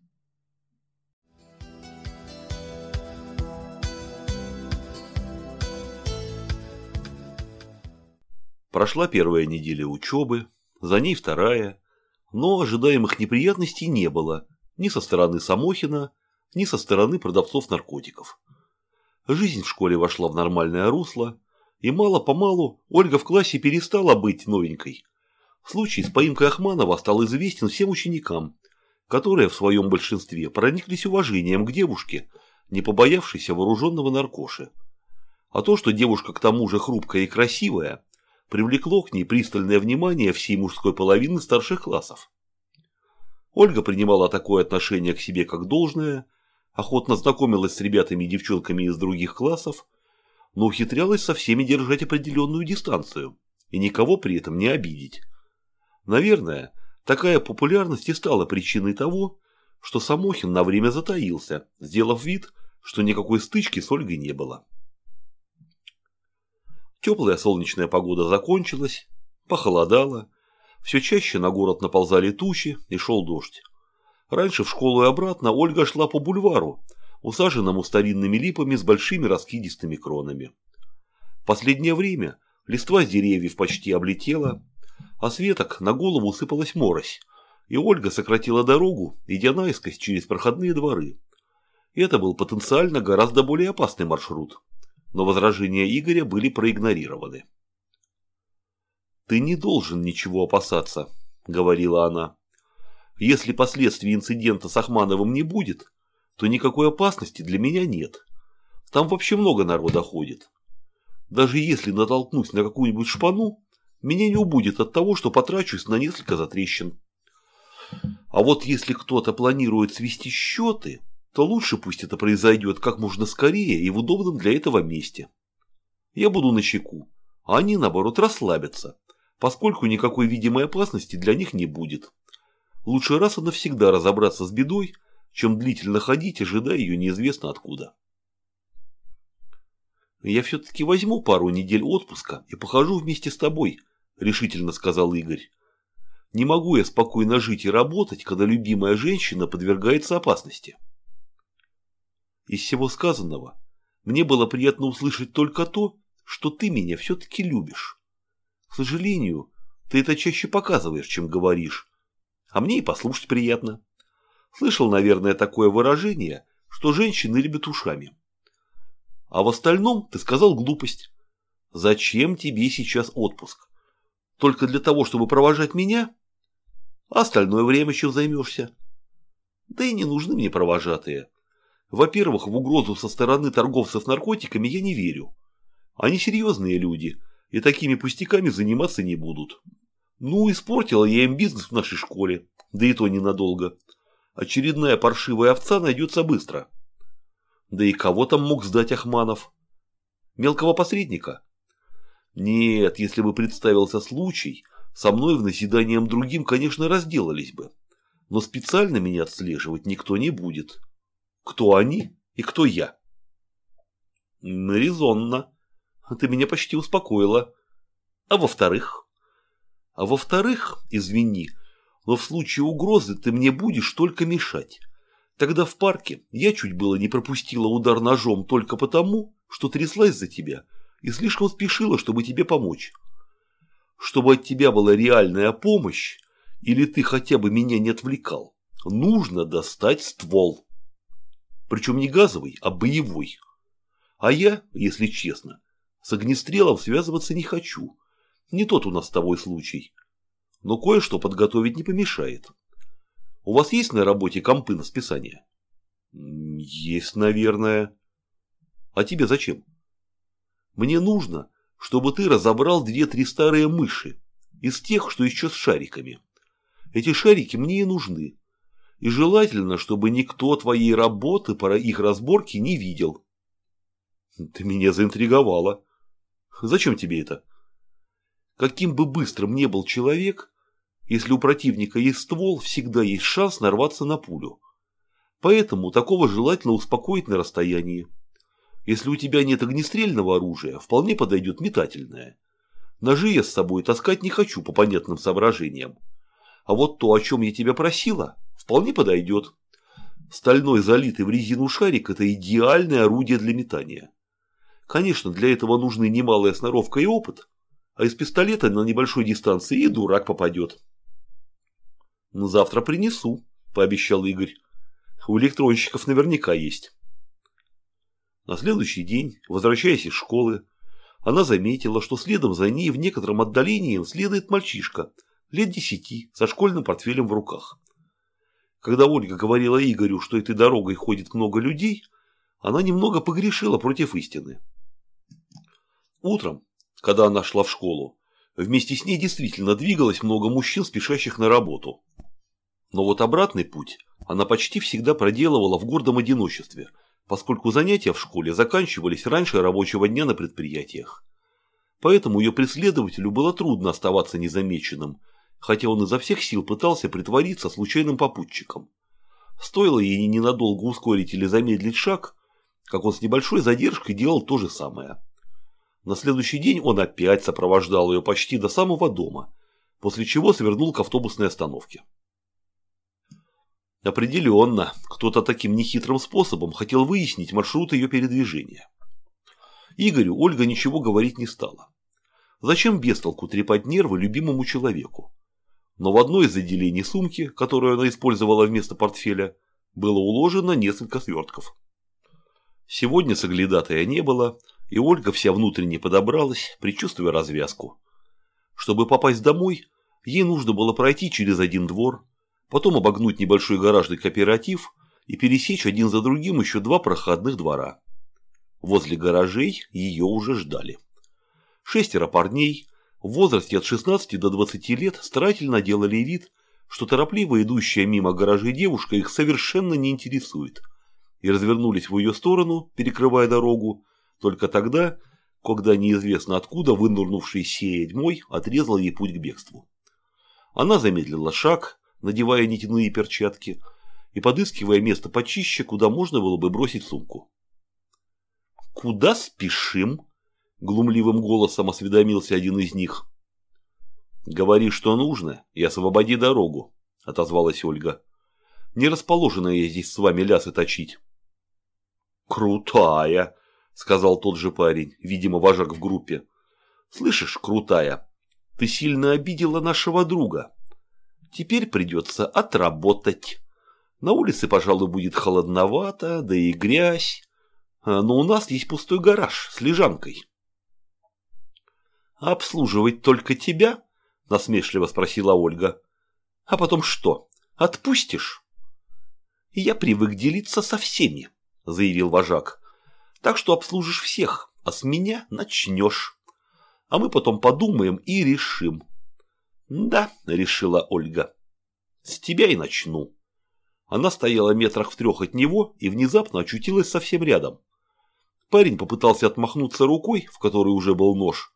Прошла первая неделя учебы, за ней вторая, но ожидаемых неприятностей не было ни со стороны Самохина, ни со стороны продавцов наркотиков. Жизнь в школе вошла в нормальное русло, и мало-помалу Ольга в классе перестала быть новенькой. Случай с поимкой Ахманова стал известен всем ученикам, которые в своем большинстве прониклись уважением к девушке, не побоявшейся вооруженного наркоши. А то, что девушка к тому же хрупкая и красивая, привлекло к ней пристальное внимание всей мужской половины старших классов. Ольга принимала такое отношение к себе как должное, охотно знакомилась с ребятами и девчонками из других классов, но ухитрялась со всеми держать определенную дистанцию и никого при этом не обидеть. Наверное, такая популярность и стала причиной того, что Самохин на время затаился, сделав вид, что никакой стычки с Ольгой не было. Теплая солнечная погода закончилась, похолодало, все чаще на город наползали тучи и шел дождь. Раньше в школу и обратно Ольга шла по бульвару, усаженному старинными липами с большими раскидистыми кронами. В последнее время листва с деревьев почти облетела, а с веток на голову сыпалась морось, и Ольга сократила дорогу, идя наискось через проходные дворы. Это был потенциально гораздо более опасный маршрут но возражения Игоря были проигнорированы. «Ты не должен ничего опасаться», – говорила она. «Если последствий инцидента с Ахмановым не будет, то никакой опасности для меня нет. Там вообще много народа ходит. Даже если натолкнусь на какую-нибудь шпану, меня не убудет от того, что потрачусь на несколько затрещин. А вот если кто-то планирует свести счеты, то лучше пусть это произойдет как можно скорее и в удобном для этого месте. Я буду на чеку, а они, наоборот, расслабятся, поскольку никакой видимой опасности для них не будет. Лучше раз и навсегда разобраться с бедой, чем длительно ходить, ожидая ее неизвестно откуда. «Я все-таки возьму пару недель отпуска и похожу вместе с тобой», – решительно сказал Игорь. «Не могу я спокойно жить и работать, когда любимая женщина подвергается опасности». Из всего сказанного мне было приятно услышать только то, что ты меня все-таки любишь. К сожалению, ты это чаще показываешь, чем говоришь. А мне и послушать приятно. Слышал, наверное, такое выражение, что женщины любят ушами. А в остальном ты сказал глупость. Зачем тебе сейчас отпуск? Только для того, чтобы провожать меня? А остальное время чем займешься? Да и не нужны мне провожатые. Во-первых, в угрозу со стороны торговцев наркотиками я не верю. Они серьезные люди и такими пустяками заниматься не будут. Ну, испортила я им бизнес в нашей школе, да и то ненадолго. Очередная паршивая овца найдется быстро. Да и кого там мог сдать Ахманов? Мелкого посредника? Нет, если бы представился случай, со мной в назиданием другим, конечно, разделались бы. Но специально меня отслеживать никто не будет. Кто они и кто я? Резонно. Ты меня почти успокоила. А во-вторых? А во-вторых, извини, но в случае угрозы ты мне будешь только мешать. Тогда в парке я чуть было не пропустила удар ножом только потому, что тряслась за тебя и слишком спешила, чтобы тебе помочь. Чтобы от тебя была реальная помощь, или ты хотя бы меня не отвлекал, нужно достать ствол. Причем не газовый, а боевой. А я, если честно, с огнестрелом связываться не хочу. Не тот у нас с тобой случай. Но кое-что подготовить не помешает. У вас есть на работе компы на списание? Есть, наверное. А тебе зачем? Мне нужно, чтобы ты разобрал две-три старые мыши из тех, что еще с шариками. Эти шарики мне и нужны. И желательно, чтобы никто твоей работы по их разборке не видел. Ты меня заинтриговала. Зачем тебе это? Каким бы быстрым не был человек, если у противника есть ствол, всегда есть шанс нарваться на пулю. Поэтому такого желательно успокоить на расстоянии. Если у тебя нет огнестрельного оружия, вполне подойдет метательное. Ножи я с собой таскать не хочу по понятным соображениям. А вот то, о чем я тебя просила, вполне подойдет. Стальной залитый в резину шарик – это идеальное орудие для метания. Конечно, для этого нужны немалая сноровка и опыт, а из пистолета на небольшой дистанции и дурак попадет. «Ну, «Завтра принесу», – пообещал Игорь. «У электронщиков наверняка есть». На следующий день, возвращаясь из школы, она заметила, что следом за ней в некотором отдалении следует мальчишка, лет десяти, со школьным портфелем в руках. Когда Ольга говорила Игорю, что этой дорогой ходит много людей, она немного погрешила против истины. Утром, когда она шла в школу, вместе с ней действительно двигалось много мужчин, спешащих на работу. Но вот обратный путь она почти всегда проделывала в гордом одиночестве, поскольку занятия в школе заканчивались раньше рабочего дня на предприятиях. Поэтому ее преследователю было трудно оставаться незамеченным, хотя он изо всех сил пытался притвориться случайным попутчиком. Стоило ей ненадолго ускорить или замедлить шаг, как он с небольшой задержкой делал то же самое. На следующий день он опять сопровождал ее почти до самого дома, после чего свернул к автобусной остановке. Определенно, кто-то таким нехитрым способом хотел выяснить маршрут ее передвижения. Игорю Ольга ничего говорить не стала. Зачем бестолку трепать нервы любимому человеку? Но в одно из отделений сумки, которую она использовала вместо портфеля, было уложено несколько свертков. Сегодня соглядатая не было, и Ольга вся внутренне подобралась, предчувствуя развязку. Чтобы попасть домой, ей нужно было пройти через один двор, потом обогнуть небольшой гаражный кооператив и пересечь один за другим еще два проходных двора. Возле гаражей ее уже ждали. Шестеро парней в возрасте от 16 до 20 лет старательно делали вид, что торопливо идущая мимо гаражей девушка их совершенно не интересует, и развернулись в ее сторону, перекрывая дорогу, только тогда, когда неизвестно откуда вынурнувший седьмой отрезал ей путь к бегству. Она замедлила шаг, надевая нитяные перчатки и подыскивая место почище, куда можно было бы бросить сумку. Куда спешим? Глумливым голосом осведомился один из них. Говори, что нужно, и освободи дорогу, отозвалась Ольга. Не расположена я здесь с вами лясы точить. Крутая, сказал тот же парень, видимо, вожак в группе. Слышишь, крутая, ты сильно обидела нашего друга. Теперь придется отработать. На улице, пожалуй, будет холодновато, да и грязь. А, но у нас есть пустой гараж с лежанкой. «Обслуживать только тебя?» – насмешливо спросила Ольга. «А потом что, отпустишь?» «Я привык делиться со всеми», – заявил вожак. «Так что обслужишь всех, а с меня начнешь. А мы потом подумаем и решим». «Да», – решила Ольга. «С тебя и начну». Она стояла метрах в трех от него и внезапно очутилась совсем рядом. Парень попытался отмахнуться рукой, в которой уже был нож,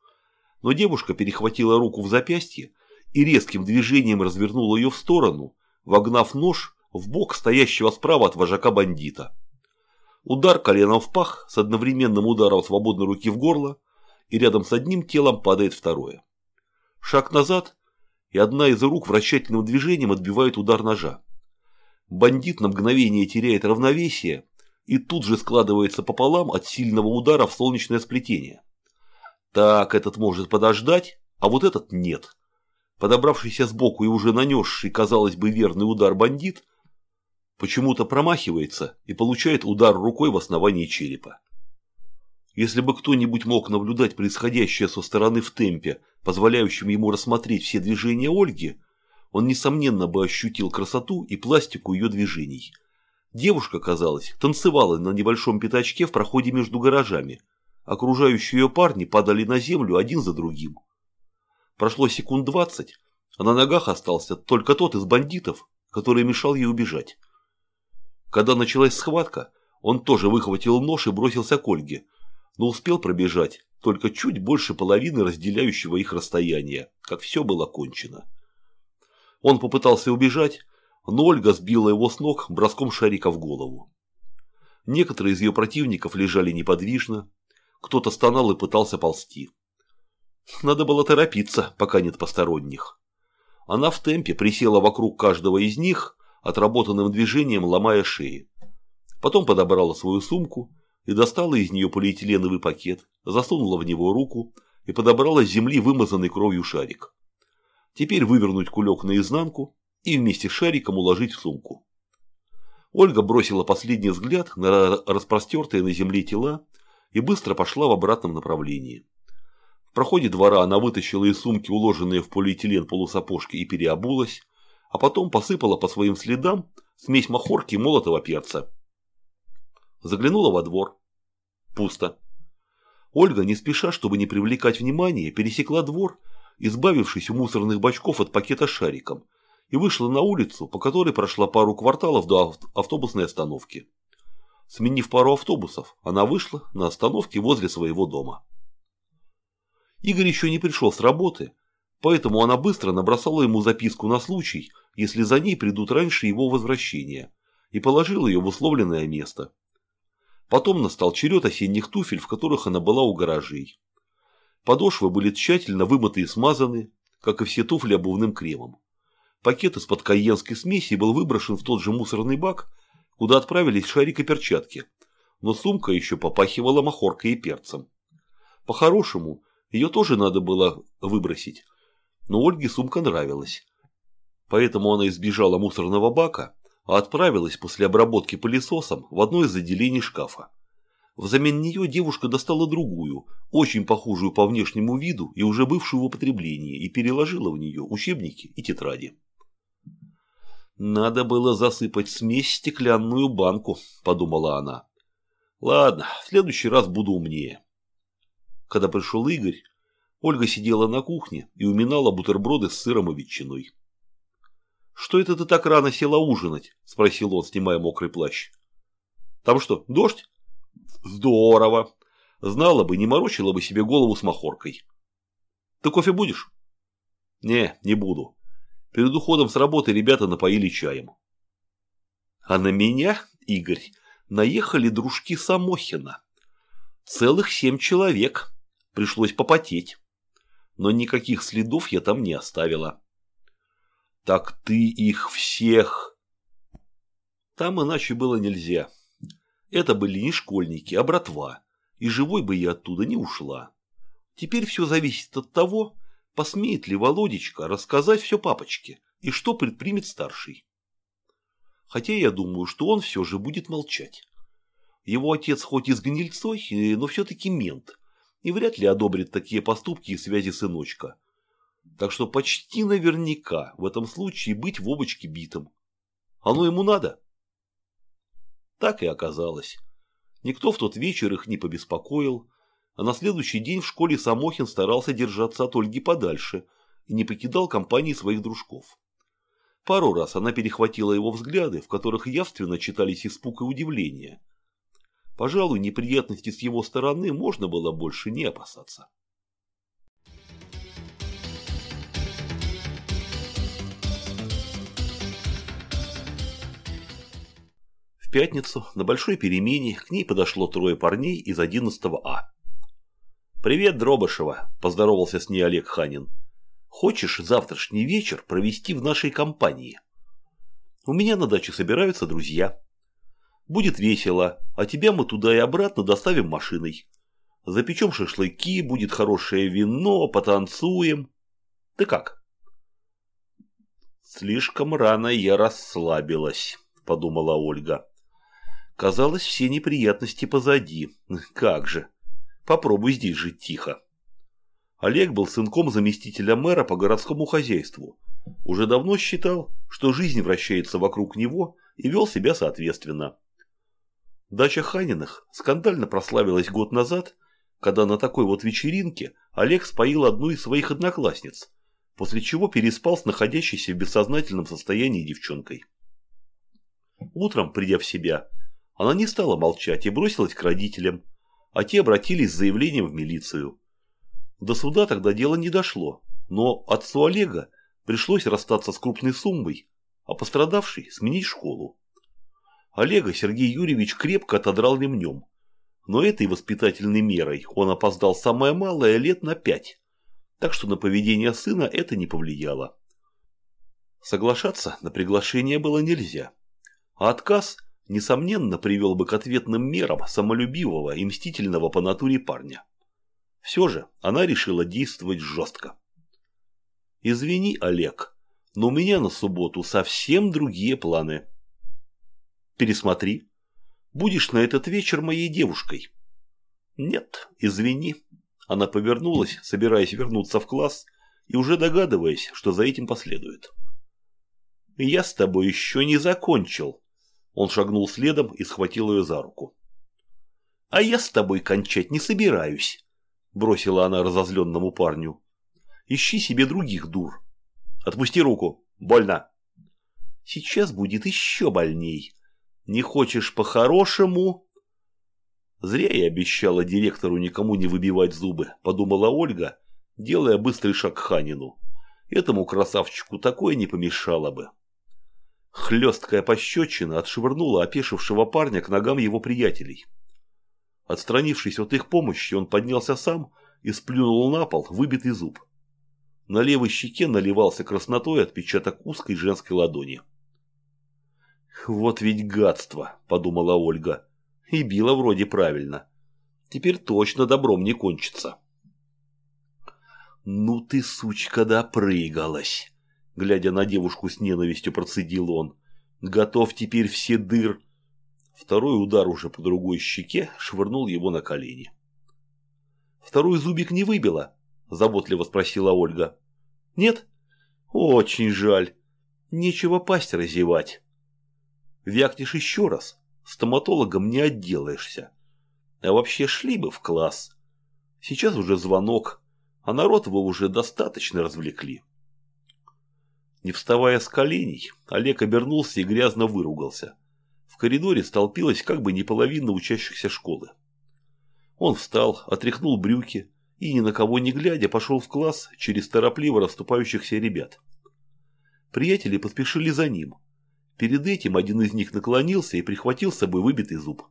но девушка перехватила руку в запястье и резким движением развернула ее в сторону, вогнав нож в бок стоящего справа от вожака бандита. Удар коленом в пах с одновременным ударом свободной руки в горло, и рядом с одним телом падает второе. Шаг назад, и одна из рук вращательным движением отбивает удар ножа. Бандит на мгновение теряет равновесие и тут же складывается пополам от сильного удара в солнечное сплетение. Так, этот может подождать, а вот этот нет. Подобравшийся сбоку и уже нанесший, казалось бы, верный удар бандит почему-то промахивается и получает удар рукой в основании черепа. Если бы кто-нибудь мог наблюдать происходящее со стороны в темпе, позволяющем ему рассмотреть все движения Ольги, он, несомненно, бы ощутил красоту и пластику ее движений. Девушка, казалось, танцевала на небольшом пятачке в проходе между гаражами. Окружающие ее парни падали на землю один за другим. Прошло секунд двадцать, а на ногах остался только тот из бандитов, который мешал ей убежать. Когда началась схватка, он тоже выхватил нож и бросился к Ольге, но успел пробежать только чуть больше половины разделяющего их расстояния, как все было кончено. Он попытался убежать, но Ольга сбила его с ног броском шарика в голову. Некоторые из ее противников лежали неподвижно, кто-то стонал и пытался ползти. Надо было торопиться, пока нет посторонних. Она в темпе присела вокруг каждого из них, отработанным движением ломая шеи. Потом подобрала свою сумку и достала из нее полиэтиленовый пакет, засунула в него руку и подобрала с земли вымазанный кровью шарик. Теперь вывернуть кулек наизнанку и вместе с шариком уложить в сумку. Ольга бросила последний взгляд на распростертые на земле тела и быстро пошла в обратном направлении. В проходе двора она вытащила из сумки уложенные в полиэтилен полусапожки и переобулась, а потом посыпала по своим следам смесь махорки и молотого перца. Заглянула во двор. Пусто. Ольга, не спеша, чтобы не привлекать внимания, пересекла двор, избавившись у мусорных бачков от пакета шариком, и вышла на улицу, по которой прошла пару кварталов до автобусной остановки. Сменив пару автобусов, она вышла на остановке возле своего дома. Игорь еще не пришел с работы, поэтому она быстро набросала ему записку на случай, если за ней придут раньше его возвращения, и положила ее в условленное место. Потом настал черед осенних туфель, в которых она была у гаражей. Подошвы были тщательно вымыты и смазаны, как и все туфли обувным кремом. Пакет из-под кайенской смеси был выброшен в тот же мусорный бак, куда отправились шарик и перчатки, но сумка еще попахивала махоркой и перцем. По-хорошему, ее тоже надо было выбросить, но Ольге сумка нравилась. Поэтому она избежала мусорного бака, а отправилась после обработки пылесосом в одно из отделений шкафа. Взамен нее девушка достала другую, очень похожую по внешнему виду и уже бывшую в употреблении, и переложила в нее учебники и тетради. «Надо было засыпать смесь в стеклянную банку», – подумала она. «Ладно, в следующий раз буду умнее». Когда пришел Игорь, Ольга сидела на кухне и уминала бутерброды с сыром и ветчиной. «Что это ты так рано села ужинать?» – спросил он, снимая мокрый плащ. «Там что, дождь?» «Здорово! Знала бы, не морочила бы себе голову с махоркой». «Ты кофе будешь?» «Не, не буду. Перед уходом с работы ребята напоили чаем. А на меня, Игорь, наехали дружки Самохина. Целых семь человек. Пришлось попотеть. Но никаких следов я там не оставила. Так ты их всех... Там иначе было нельзя. Это были не школьники, а братва. И живой бы я оттуда не ушла. Теперь все зависит от того, посмеет ли Володечка рассказать все папочке и что предпримет старший. Хотя я думаю, что он все же будет молчать. Его отец хоть и с гнильцой, но все-таки мент, и вряд ли одобрит такие поступки и связи сыночка. Так что почти наверняка в этом случае быть в обочке битым. Оно ему надо? Так и оказалось. Никто в тот вечер их не побеспокоил, а на следующий день в школе Самохин старался держаться от Ольги подальше и не покидал компании своих дружков. Пару раз она перехватила его взгляды, в которых явственно читались испуг и удивление. Пожалуй, неприятности с его стороны можно было больше не опасаться. В пятницу на большой перемене к ней подошло трое парней из 11 А. «Привет, Дробышева!» – поздоровался с ней Олег Ханин. «Хочешь завтрашний вечер провести в нашей компании?» «У меня на даче собираются друзья. Будет весело, а тебя мы туда и обратно доставим машиной. Запечем шашлыки, будет хорошее вино, потанцуем. Ты как?» «Слишком рано я расслабилась», – подумала Ольга. Казалось, все неприятности позади. Как же. Попробуй здесь жить тихо. Олег был сынком заместителя мэра по городскому хозяйству. Уже давно считал, что жизнь вращается вокруг него и вел себя соответственно. Дача Ханиных скандально прославилась год назад, когда на такой вот вечеринке Олег споил одну из своих одноклассниц, после чего переспал с находящейся в бессознательном состоянии девчонкой. Утром, придя в себя, она не стала молчать и бросилась к родителям, а те обратились с заявлением в милицию. До суда тогда дело не дошло, но отцу Олега пришлось расстаться с крупной суммой, а пострадавший сменить школу. Олега Сергей Юрьевич крепко отодрал ремнем, но этой воспитательной мерой он опоздал самое малое лет на пять, так что на поведение сына это не повлияло. Соглашаться на приглашение было нельзя, а отказ – несомненно, привел бы к ответным мерам самолюбивого и мстительного по натуре парня. Все же она решила действовать жестко. «Извини, Олег, но у меня на субботу совсем другие планы». «Пересмотри. Будешь на этот вечер моей девушкой». «Нет, извини». Она повернулась, собираясь вернуться в класс и уже догадываясь, что за этим последует. «Я с тобой еще не закончил», он шагнул следом и схватил ее за руку. «А я с тобой кончать не собираюсь», – бросила она разозленному парню. «Ищи себе других дур. Отпусти руку. Больно». «Сейчас будет еще больней. Не хочешь по-хорошему?» «Зря я обещала директору никому не выбивать зубы», – подумала Ольга, делая быстрый шаг к Ханину. «Этому красавчику такое не помешало бы». Хлесткая пощечина отшвырнула опешившего парня к ногам его приятелей. Отстранившись от их помощи, он поднялся сам и сплюнул на пол выбитый зуб. На левой щеке наливался краснотой отпечаток узкой женской ладони. «Вот ведь гадство», – подумала Ольга. И била вроде правильно. Теперь точно добром не кончится. «Ну ты, сучка, допрыгалась!» Глядя на девушку с ненавистью, процедил он. «Готов теперь все дыр!» Второй удар уже по другой щеке швырнул его на колени. «Второй зубик не выбило?» – заботливо спросила Ольга. «Нет? Очень жаль. Нечего пасть разевать. Вякнешь еще раз, стоматологом не отделаешься. А вообще шли бы в класс. Сейчас уже звонок, а народ его уже достаточно развлекли». Не вставая с коленей, Олег обернулся и грязно выругался. В коридоре столпилась как бы не половина учащихся школы. Он встал, отряхнул брюки и, ни на кого не глядя, пошел в класс через торопливо расступающихся ребят. Приятели поспешили за ним. Перед этим один из них наклонился и прихватил с собой выбитый зуб.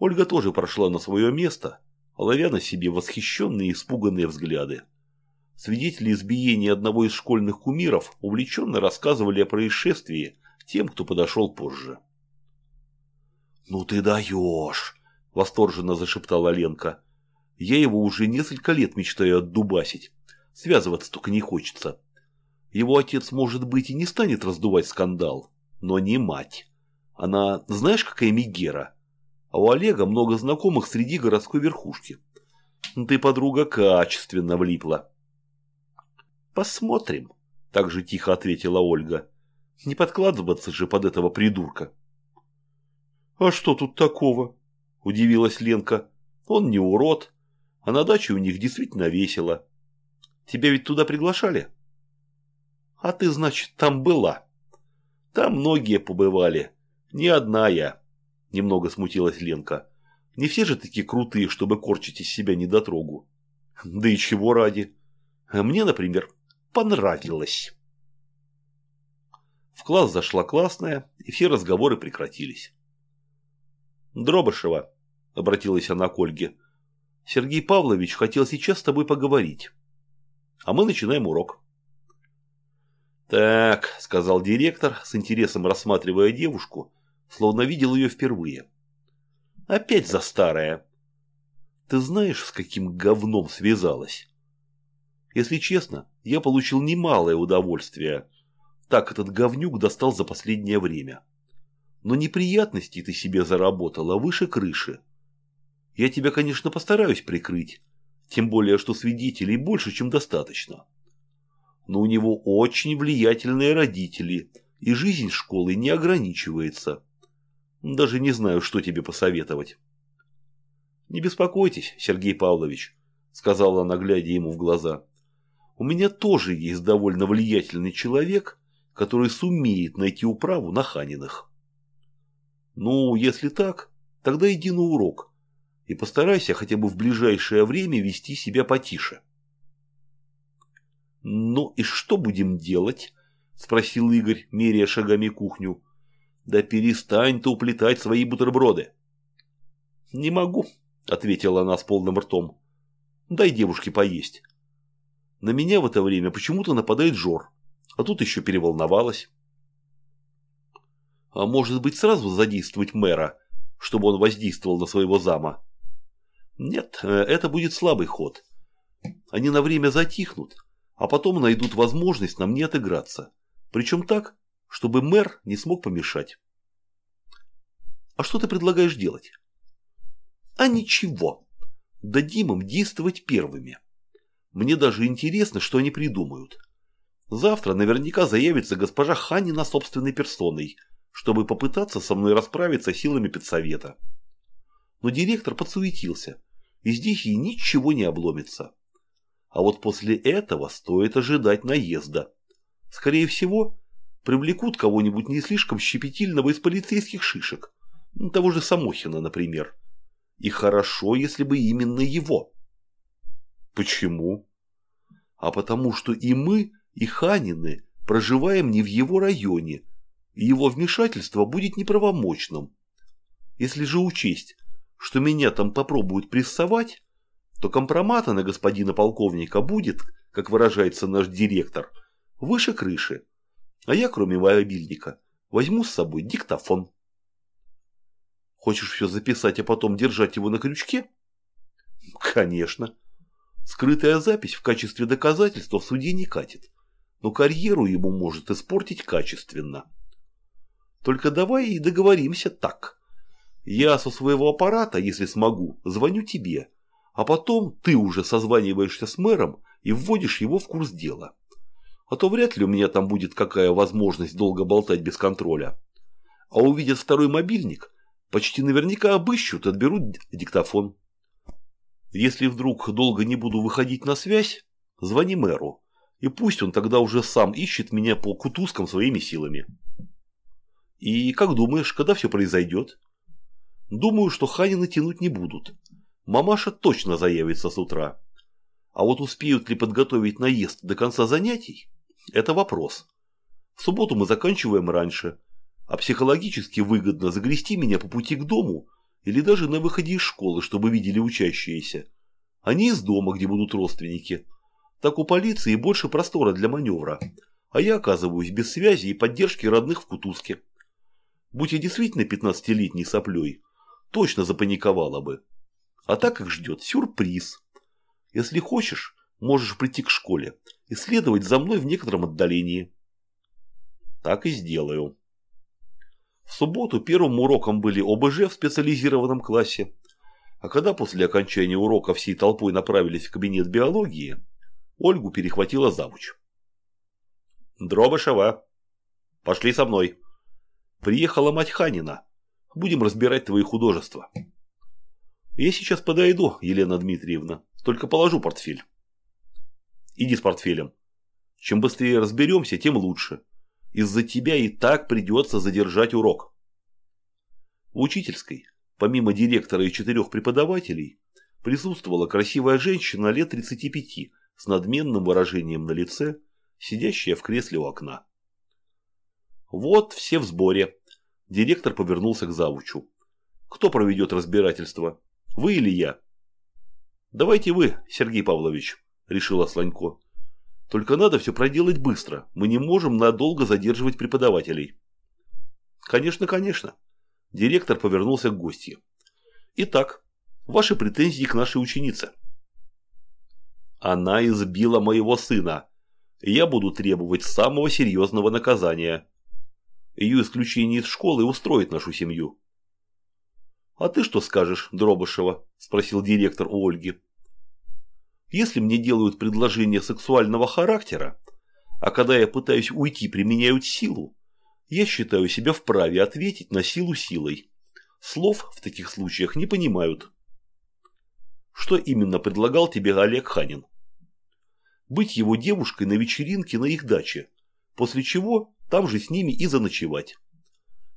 Ольга тоже прошла на свое место, ловя на себе восхищенные и испуганные взгляды. Свидетели избиения одного из школьных кумиров увлеченно рассказывали о происшествии тем, кто подошел позже. «Ну ты даешь!» – восторженно зашептала Ленка. «Я его уже несколько лет мечтаю отдубасить. Связываться только не хочется. Его отец, может быть, и не станет раздувать скандал, но не мать. Она, знаешь, какая Мегера? А у Олега много знакомых среди городской верхушки. Ты, подруга, качественно влипла. Посмотрим, так же тихо ответила Ольга. Не подкладываться же под этого придурка. А что тут такого? Удивилась Ленка. Он не урод, а на даче у них действительно весело. Тебя ведь туда приглашали? А ты, значит, там была? Там многие побывали. Не одна я. Немного смутилась Ленка. Не все же такие крутые, чтобы корчить из себя недотрогу. Да и чего ради. Мне, например, понравилось. В класс зашла классная, и все разговоры прекратились. «Дробышева», — обратилась она к Ольге, — «Сергей Павлович хотел сейчас с тобой поговорить. А мы начинаем урок». «Так», — сказал директор, с интересом рассматривая девушку, словно видел ее впервые. «Опять за старое. Ты знаешь, с каким говном связалась?» Если честно, я получил немалое удовольствие. Так этот говнюк достал за последнее время. Но неприятностей ты себе заработала выше крыши. Я тебя, конечно, постараюсь прикрыть, тем более, что свидетелей больше, чем достаточно но у него очень влиятельные родители, и жизнь школы не ограничивается. Даже не знаю, что тебе посоветовать. «Не беспокойтесь, Сергей Павлович», – сказала она, глядя ему в глаза. «У меня тоже есть довольно влиятельный человек, который сумеет найти управу на Ханиных». «Ну, если так, тогда иди на урок и постарайся хотя бы в ближайшее время вести себя потише». «Ну и что будем делать?» – спросил Игорь, меряя шагами кухню. «Да перестань ты уплетать свои бутерброды!» «Не могу», – ответила она с полным ртом. «Дай девушке поесть». На меня в это время почему-то нападает Жор, а тут еще переволновалась. А может быть сразу задействовать мэра, чтобы он воздействовал на своего зама? Нет, э, это будет слабый ход. Они на время затихнут, а потом найдут возможность на мне отыграться. Причем так, чтобы мэр не смог помешать. А что ты предлагаешь делать? А ничего. Дадим им действовать первыми. Мне даже интересно, что они придумают. Завтра наверняка заявится госпожа Ханина собственной персоной, чтобы попытаться со мной расправиться силами педсовета. Но директор подсуетился, и здесь ей ничего не обломится. А вот после этого стоит ожидать наезда. Скорее всего, привлекут кого-нибудь не слишком щепетильного из полицейских шишек. Того же Самохина, например. И хорошо, если бы именно его. Почему? А потому что и мы, и Ханины проживаем не в его районе, и его вмешательство будет неправомочным. Если же учесть, что меня там попробуют прессовать, то компромата на господина полковника будет, как выражается наш директор, выше крыши. А я, кроме мобильника, возьму с собой диктофон. Хочешь все записать, а потом держать его на крючке? Конечно. Скрытая запись в качестве доказательства в суде не катит, но карьеру ему может испортить качественно. Только давай и договоримся так. Я со своего аппарата, если смогу, звоню тебе, а потом ты уже созваниваешься с мэром и вводишь его в курс дела. А то вряд ли у меня там будет какая возможность долго болтать без контроля. А увидят второй мобильник, почти наверняка обыщут, отберут диктофон. Если вдруг долго не буду выходить на связь, звони мэру, и пусть он тогда уже сам ищет меня по кутузкам своими силами. И как думаешь, когда все произойдет? Думаю, что Ханины тянуть не будут. Мамаша точно заявится с утра. А вот успеют ли подготовить наезд до конца занятий – это вопрос. В субботу мы заканчиваем раньше, а психологически выгодно загрести меня по пути к дому или даже на выходе из школы, чтобы видели учащиеся, не из дома, где будут родственники. Так у полиции больше простора для маневра, а я оказываюсь без связи и поддержки родных в Кутузке. Будь я действительно 15-летней соплей, точно запаниковала бы. А так их ждет сюрприз. Если хочешь, можешь прийти к школе и следовать за мной в некотором отдалении. Так и сделаю. В субботу первым уроком были ОБЖ в специализированном классе. А когда после окончания урока всей толпой направились в кабинет биологии, Ольгу перехватила завуч. «Дробышева, пошли со мной. Приехала мать Ханина. Будем разбирать твои художества». «Я сейчас подойду, Елена Дмитриевна, только положу портфель». «Иди с портфелем. Чем быстрее разберемся, тем лучше. Из-за тебя и так придется задержать урок». В учительской, помимо директора и четырех преподавателей, присутствовала красивая женщина лет 35 с надменным выражением на лице, сидящая в кресле у окна. Вот все в сборе. Директор повернулся к завучу. Кто проведет разбирательство? Вы или я? Давайте вы, Сергей Павлович, решила Сланько. Только надо все проделать быстро. Мы не можем надолго задерживать преподавателей. Конечно, конечно. Директор повернулся к гостье. Итак, ваши претензии к нашей ученице. Она избила моего сына. Я буду требовать самого серьезного наказания. Ее исключение из школы устроит нашу семью. «А ты что скажешь, Дробышева?» – спросил директор у Ольги. «Если мне делают предложение сексуального характера, а когда я пытаюсь уйти, применяют силу, я считаю себя вправе ответить на силу силой. Слов в таких случаях не понимают». Что именно предлагал тебе Олег Ханин? Быть его девушкой на вечеринке на их даче, после чего там же с ними и заночевать.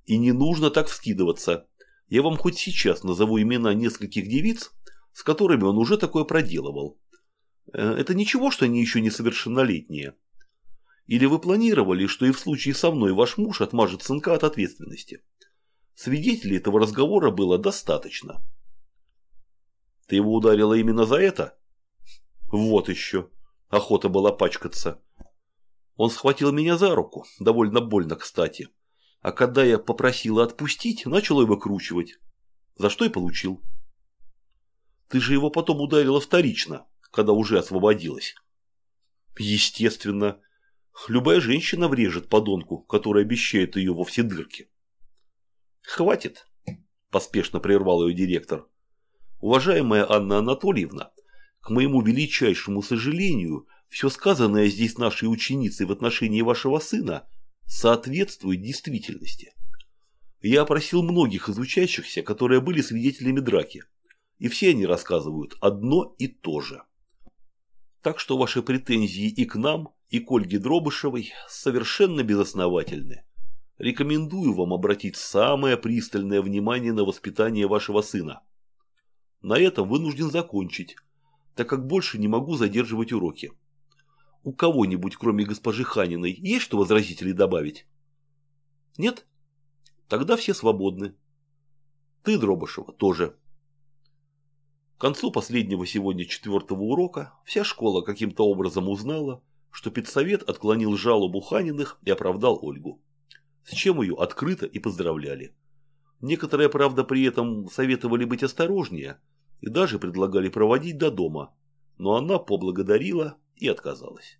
И не нужно так вскидываться. Я вам хоть сейчас назову имена нескольких девиц, с которыми он уже такое проделывал. Э, это ничего, что они еще несовершеннолетние. Или вы планировали, что и в случае со мной ваш муж отмажет сынка от ответственности? Свидетелей этого разговора было достаточно. Ты его ударила именно за это? Вот еще. Охота была пачкаться. Он схватил меня за руку, довольно больно, кстати. А когда я попросила отпустить, начал его выкручивать. За что и получил. Ты же его потом ударила вторично, когда уже освободилась. Естественно. Любая женщина врежет подонку, который обещает ее во все дырки. Хватит, поспешно прервал ее директор. Уважаемая Анна Анатольевна, к моему величайшему сожалению, все сказанное здесь нашей ученицей в отношении вашего сына соответствует действительности. Я опросил многих из учащихся, которые были свидетелями драки, и все они рассказывают одно и то же. Так что ваши претензии и к нам, и к Ольге Дробышевой совершенно безосновательны. Рекомендую вам обратить самое пристальное внимание на воспитание вашего сына. На этом вынужден закончить, так как больше не могу задерживать уроки. У кого-нибудь, кроме госпожи Ханиной, есть что возразить или добавить? Нет? Тогда все свободны. Ты, Дробышева, тоже. К концу последнего сегодня четвертого урока вся школа каким-то образом узнала, что педсовет отклонил жалобу Ханиных и оправдал Ольгу. С чем ее открыто и поздравляли. Некоторые, правда, при этом советовали быть осторожнее – и даже предлагали проводить до дома, но она поблагодарила и отказалась.